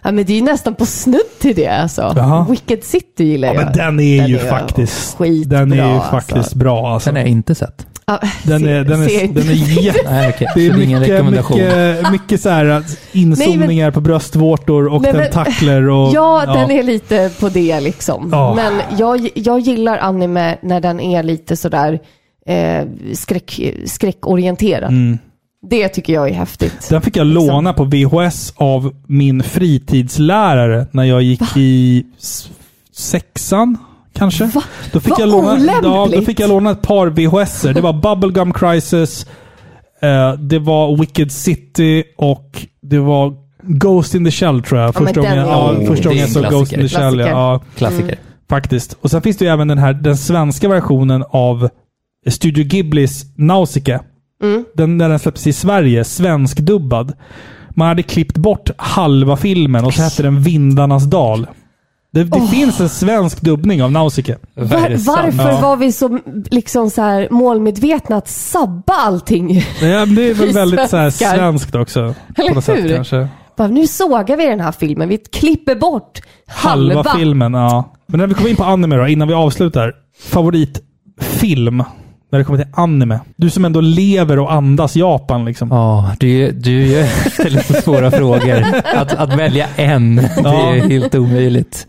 Ja men det är ju nästan på snudd till det alltså. Jaha. Wicked City gillar Ja, jag. men den är Den ju är faktiskt... skitbra, Den är ju alltså. faktiskt bra alltså. Den har jag inte sett. Ja, Den se- är, den är, inte. den är jätte... Nej, okej. Det är är ingen mycket, rekommendation. mycket, mycket så här inzoomningar på bröstvårtor och Nej, men- tentakler och... Ja, den är lite på det liksom. Ja. Men jag, jag gillar anime när den är lite sådär eh, skräck, skräckorienterad. Mm. Det tycker jag är häftigt. Den fick jag Liksom. låna på VHS av min fritidslärare när jag gick i s- sexan, kanske. Va? Då fick, Vad jag låna, ja, då fick jag låna ett par VHS. Det var Bubblegum Crisis, eh, det var Wicked City och det var Ghost in the Shell tror jag. Ja, Första den gången, ja, Oh, första gången jag såg Ghost in the. Shell. Ja, Klassiker. ja, Klassiker. faktiskt. Och sen finns det ju även den här den svenska versionen av Studio Ghiblis Nausicaa. Mm. Den, när den släpptes i Sverige, svenskdubbad. Man hade klippt bort halva filmen och så hette den Vindarnas dal. Det, det finns en svensk dubbning av Nausicaa. Var, varför Ja. var vi så liksom så här målmedvetna att sabba allting? Ja, men det är väl väldigt så här svenskt också. Eller på något hur? sätt kanske. Bara, nu sågar vi den här filmen. Vi klipper bort halva. Halva filmen, ja. Men när vi kommer in på anime då, innan vi avslutar. Favoritfilm när det kommer till anime. Du som ändå lever och andas Japan liksom. Ja, du, du ställer så svåra frågor. Att, att välja en, det är Ja. helt omöjligt.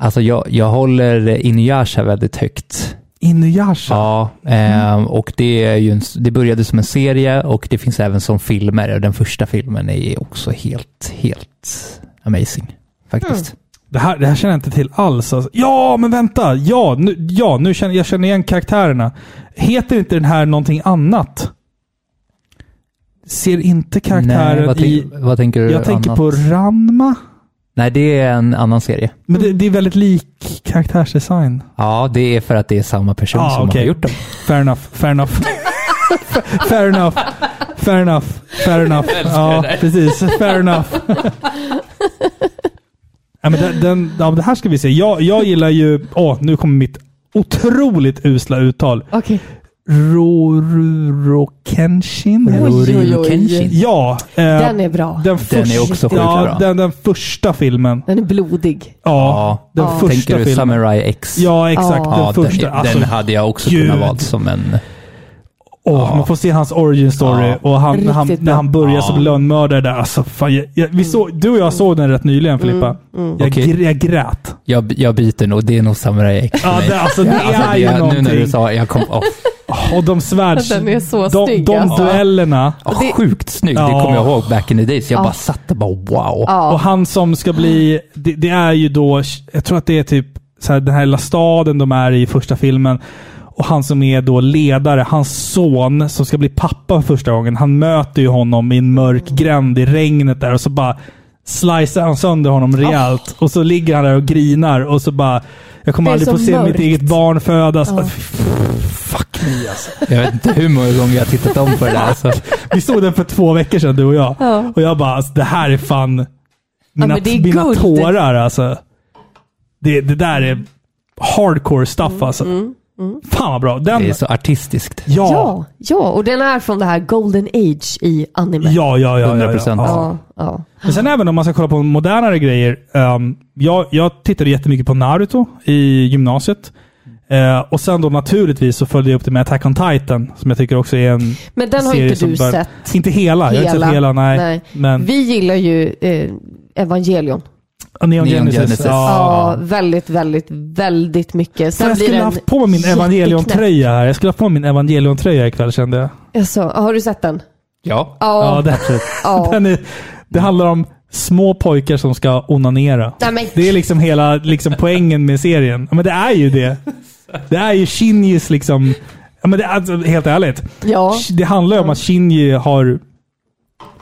Alltså jag, jag håller Inuyasha väldigt högt. Inuyasha. Ja, eh, och det, är ju en, det började som en serie och det finns även som filmer. Och den första filmen är också helt, helt amazing. Faktiskt. Det, här, det här känner jag inte till alls. Alltså. Ja, men vänta! Ja, nu, ja, nu känner jag känner igen karaktärerna. Heter inte den här någonting annat? Ser inte karaktären Nej, vad, i... vad tänker du Jag tänker annat? på Ranma. Nej, det är en annan serie. Men det, det är väldigt lik karaktärsdesign. Ja, det är för att det är samma person Ah, som okej. har gjort dem. Fair enough, fair enough. fair enough, fair enough, fair enough. Ja, precis. Fair enough. ja, men den, den, ja, det här ska vi se. Jag, jag gillar ju... Åh, nu kommer mitt otroligt usla uttal. Okej. Roruro Kenshin? Oj, oj, Roriro oj. Kenshin. Ja. eh, Den är bra. den, Den är också sjukt ja, bra. Den, den första filmen. Den är blodig. Ja, den Ja. första Tänker du filmen. Samurai X? Ja, exakt. Ja. Den Ja, första. den, alltså, den hade jag också gud. kunnat valt som en... Åh, Ja. Man får se hans origin story Ja. och han, när, han, när han börjar Ja. som lönnmördare där. Alltså, fan, jag, jag, vi såg, du och jag såg den rätt nyligen Filippa. Jag, Okej. gr- jag grät. Jag, jag byter nog, det är nog Samurai X Ja, det, alltså, det Alltså, är ju det- någonting. Nu när du sa, jag kom... Oh, Och de svärds... Den är så de, snygg, de alltså. duellerna. oh, det- sjukt snygg, Ja. det kommer jag ihåg back in the days. Jag Ja. bara satt och bara wow. Ja. Och han som ska bli... Det, det är ju då... Jag tror att det är typ så här, den här lilla staden de är i första filmen. Och han som är då ledare, hans son som ska bli pappa för första gången. Han möter ju honom i en mörk gränd i regnet där och så bara slicear han sönder honom rejält. Och så ligger han där och grinar och så bara... Jag kommer Det är aldrig så få se mörkt. mitt eget barn födas. Ja. Fuck me alltså. Jag vet inte hur många gånger jag har tittat om på det där. Alltså. Vi såg den för två veckor sedan du och jag. Ja. Och jag bara, alltså, det här är fan... Mina, det är mina tårar alltså. Det, det där är hardcore stuff alltså. Fan vad bra. Den, Det är så artistiskt. ja. Ja, ja, och den är från det här Golden Age i anime. Ja, ja, ja. ja, 100%. ja, ja. Ja, ja. Men sen även om man ska kolla på modernare grejer. Um, jag, jag tittade jättemycket på Naruto i gymnasiet. Eh, och sen då naturligtvis så följde jag upp det med Attack on Titan, som jag tycker också är en Men den har serie inte som du bör- sett. Inte hela, jag har inte sett hela, nej. Men Vi gillar ju eh, Evangelion. Neon, Neon Genesis. Genesis. Ja, väldigt, väldigt, väldigt mycket. Fan, jag skulle den haft på mig min. Evangelion-tröja här. Jag skulle haft på mig min Evangelion-tröja ikväll kände jag. Jaså, har du sett den? Ja. Ja, Ja. det, ja. den är, det handlar om små pojkar som ska onanera. Nej, Det är liksom hela liksom, poängen med serien. Ja, men det är ju det. Det är ju Shinjis liksom... Ja, men det, är alltså, helt ärligt. ja. Det handlar ju om att Shinji har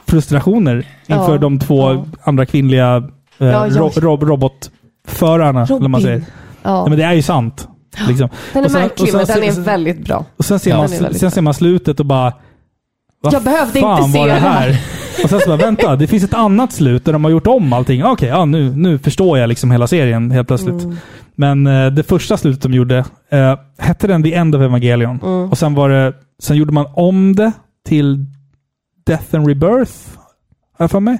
frustrationer inför Ja. de två Ja. andra kvinnliga eh, Ja, ro, rob, robotförarna. Eller vad man säger. Robin. Ja, Ja. men det är ju sant. Liksom. Den är sen- märklig, sen- men den är sen- väldigt bra. Och sen ser, Ja, man, sen ser man slutet och bara... Jag behövde fan inte se det här. Och sen så bara, vänta, det finns ett annat slut där de har gjort om allting. Okej, ja, nu, nu förstår jag liksom hela serien helt plötsligt. Mm. Men eh, det första slutet de gjorde, eh, hette den The End of Evangelion. Mm. Och sen var det, sen gjorde man om det till Death and Rebirth. Har jag för mig?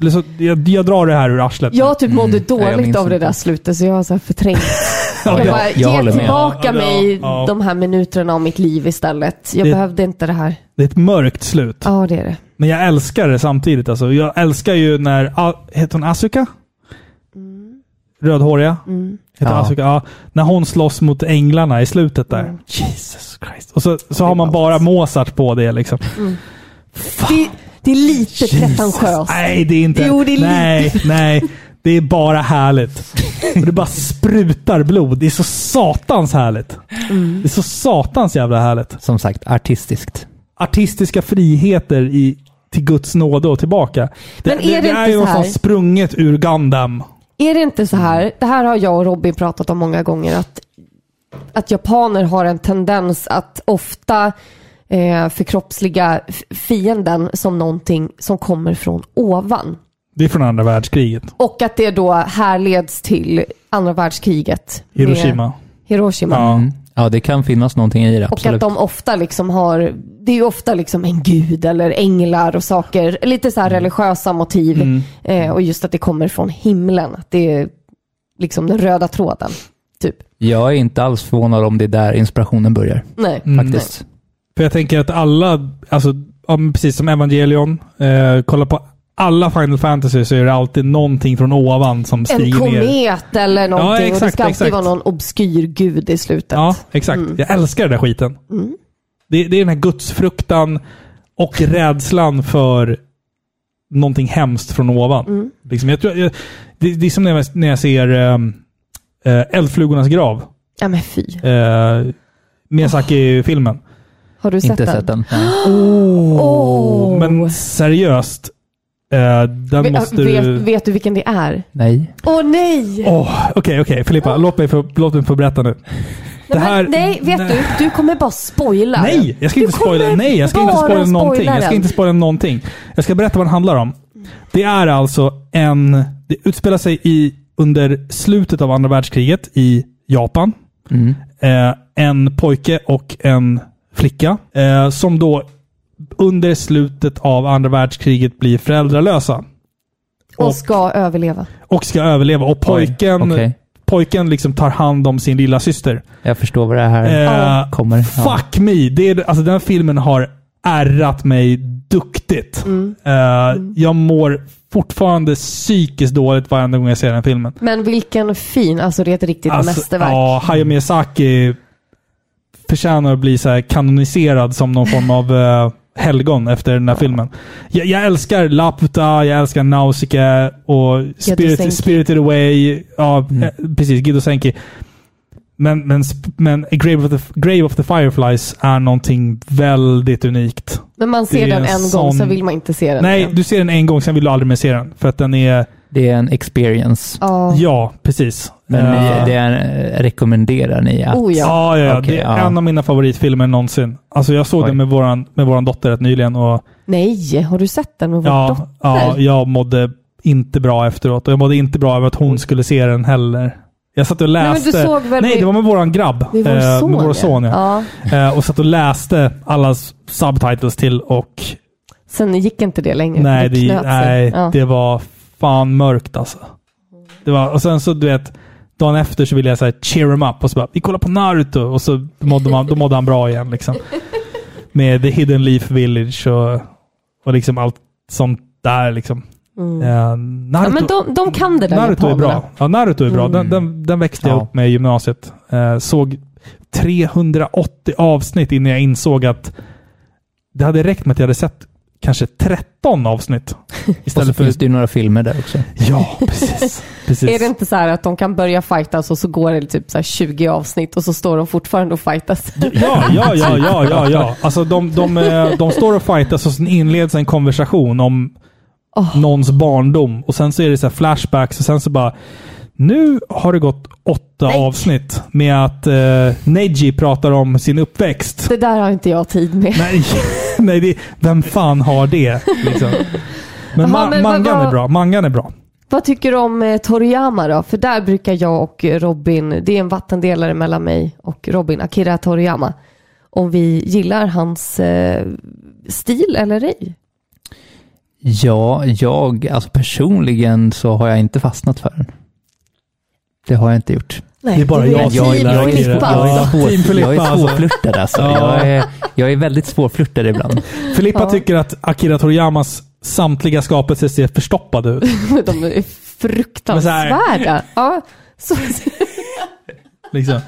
Eller så, jag, jag drar det här ur arslet. Jag typ mådde Mm. Nej, jag dåligt minns av det där slutet, så jag har så här förträngt. Ja, jag bara, jag ge med. tillbaka Ja, ja, mig ja. de här minuterna av mitt liv istället. Jag Det- behövde inte det här. Det är ett mörkt slut. Ja, det är det. Men jag älskar det samtidigt. Alltså. Jag älskar ju när... Heter hon Asuka? Rödhåriga? Mm. Heter Ja. Asuka? Ja. När hon slåss mot änglarna i slutet där. Mm. Jesus Christ. Och så, så har man bara Mozart på det liksom. Det, det är lite Jesus. pretentiöst. Nej, det är inte... Jo, det är lite. nej, nej. Det är bara härligt. Och det bara sprutar blod. Det är så satans härligt. Mm. Det är så satans jävla härligt. Som sagt, artistiskt. Artistiska friheter i till Guds nåde och tillbaka. Det, Men är det det inte är ju så här- någonstans sprunget ur Gundam. Är det inte så här, det här har jag och Robin pratat om många gånger, att, att japaner har en tendens att ofta eh, förkroppsliga fienden som någonting som kommer från ovan. Det är från andra världskriget. Och att det då härleds till andra världskriget. Hiroshima. Hiroshima. Ja. Mm. Ja, det kan finnas någonting i det, Och absolut. att de ofta liksom har, det är ju ofta liksom en gud eller änglar och saker, lite så här religiösa motiv. Mm. Eh, och just att det kommer från himlen, att det är liksom den röda tråden. Typ. Jag är inte alls förvånad om det är där inspirationen börjar, Nej. Mm. faktiskt. För jag tänker att alla, alltså, ja, precis som Evangelion, eh, kolla på alla Final Fantasy så är det alltid någonting från ovan som En stiger ner. komet eller någonting. och det exakt, ska alltid exakt. vara någon obskyr gud i slutet. Ja, exakt. Jag älskar den där skiten. Mm. Det, det är den här gudsfruktan och rädslan för någonting hemskt från ovan. Mm. Liksom, jag tror, jag, det, det är som när jag, när jag ser um, Eldflugornas grav. Ja men fy. Uh, Miyazaki-filmen. Har du sett Inte den? sett den. Nej. Oh, Åh. Men seriöst. eh, den Ve- måste vet, du... vet du vilken det är? Nej. Åh nej! Åh, Okej, okej. Filippa, låt, mig få, låt mig få berätta nu. nej, här- men, nej, vet nej. du? Du kommer bara spoila. Nej, jag ska Du inte spoila. kommer Nej, jag ska inte bara spoila någonting. Jag ska den. inte spoila någonting. Jag ska berätta vad den handlar om. Det är alltså en... Det utspelar sig i, under slutet av andra världskriget i Japan. Mm. Eh, en pojke och en flicka eh, som då under slutet av andra världskriget blir föräldralösa. Och ska överleva. Och ska överleva. Och pojken, Okej, pojken liksom tar hand om sin lilla syster. jag förstår vad det här Eh, kommer. Ja. Fuck me! Det är, alltså den filmen har ärrat mig duktigt. Mm. Eh, Jag mår fortfarande psykiskt dåligt varje gång jag ser den filmen. Men vilken fin, alltså det är ett riktigt mästerverk. Ja, Hayao Miyazaki förtjänar att bli så här kanoniserad som någon form av eh, helgon efter den här filmen. Jag, jag älskar Laputa, jag älskar Nausicaa och. Spirit, Spirited Away. Ja, Mm. eh, precis. Guido Senki. Men, men, men A Grave of, the, Grave of the Fireflies är någonting väldigt unikt. Men man ser den en en gång, sån- sen vill man inte se den Nej, igen. du ser den en gång, sen vill du aldrig mer se den. För att den är... Det är en experience. Ja. Ja, precis. Men ni, Eh, det är, rekommenderar ni att... Oh ja. Ja, ja, ja. Okej, det är ja. en av mina favoritfilmer någonsin. Alltså jag såg Oj. den med våran, med våran dotter rätt nyligen och Nej, har du sett den med vår ja, dotter? ja, jag mådde inte bra efteråt. Och jag mådde inte bra över att hon skulle se den heller. Jag satt och Nej, men läste. du såg väl Nej, det var med våran grabb. Med vår Eh, son, med vår son ja. ja. Eh, och satt och läste alla subtitles till och Sen gick inte det längre. nej, det det, nej Ja. det var fan mörkt alltså. Det var, och sen så du vet, dagen efter så ville jag så här, cheer him up och så bara, vi kollar på Naruto och så mådde, man, då mådde han bra igen liksom. Med The Hidden Leaf Village och, och liksom allt sånt där liksom. Mm. Eh, Ja, Naruto, men de, de kan det där Naruto är bra. Ja, Naruto är bra. Den, Mm. den, den växte jag Ja. upp med i gymnasiet. Eh, såg 380 avsnitt innan jag insåg att det hade räckt med att jag hade sett kanske 13 avsnitt. Och så Istället för... finns det ju några filmer där också. Ja, precis. precis. Är det inte så här att de kan börja fightas och så går det typ så här 20 avsnitt och så står de fortfarande och fightas? Ja, ja, ja, ja, ja, ja. Alltså de, de, eh, de står och fightas och sen inleds en konversation om Åh. någons barndom. Och sen så är det så här flashbacks och sen så bara nu har det gått åtta Nej. avsnitt med att eh, Neji pratar om sin uppväxt. Det där har inte jag tid med. Nej, nej det, vem fan har det? Liksom. Men, Jaha, ma- men mangan vad- är bra. Mangan är bra. Vad tycker du om eh, Toriyama då? För där brukar jag och Robin, det är en vattendelare mellan mig och Robin, Akira Toriyama. Om vi gillar hans eh, stil eller ej. Ja, jag, alltså personligen så har jag inte fastnat för den. Det har jag inte gjort. Nej, Det är bara jag som Team gillar jag, jag, är svår, jag är svårflörtad alltså. Ja. Jag, är, jag är väldigt svårflörtad ibland. Filippa Ja. tycker att Akira Toriyamas samtliga skapelser ser förstoppade ut. De är fruktansvärda. Ja, så, Liksom.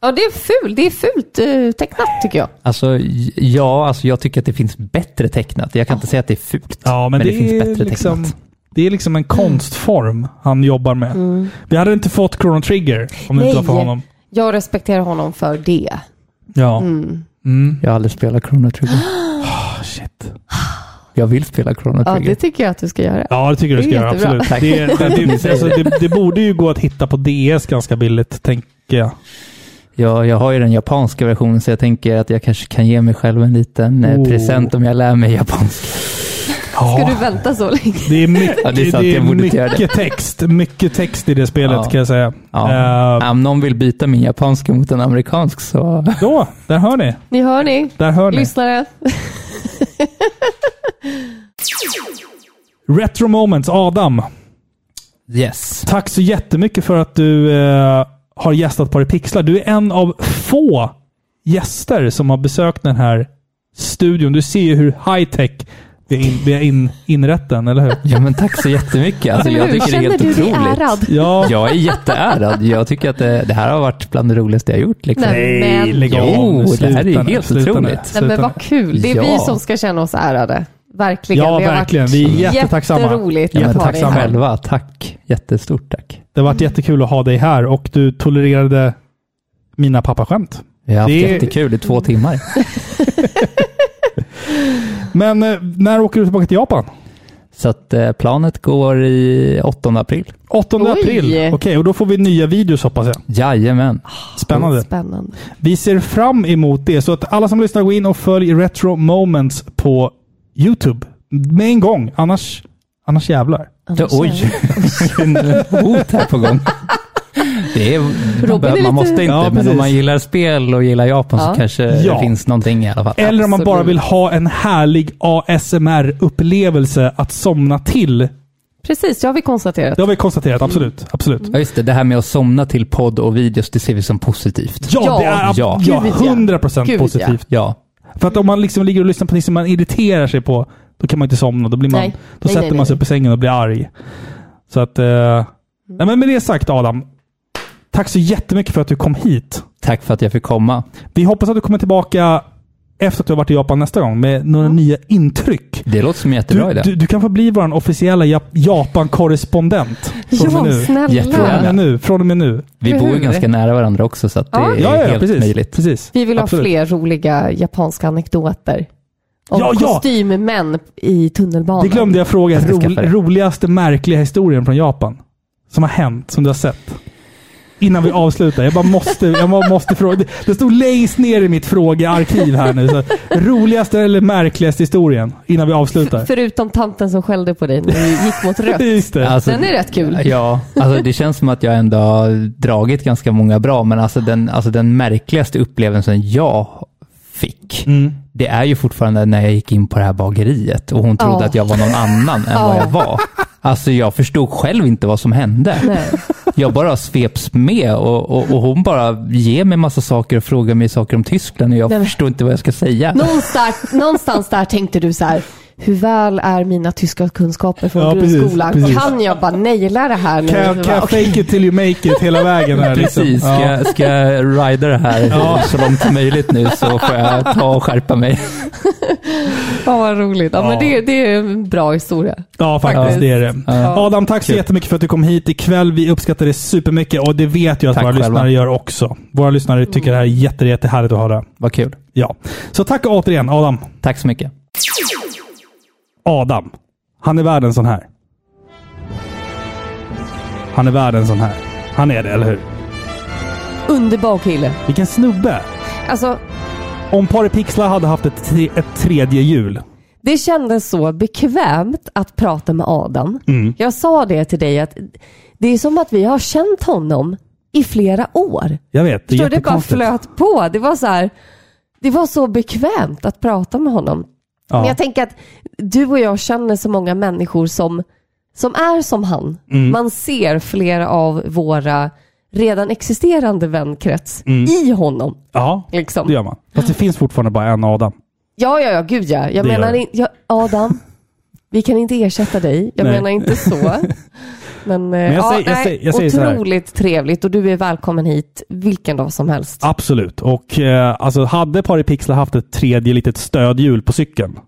ja, det är fult. Det är fult eh, tecknat tycker jag. Alltså, ja, alltså jag tycker att det finns bättre tecknat. Jag kan inte säga att det är fult. Ja, men, Men det, det finns bättre liksom, tecknat. Det är liksom en konstform han jobbar med. Mm. Vi hade inte fått Chrono Trigger om det inte var för Nej. honom. Jag respekterar honom för det. Ja. Mm. Mm. Jag har aldrig spelat Chrono Trigger. Ah, shit. Jag vill spela Chrono Ja, Trigger. det tycker jag att du ska göra. Ja, det tycker jag du Det ska göra. Absolut. Det, det, alltså, det, det borde ju gå att hitta på DS ganska billigt, tänker jag. Jag, jag har ju den japanska versionen så jag tänker att jag kanske kan ge mig själv en liten eh, Oh. present om jag lär mig japanska. Ska du vänta så länge? Det är mycket, Ja, det är det är mycket text. Mycket text i det spelet Ja. kan jag säga. Ja. Eh, Om någon vill byta min japanska mot en amerikansk så... då, där hör ni. Ni hör ni, Där hör ni. lyssnare. Retro Moments, Adam. Yes. Tack så jättemycket för att du eh, har gästat på det Pixlar. Du är en av få gäster som har besökt den här studion. Du ser ju hur high tech vi har, in, vi har in, inrett den, eller hur? Ja men tack så jättemycket. Alltså, jag tycker det är känner helt du dig otroligt. ärad? Ja. Jag är jätteärad. Jag tycker att det, det här har varit bland det roligaste jag gjort. Liksom. Nej. Men- lägg av Jo, det här är helt Sluta otroligt. Nej, men vad kul. Det är Ja. vi som ska känna oss ärade. Verkligen. Ja, Det har verkligen. varit Vi är jättetacksamma. Jätteroligt Ja, men att ha tack dig själva. Tack. Jättestort tack. Det har varit jättekul att ha dig här och du tolererade mina pappaskämt. Vi har haft Det jättekul i två timmar. Men eh, när åker du tillbaka till Japan? Så att eh, planet går i 8 april. 8 Oj. april. Okej, och då får vi nya videos hoppas jag. Jajamän. Spännande. Spännande. Vi ser fram emot det. Så att alla som lyssnar, gå in och följ Retro Moments på YouTube. Med en gång. Annars, annars jävlar. Ja, oj, en hot här på gång. Det är, man, Robin bör- är man måste inte, Ja, men om man gillar spel och gillar Japan Ja. så kanske Ja. det finns någonting i alla fall. Eller om man bara vill ha en härlig ASMR-upplevelse att somna till. Precis, det har vi konstaterat. Det har vi konstaterat. Absolut. Absolut. Ja, just det. Det här med att somna till podd och videos, det ser vi som positivt. Ja, Ja. det är Ja. ja, Gud, ja. 100% Gud, positivt. Ja, För att om man liksom ligger och lyssnar på något som man irriterar sig på, då kan man inte somna. Då, blir man, Nej. då Nej, sätter nej, man sig nej. upp i sängen och blir arg. Så att... Eh, nej, men med det sagt Adam. Tack så jättemycket för att du kom hit. tack för att jag fick komma. Vi hoppas att du kommer tillbaka efter att du har varit i Japan nästa gång med några nya intryck. Det låter som en jättebra Du, idé. du, du kan få bli vår officiella Jap- Japan-korrespondent. Från och med Ja, nu. snälla. Från och med nu. Från och med nu. vi bor ju ganska nära varandra också, så att det Ja. är Ja, ja, helt precis. möjligt. precis. Vi vill Absolut. ha fler roliga japanska anekdoter. Om Ja, ja. kostymmän i tunnelbanan. Det glömde jag fråga. Ro, roligaste märkliga historien från Japan. Som har hänt, som du har sett. Innan vi avslutar. Jag bara måste, jag bara måste fråga. Det, det stod längst ner i mitt frågearkiv här nu. Så, roligaste eller märkligaste historien innan vi avslutar. Förutom tanten som skällde på dig när du gick mot rött. Just det. Alltså, Den är rätt kul. Ja, alltså det känns som att jag ändå har dragit ganska många bra, men alltså den, alltså den märkligaste upplevelsen jag fick, Mm. det är ju fortfarande när jag gick in på det här bageriet och hon trodde Ja. att jag var någon annan än vad Ja. jag var. Alltså jag förstod själv inte vad som hände. Nej. Jag bara sveps med och, och, och hon bara ger mig massa saker och frågar mig saker om Tyskland och jag Nej, förstår inte vad jag ska säga. Någonstans, någonstans där tänkte du så här, hur väl är mina tyska kunskaper från Ja, precis, grundskolan? precis. Kan jag bara naila det här nu? Kan jag, kan jag fake it till you make it hela vägen här? liksom? Precis, ska, Ja. ska jag rida det här Ja. så långt som möjligt nu så får jag ta och skärpa mig. Ja, vad roligt. Ja, Ja. Men det, det är en bra historia. Ja, faktiskt. Det är det. Ja. Adam, tack så Kul. jättemycket för att du kom hit ikväll. Vi uppskattar det supermycket och det vet jag att Tack våra själva. lyssnare gör också. Våra lyssnare tycker det här är jätte, jättehärligt att höra. Vad kul. Ja. Så tack återigen Adam. Tack så mycket. Adam. Han är värd en sån här. Han är värd en sån här. Han är det, eller hur? Underbar kille. Vilken snubbe! Alltså, Om Paripixlar hade haft ett, tre, ett tredje hjul. det kändes så bekvämt att prata med Adam. Mm. Jag sa det till dig att det är som att vi har känt honom i flera år. Jag vet, det är Förstår du? Det bara jättekonstigt. flöt på. Det var så här, det var så bekvämt att prata med honom. Men Ja. jag tänker att du och jag känner så många människor som, som är som han. Mm. Man ser flera av våra redan existerande vänkrets Mm. i honom. ja, Liksom. det gör man. Fast det finns fortfarande bara en Adam. Ja, ja, ja, gud ja. Jag Det menar ja, Adam, vi kan inte ersätta dig. Jag Nej. menar inte så. Men, eh, jag ja, säger- jag nej, säger- jag säger otroligt trevligt och du är välkommen hit vilken dag som helst. Absolut. Och eh, alltså, hade Paripixlar haft ett tredje litet stödhjul på cykeln.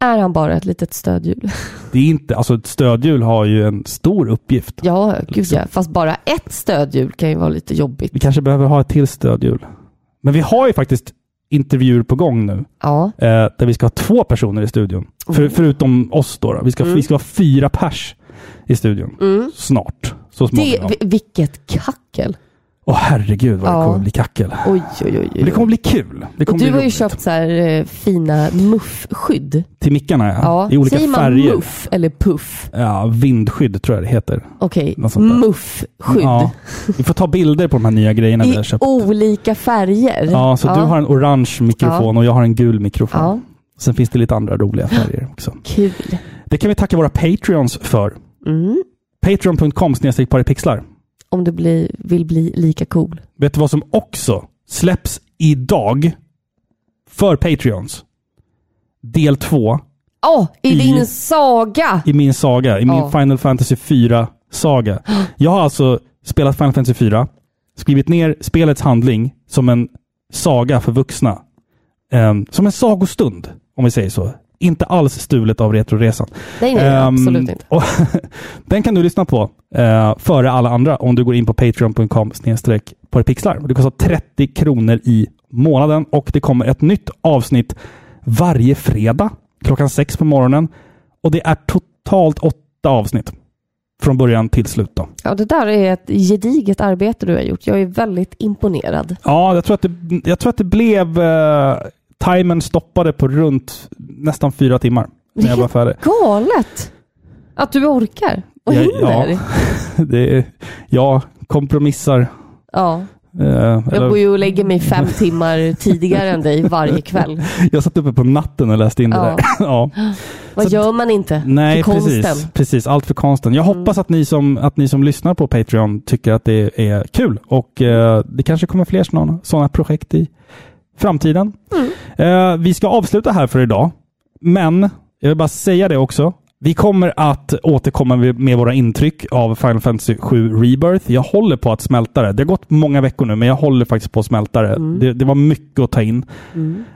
Är han bara ett litet stödhjul? Det är inte, alltså ett stödhjul har ju en stor uppgift. Ja, gud Liksom. ja. Fast bara ett stödhjul kan ju vara lite jobbigt. Vi kanske behöver ha ett till stödhjul. Men vi har ju faktiskt intervjuer på gång nu. Ja. Eh, där vi ska ha två personer i studion. För, förutom oss då. då. Vi, ska, vi ska ha fyra pers i studion. Snart. Så Mm. Det, vilket kackel. Åh herregud vad det Ja. kommer bli kackel. Oj, oj, oj. Men det kommer bli kul. Det Och kommer du bli har ju köpt så här eh, fina muffskydd. Till mickarna ja. Ja. I olika Säger man färger. muff eller puff? Ja, vindskydd tror jag det heter. Okej, där. muffskydd. Ja. Vi får ta bilder på de här nya grejerna vi har I köpt. olika färger. Ja, så du har en orange mikrofon och jag har en gul mikrofon. Ja, Sen finns det lite andra roliga färger också. kul. Det kan vi tacka våra Patreons för. Mm. Patreon.com paripixlar. Om du bli, vill bli lika cool. Vet du vad som också släpps idag för Patreons? Del 2 Åh, i I- din saga! i min saga, i min. Final Fantasy 4-saga. Jag har alltså spelat Final Fantasy 4, skrivit ner spelets handling som en saga för vuxna. Ehm, som en sagostund, om vi säger så. Inte alls stulet av Retroresan. Nej, nej, Ehm, absolut inte. Och den kan du lyssna på eh, före alla andra om du går in på patreon.com snedstreck. Och Det kostar 30 kronor i månaden och det kommer ett nytt avsnitt varje fredag klockan sex på morgonen. Och det är totalt åtta avsnitt. Från början till slut då. Ja, det där är ett gediget arbete du har gjort. Jag är väldigt imponerad. Ja, jag tror att det, jag tror att det blev... Eh, timern stoppade på runt nästan fyra timmar. När jag var färdig. Galet! Att du orkar och Ja, hinner. ja. Ja. Det, är- jag kompromissar. Eh, Jag eller- går ju och lägger mig fem timmar tidigare än dig varje kväll. Jag satt uppe på natten och läste in det Ja. där. ja. Vad Så- gör man inte Nej, för konsten? precis. precis. Allt för konsten. Jag hoppas att ni, som, att ni som lyssnar på Patreon tycker att det är kul. Och eh, det kanske kommer fler sådana, sådana projekt i framtiden. Eh, vi ska avsluta här för idag. Men jag vill bara säga det också. Vi kommer att återkomma med våra intryck av Final Fantasy 7 Rebirth. Jag håller på att smälta det. Det har gått många veckor nu, men jag håller faktiskt på att smälta det. Det, det var mycket att ta in.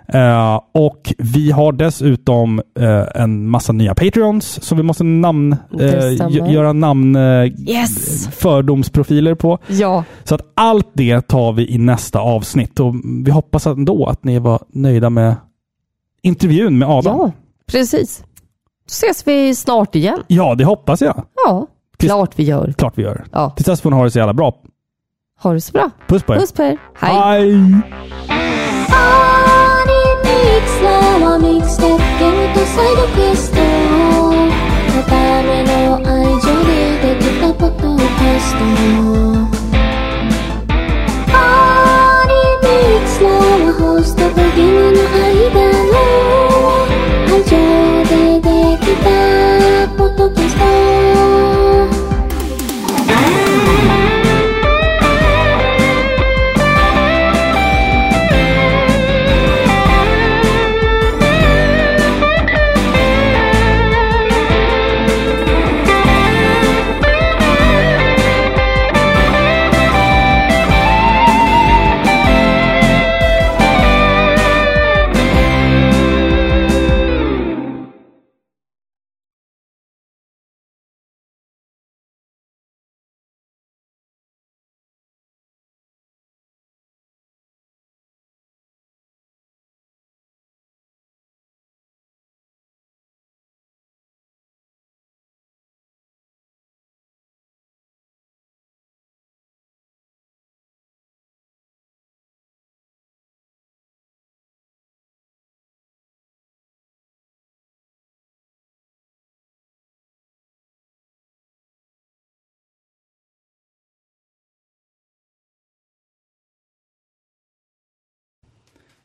Eh, och vi har dessutom eh, en massa nya Patreons som vi måste namn, gö- göra namn Yes! fördomsprofiler på. Ja, Så att allt det tar vi i nästa avsnitt och vi hoppas ändå att ni var nöjda med intervjun med Adam. ja, precis Då ses vi snart igen. Ja, det hoppas jag. Ja, klart vi gör. Klart vi gör. Ja, Tills dess får ni ha det så jävla bra. ha det så bra. Puss på er. Puss på er. Hej! Hej! アニミクスラはミックステップゲームとサイドクエストのための愛情でできたポッドキャストアニミクスラはホストとゲームの間の愛情 でできたポッドキャスト。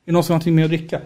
Är det någon som har någonting mer att dricka?